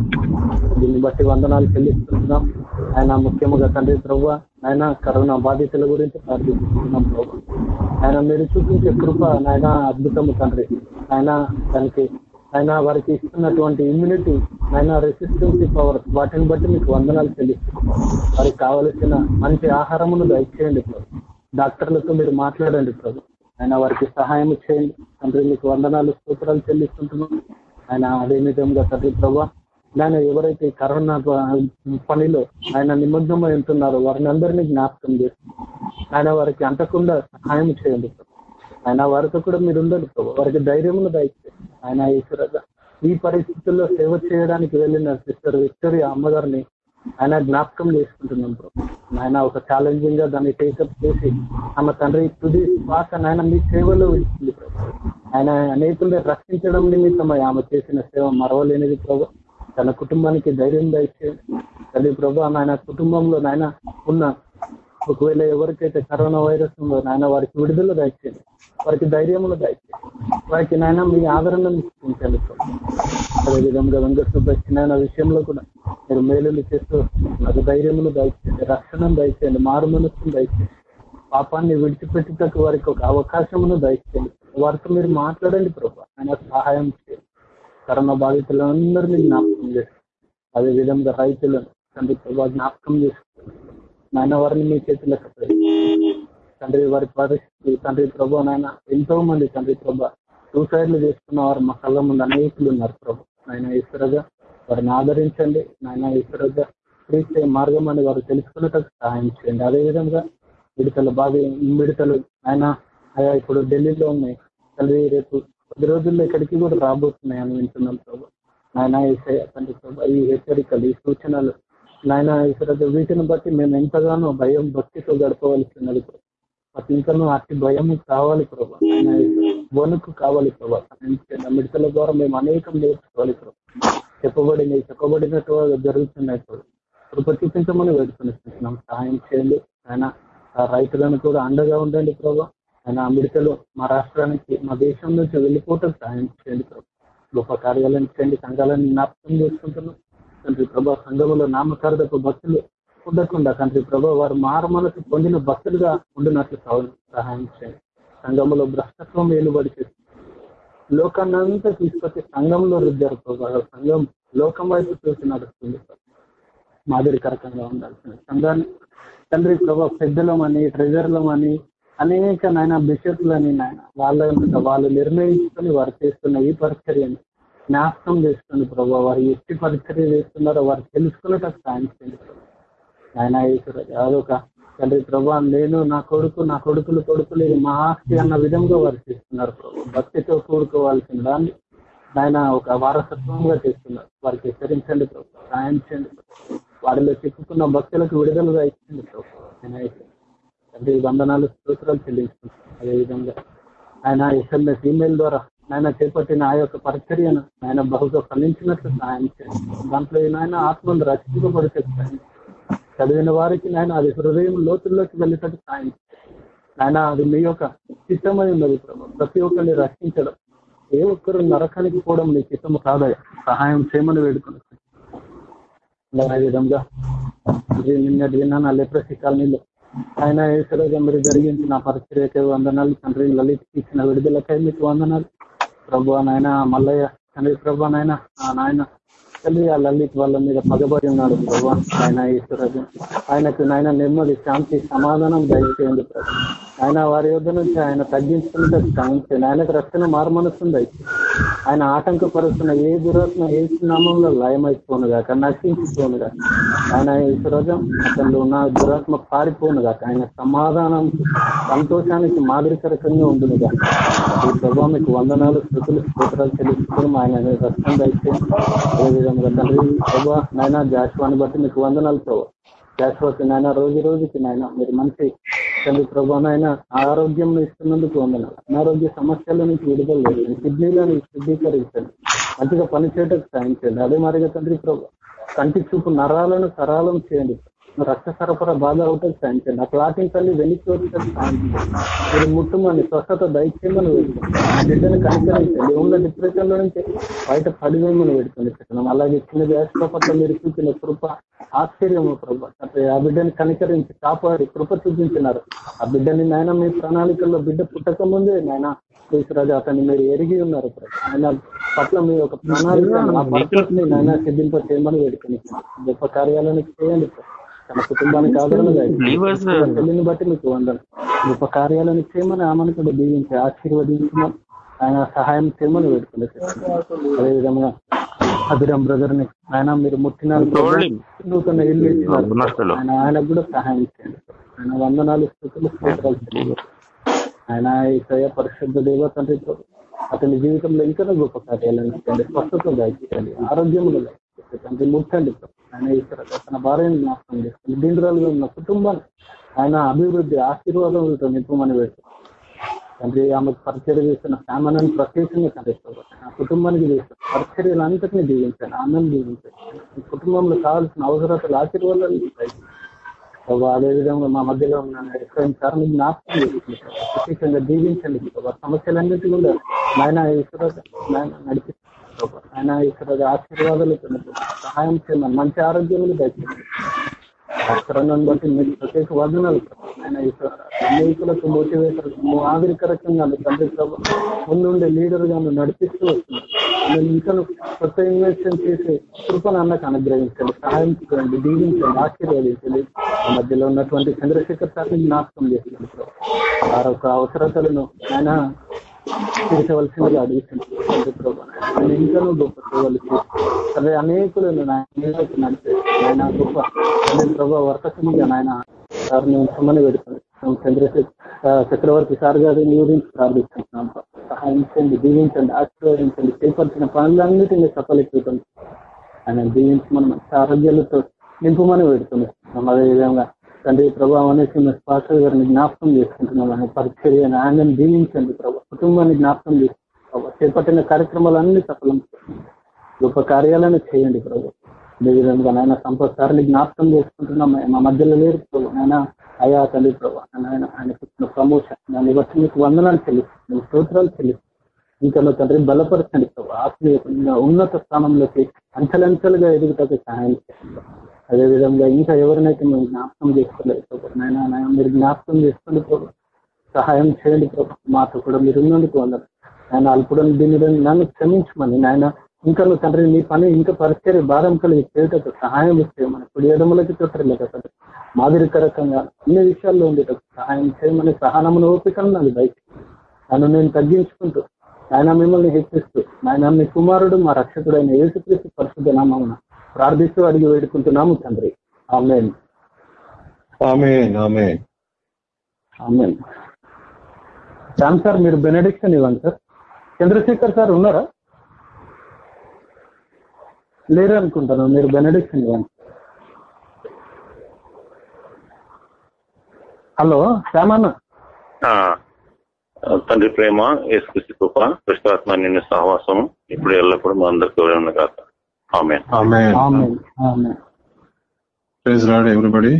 దీన్ని బట్టి వందనాలు చెల్లిస్తున్నాం. ఆయన ముఖ్యముగా తండ్రి ప్రభు ఆయన కరోనా బాధితుల గురించి ప్రార్థిస్తున్నాం ప్రభు. ఆయన మీరు చూపించే కృప నాయన అద్భుతము తండ్రి. ఆయన దానికి ఆయన వారికి ఇస్తున్నటువంటి ఇమ్యూనిటీ ఆయన రెసిస్టెన్సీ పవర్ వాటిని బట్టి మీకు వందనాలు చెల్లిస్తున్నాం. వారికి కావలసిన మంచి ఆహారమును దయచేయండి ప్రభు. డాక్టర్లతో మీరు మాట్లాడండి ప్రభు. ఆయన వారికి సహాయం చేయండి. తండ్రి మీకు వందనాలు సూత్రాలు చెల్లిస్తుంటున్నాం. ఆయన అదే విధంగా తండ్రి ప్రభా ఆయన ఎవరైతే కరోనా పనిలో ఆయన నిమగ్నమై ఉంటున్నారో వారిని అందరినీ జ్ఞాపకం చేసి ఆయన వారికి అంటకుండా సహాయం చేయండి ప్రభు. ఆయన వారితో కూడా మీరు ఉండండి ప్రభు. వారికి ధైర్యమును దయచేయండి ఆయన ఈశ్వరగా ఈ పరిస్థితుల్లో సేవ చేయడానికి వెళ్ళిన సిస్టర్ విక్టరీ అమ్మగారిని ఆయన జ్ఞాపకం చేసుకుంటున్నాం ప్రభు ఆయన ఒక ఛాలెంజింగ్గా దాన్ని టేకప్ చేసి ఆమె తండ్రి తుది శ్వాస నాయన మీ సేవలో విడిచింది ఆయన అనేకుల్ని రక్షించడం నిమిత్తమై ఆమె చేసిన సేవ మరవలేనిది ప్రభు తన కుటుంబానికి ధైర్యం దయచేయండి. తల్లి ప్రభు ఆయన కుటుంబంలో నాయన ఉన్న ఒకవేళ ఎవరికైతే కరోనా వైరస్ ఉందో నాయన వారికి విడుదల దయచేయండి. వారికి ధైర్యములు దయచేయండి. వారికి నాయన మీ ఆదరణ ఇప్పించండి అదేవిధంగా వెంకట నాయన విషయంలో కూడా మీరు మేలులు చేస్తూ నాకు ధైర్యములు దయచేయండి రక్షణను దయచేయండి మారు మనస్సును దయచేయండి. పాపాన్ని విడిచిపెట్టుటకు వారికి ఒక అవకాశమును దయచేయండి. వారితో మీరు మాట్లాడండి ప్రభు. ఆయన సహాయం చేయండి. కరోనా బాధితులందరినీ జ్ఞాపకం చేస్తారు అదే విధంగా రైతులను తండ్రి ప్రభావ జ్ఞాపకం చేస్తారు నాయన వారిని మీ చేతులకు తండ్రి వారి పరిస్థితి తండ్రి ప్రభా నాయన ఎంతో మంది తండ్రి ప్రభా సూసైడ్లు చేసుకున్న వారు మా కళ్ళ ముందు అనేకులు ఉన్నారు ప్రభు. నాయన ఈశ్వరగా వారిని ఆదరించండి. నాయన ఈశ్వరగా క్రీస్తే మార్గం అని వారు తెలుసుకున్నట్టు సహాయం చేయండి. అదేవిధంగా మిడతలు బాగా మిడతలు ఆయన ఆయా ఇప్పుడు ఢిల్లీలో ఉన్నాయి. తండ్రి రేపు కొద్ది రోజుల్లో ఇక్కడికి కూడా రాబోతున్నాయి అని వింటున్నాం ప్రభు. నాయన తండ్రి ప్రభు ఈ హెచ్చరికలు ఈ సూచనలు నాయన ఈశ్వర వీటిని బట్టి మేము ఎంతగానో భయం భక్తితో గడపవలసి ఉన్నది ప్రభు ఇంకనూ అట్టి భయం కావాలి ప్రభావ వణుకు కావాలి ప్రభు. మిడతల ద్వారా మేము అనేకం నేర్చుకోవాలి ప్రభు చెప్పబడినవి చెప్పబడినట్టు జరుగుతున్నాయి ప్రభు కృప చూపించమని సహాయం చేయండి. ఆయన ఆ రైతులను కూడా అండగా ఉండండి ప్రభు. ఆయన ఆ మా రాష్ట్రానికి మా దేశం నుంచి వెళ్ళిపోవటం సహాయం చేయండి ప్రభు. గొప్ప కార్యాలను చేయండి సంఘాలను జ్ఞాపకం చేసుకుంటున్నాం. తండ్రి ప్రభా సంఘములో నామకార్థపు భక్తులు ఉండకుండా తండ్రి ప్రభా వారు మారమనసు పొందిన భక్తులుగా ఉండినట్లు సహాయం చేయండి సంఘములో భ్రష్టత్వం వెలుబడి చేసి లోకాన్ని అంతా తీసుకొచ్చి సంఘంలో రుద్దారు ప్రభా. సంఘం లోకం వైపు చూసి నడుస్తుంది మాదిరికరకంగా ఉండాల్సిన సంఘాన్ని తండ్రి ప్రభా పెద్దలమని ట్రెజర్లమని అనేక నాయన బిషప్లని నాయన వాళ్ళ వాళ్ళు నిర్ణయించుకొని వారు చేస్తున్న ఈ పరిచర్యని జ్ఞాపకం చేస్తుంది ప్రభావ వారు ఎట్టి పరిచర్య చేస్తున్నారో వారు తెలుసుకున్నట్టు సాయం చేయండి. ఆయన అదొక తండ్రి ప్రభా నేను నా కొడుకు నా కొడుకులు కొడుకులు ఇది మా ఆస్తి అన్న విధంగా వారు చేస్తున్నారు భక్తితో కూడుకోవాల్సిన దాన్ని ఆయన ఒక వారసత్వంగా చేస్తున్నారు. వారికి హెచ్చరించండి ప్రభు. సాయం చేయండి వారిలో చిక్కుకున్న భక్తులకు విడుదలగా ఇచ్చింది ప్రభు. తండ్రి వందనాలు స్తోత్రాలు చెల్లించుకుంటాం అదేవిధంగా ఆయన ఎస్ఎంఎస్ ఈమెయిల్ ద్వారా ఆయన చేపట్టిన ఆ యొక్క పరిచర్యను ఆయన బహుగా ఫలించినట్లు సాయం చేయండి దాంట్లో నాయన ఆత్మను రక్షింపబడితే చదివిన వారికి నాయన అది హృదయం లోతుల్లోకి వెళ్ళేటట్టు సాయం ఆయన అది మీ యొక్క చిత్తమై ఉన్నది ప్రతి ఒక్కరిని రక్షించడం ఏ ఒక్కరు నరకానికి పోవడం మీ చిత్తము కాదయ్య. సహాయం చేయమని వేడుకుని అదే విధంగా ఇది నిన్నటి విన్నాను ఆ లెప్రసీ కాలనీలో ఆయన ఈశ్వరుగా మీరు జరిగించిన పరిచర్యకే వందనాలు తండ్రి. లలిత్ ఇచ్చిన విడుదలకై మీకు వందనాలు. ప్రభు నాయన మల్లయ్య తండ్రి ప్రభా నాయన ఆ నాయన తల్లి ఆ లలిత్ వాళ్ళ మీద పగబడి ఉన్నాడు ప్రభు ఆయన ఈశ్వరాజు ఆయనకు నాయన నెమ్మది శాంతి సమాధానం దయచేయండి ప్రభు. ఆయన వారి యొద్ద నుంచి ఆయన తగ్గించుకుంటే సాయం ఆయనకు రక్షణ మారుమనస్తుంది ఆయన ఆటంకపరుస్తున్న ఏ దురాత్మ ఏ నామంలో లయమైపోను కాక నశించిపోను కాక ఆయన ఈశ్వరజం అతను ఉన్న దురాత్మ పారిపోను కాక ఆయన సమాధానం సంతోషానికి మాదిరికరకంగా ఉండును కాక ఈ ప్రభావ మీకు వందనాలు స్థుతులు స్తోత్రాలు చెల్లిస్తున్నాం ఆయన రక్షణ ఏ విధంగా తండ్రి ప్రభావ నాయన జాస్వాన్ని బట్టి మీకు వందనాలు ప్రభావ శాశ్వత నాయన రోజు రోజుకి నాయన మీరు మంచి తల్లి ప్రభా నాయన ఆరోగ్యం ఇస్తున్నందుకు వందన. అనారోగ్య సమస్యల నుంచి విడుదల లేదు. కిడ్నీలను శుద్ధీకరించండి. మంచిగా పనిచేయటకు సాయం చేయండి. అదే మరిగా తండ్రి ప్రభా కంటి చూపు నరాలను సరాలం చేయండి. రక్త సరఫరా బాధ అవుతుంది సాయం చేయండి ఆ క్లాటింగ్ తల్లి వెనక్కి మీరు ముట్టుమని స్వస్థత దయచేయమని ఆ బిడ్డను కనికరించండి. ఉన్న డిప్రెషన్లో నుంచి బయట పడివేయమని వేడుకొని పెట్టడం అలాగే చిన్న వ్యాస పట్ల మీరు చూపిన కృప ఆశ్చర్యము ప్రభు. ఆ బిడ్డని కనికరించి కాపాడి కృప చూపించినారు. ఆ బిడ్డని నాయన మీ ప్రణాళికల్లో బిడ్డ పుట్టక ముందే నాయన యేసురాజు అతన్ని మీరు ఎరిగి ఉన్నారు ఆయన పట్ల మీ యొక్క ప్రణాళిక ఆ పర్పస్ని నాయన సిద్ధింప చేయమని వేడుకొని గొప్ప కార్యాలను చేయండి ప్రభు. తన కుటుంబానికి ఆదరణ Believers, పెళ్ళిని బట్టి మీకు వందలు గొప్ప కార్యాలను చేయమని ఆమెను కూడా దీవించి ఆశీర్వదించమని ఆయన సహాయం చేయమని పెడుతుంది అదేవిధంగా అభిరామ్ బ్రదర్ని ఆయన మీరు ముట్టిన. నూతన ఇల్లు ఇచ్చినారు. ఆయన ఆయనకు కూడా సహాయం చేయండి ఆయన వందనాలు స్థుతులు స్తోత్రాలు. ఆయన ఈసయ పరిశుద్ధ దేవ తండ్రి. అతని జీవితంలో ఇంకా గొప్ప కార్యాలను స్వస్థత దయచేయండి ఆరోగ్యములు దయచేయండి తండ్రి ముట్టండి. ఆయన ఈశ్వర తన భార్యను జ్ఞాపకం చేసుకోండి దీంద్రాలుగా ఉన్న కుటుంబాన్ని ఆయన అభివృద్ధి ఆశీర్వాదములతో నింపమని పెడుతుంది తండ్రి ఆమెకు పరిచర్య చేస్తున్న సామాన్యాన్ని ప్రత్యేకంగా కనిపిస్తాం ఆ కుటుంబానికి చేస్తున్న పరిచర్యలంతటినీ దీవించాను దీవించండి ఆనందం దీవించండి కుటుంబంలో కావాల్సిన అవసరాలు ఆశీర్వాదాలు దయచేయండి. అదేవిధంగా మా మధ్యలో ఉన్న ఎక్కడైనా సార్ మీకు జ్ఞాపకం చేసుకుంటారు ప్రత్యేకంగా దీవించండి. ప్రభు సమస్యలన్నిటి కూడా ఆయన ఈశ్వర నాయన నడిపిస్తారు ఆయన ఇక్కడ ఆశీర్వాదాలు సహాయం చేయమని మంచి ఆరోగ్యములు దయచేయండి. అక్షరాలను బట్టి మీరు ప్రత్యేక వదనాలు ఆయన అనేకులకు మోటివేటర్ ఆవిరికరకంగా తండ్రి ముందుండే లీడర్గా నడిపిస్తూ వస్తున్నారు. నేను ఇంకా కొత్త ఇన్వెస్ట్మెంట్ చేసి కృపను అన్నకు అనుగ్రహించండి సహాయం చేయండి దీవించండి ఆశీర్వదించండి. ఆ మధ్యలో ఉన్నటువంటి చంద్రశేఖర్ సార్ని జ్ఞాపకం చేస్తుంది వారి యొక్క అవసరతలను ఆయన తీర్చవలసిందిగా అడుగుతున్నాను ప్రభు ఆయన ఇంకా గొప్ప సేవలు అదే అనేకులు నాయనకు ఆయన గొప్ప. అదే ప్రభు వర్తకముగా నాయన నేను ఉంచమని పెడుతున్నాను. చంద్రశేఖర్ చక్రవర్తి సార్ గారి గురించి ప్రార్థిస్తున్నాం సహాయించండి దీవించండి ఆశీర్వదించండి చేపడుతున్న పనులన్నిటినీ సఫలీకృతం ఆయన దీవించమని మంచి ఆరోగ్యాలతో నింపమని పెడుతున్నాం అదేవిధంగా తండ్రి ప్రభావం అనేసి మేము పాస్టర్ గారిని జ్ఞాపకం చేసుకుంటున్నాం. ఆయన పరిచర్య ఆయనను దీవించండి ప్రభావ కుటుంబాన్ని జ్ఞాపకం చేసుకుంటున్నాం చేపట్టిన కార్యక్రమాలన్నీ సఫలం గొప్ప కార్యాలను చేయండి ప్రభు. అదేవిధంగా నాయన సంపత్ సార్ని జ్ఞాపకం చేసుకుంటున్నాం. మా మధ్యలో లేరు ప్రభు. నాయన అయా తల్లి ప్రభు ఆయన ఆయన ప్రమోషన్ దాన్ని బట్టి మీకు వందనాలు చెల్లిస్తున్నాం. స్తోత్రాలు చెల్లిస్తున్నాం. ఇంకా నువ్వు తండ్రి బలపరచండి ఆత్మీయంగా ఉన్నత స్థానంలోకి అంచలంచలుగా ఎదుగుటకు సహాయం చేయండి. అదేవిధంగా ఇంకా ఎవరినైతే మేము జ్ఞాపకం చేసుకోలేదు నాయన మీరు జ్ఞాపకం చేసుకోండి ప్రభు. సహాయం చేయండి ప్రభు. మాతో కూడా మీరు ఉన్నందుకు వందరు ఆయన అల్పుడని దీని నన్ను క్షమించమని నాయన ఇంకా నువ్వు తండ్రి నీ పని ఇంకా పరిచయ భారం కలిగి చేయటకు సహాయం చేయమని కుడి ఎడములకి చూడలేదు తండ్రి. మాదిరికరకంగా అన్ని విషయాల్లో ఉండేటప్పుడు సహాయం చేయమని సహనమును ఓపికను నాకు బయట నన్ను నేను తగ్గించుకుంటూ ఆయన మిమ్మల్ని హెచ్చిస్తూ ఆయన మీ కుమారుడు మా రక్షకుడైన యేసుక్రీస్తు పరిశుద్ధ నామమున ప్రార్థిస్తూ అడిగి వేడుకుంటున్నాము తండ్రి. ఆమెన్. ఆమె ఆమె ఆమెన్. శ్యామ్ సార్ మీరు బెనడిక్షన్ ఇవ్వండి సార్. చంద్రశేఖర్ సార్ ఉన్నారా? లేరు అనుకుంటాను మీరు బెనడిక్షన్ ఇవ్వండి. హలో శ్యామ్ అన్న ఆ, తండ్రి ప్రేమ యేసుక్రీస్తు కృప కృష్ణాత్మ నిన్ను సహవాసం ఇప్పుడు ఎల్లప్పుడు మా అందరికి ఉన్న కాక ఆమె ఆమె amen. Amen. Praise Lord everybody?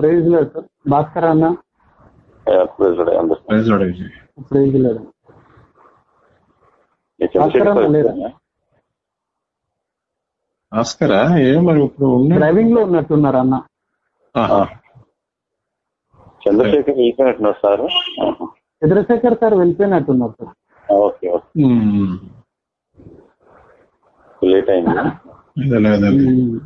Praise లేదు సార్ భాస్కర్ అన్న. ప్రైజ్ రాడ్ ప్రైజ్ లేదు భాస్కర్ లేరా? ఆస్కరా ఏం మరి ఇప్పుడు డ్రైవింగ్లో ఉన్నట్టున్నారు అన్న. చంద్రశేఖర్ వెళ్ళిపోయినట్టున్నారు సార్. చంద్రశేఖర్ సార్ వెళ్ళిపోయినట్టున్నారు సార్. Okay okay. ఉమ్. లేట్ అయింది.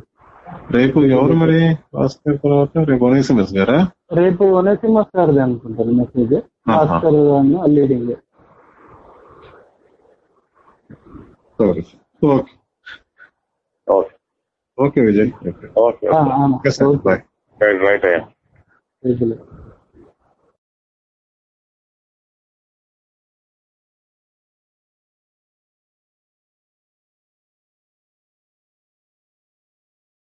రేపు ఎవరు మరి? భాస్కర్ తర్వాత రేపు ఒనేసిమస్ గారా? రేపు వనసింహ సార్ అనుకుంటారు message. Bhaskar leading. Sorry okay. Okay. Okay Vijay. Okay. Bye. Right అయ్యా.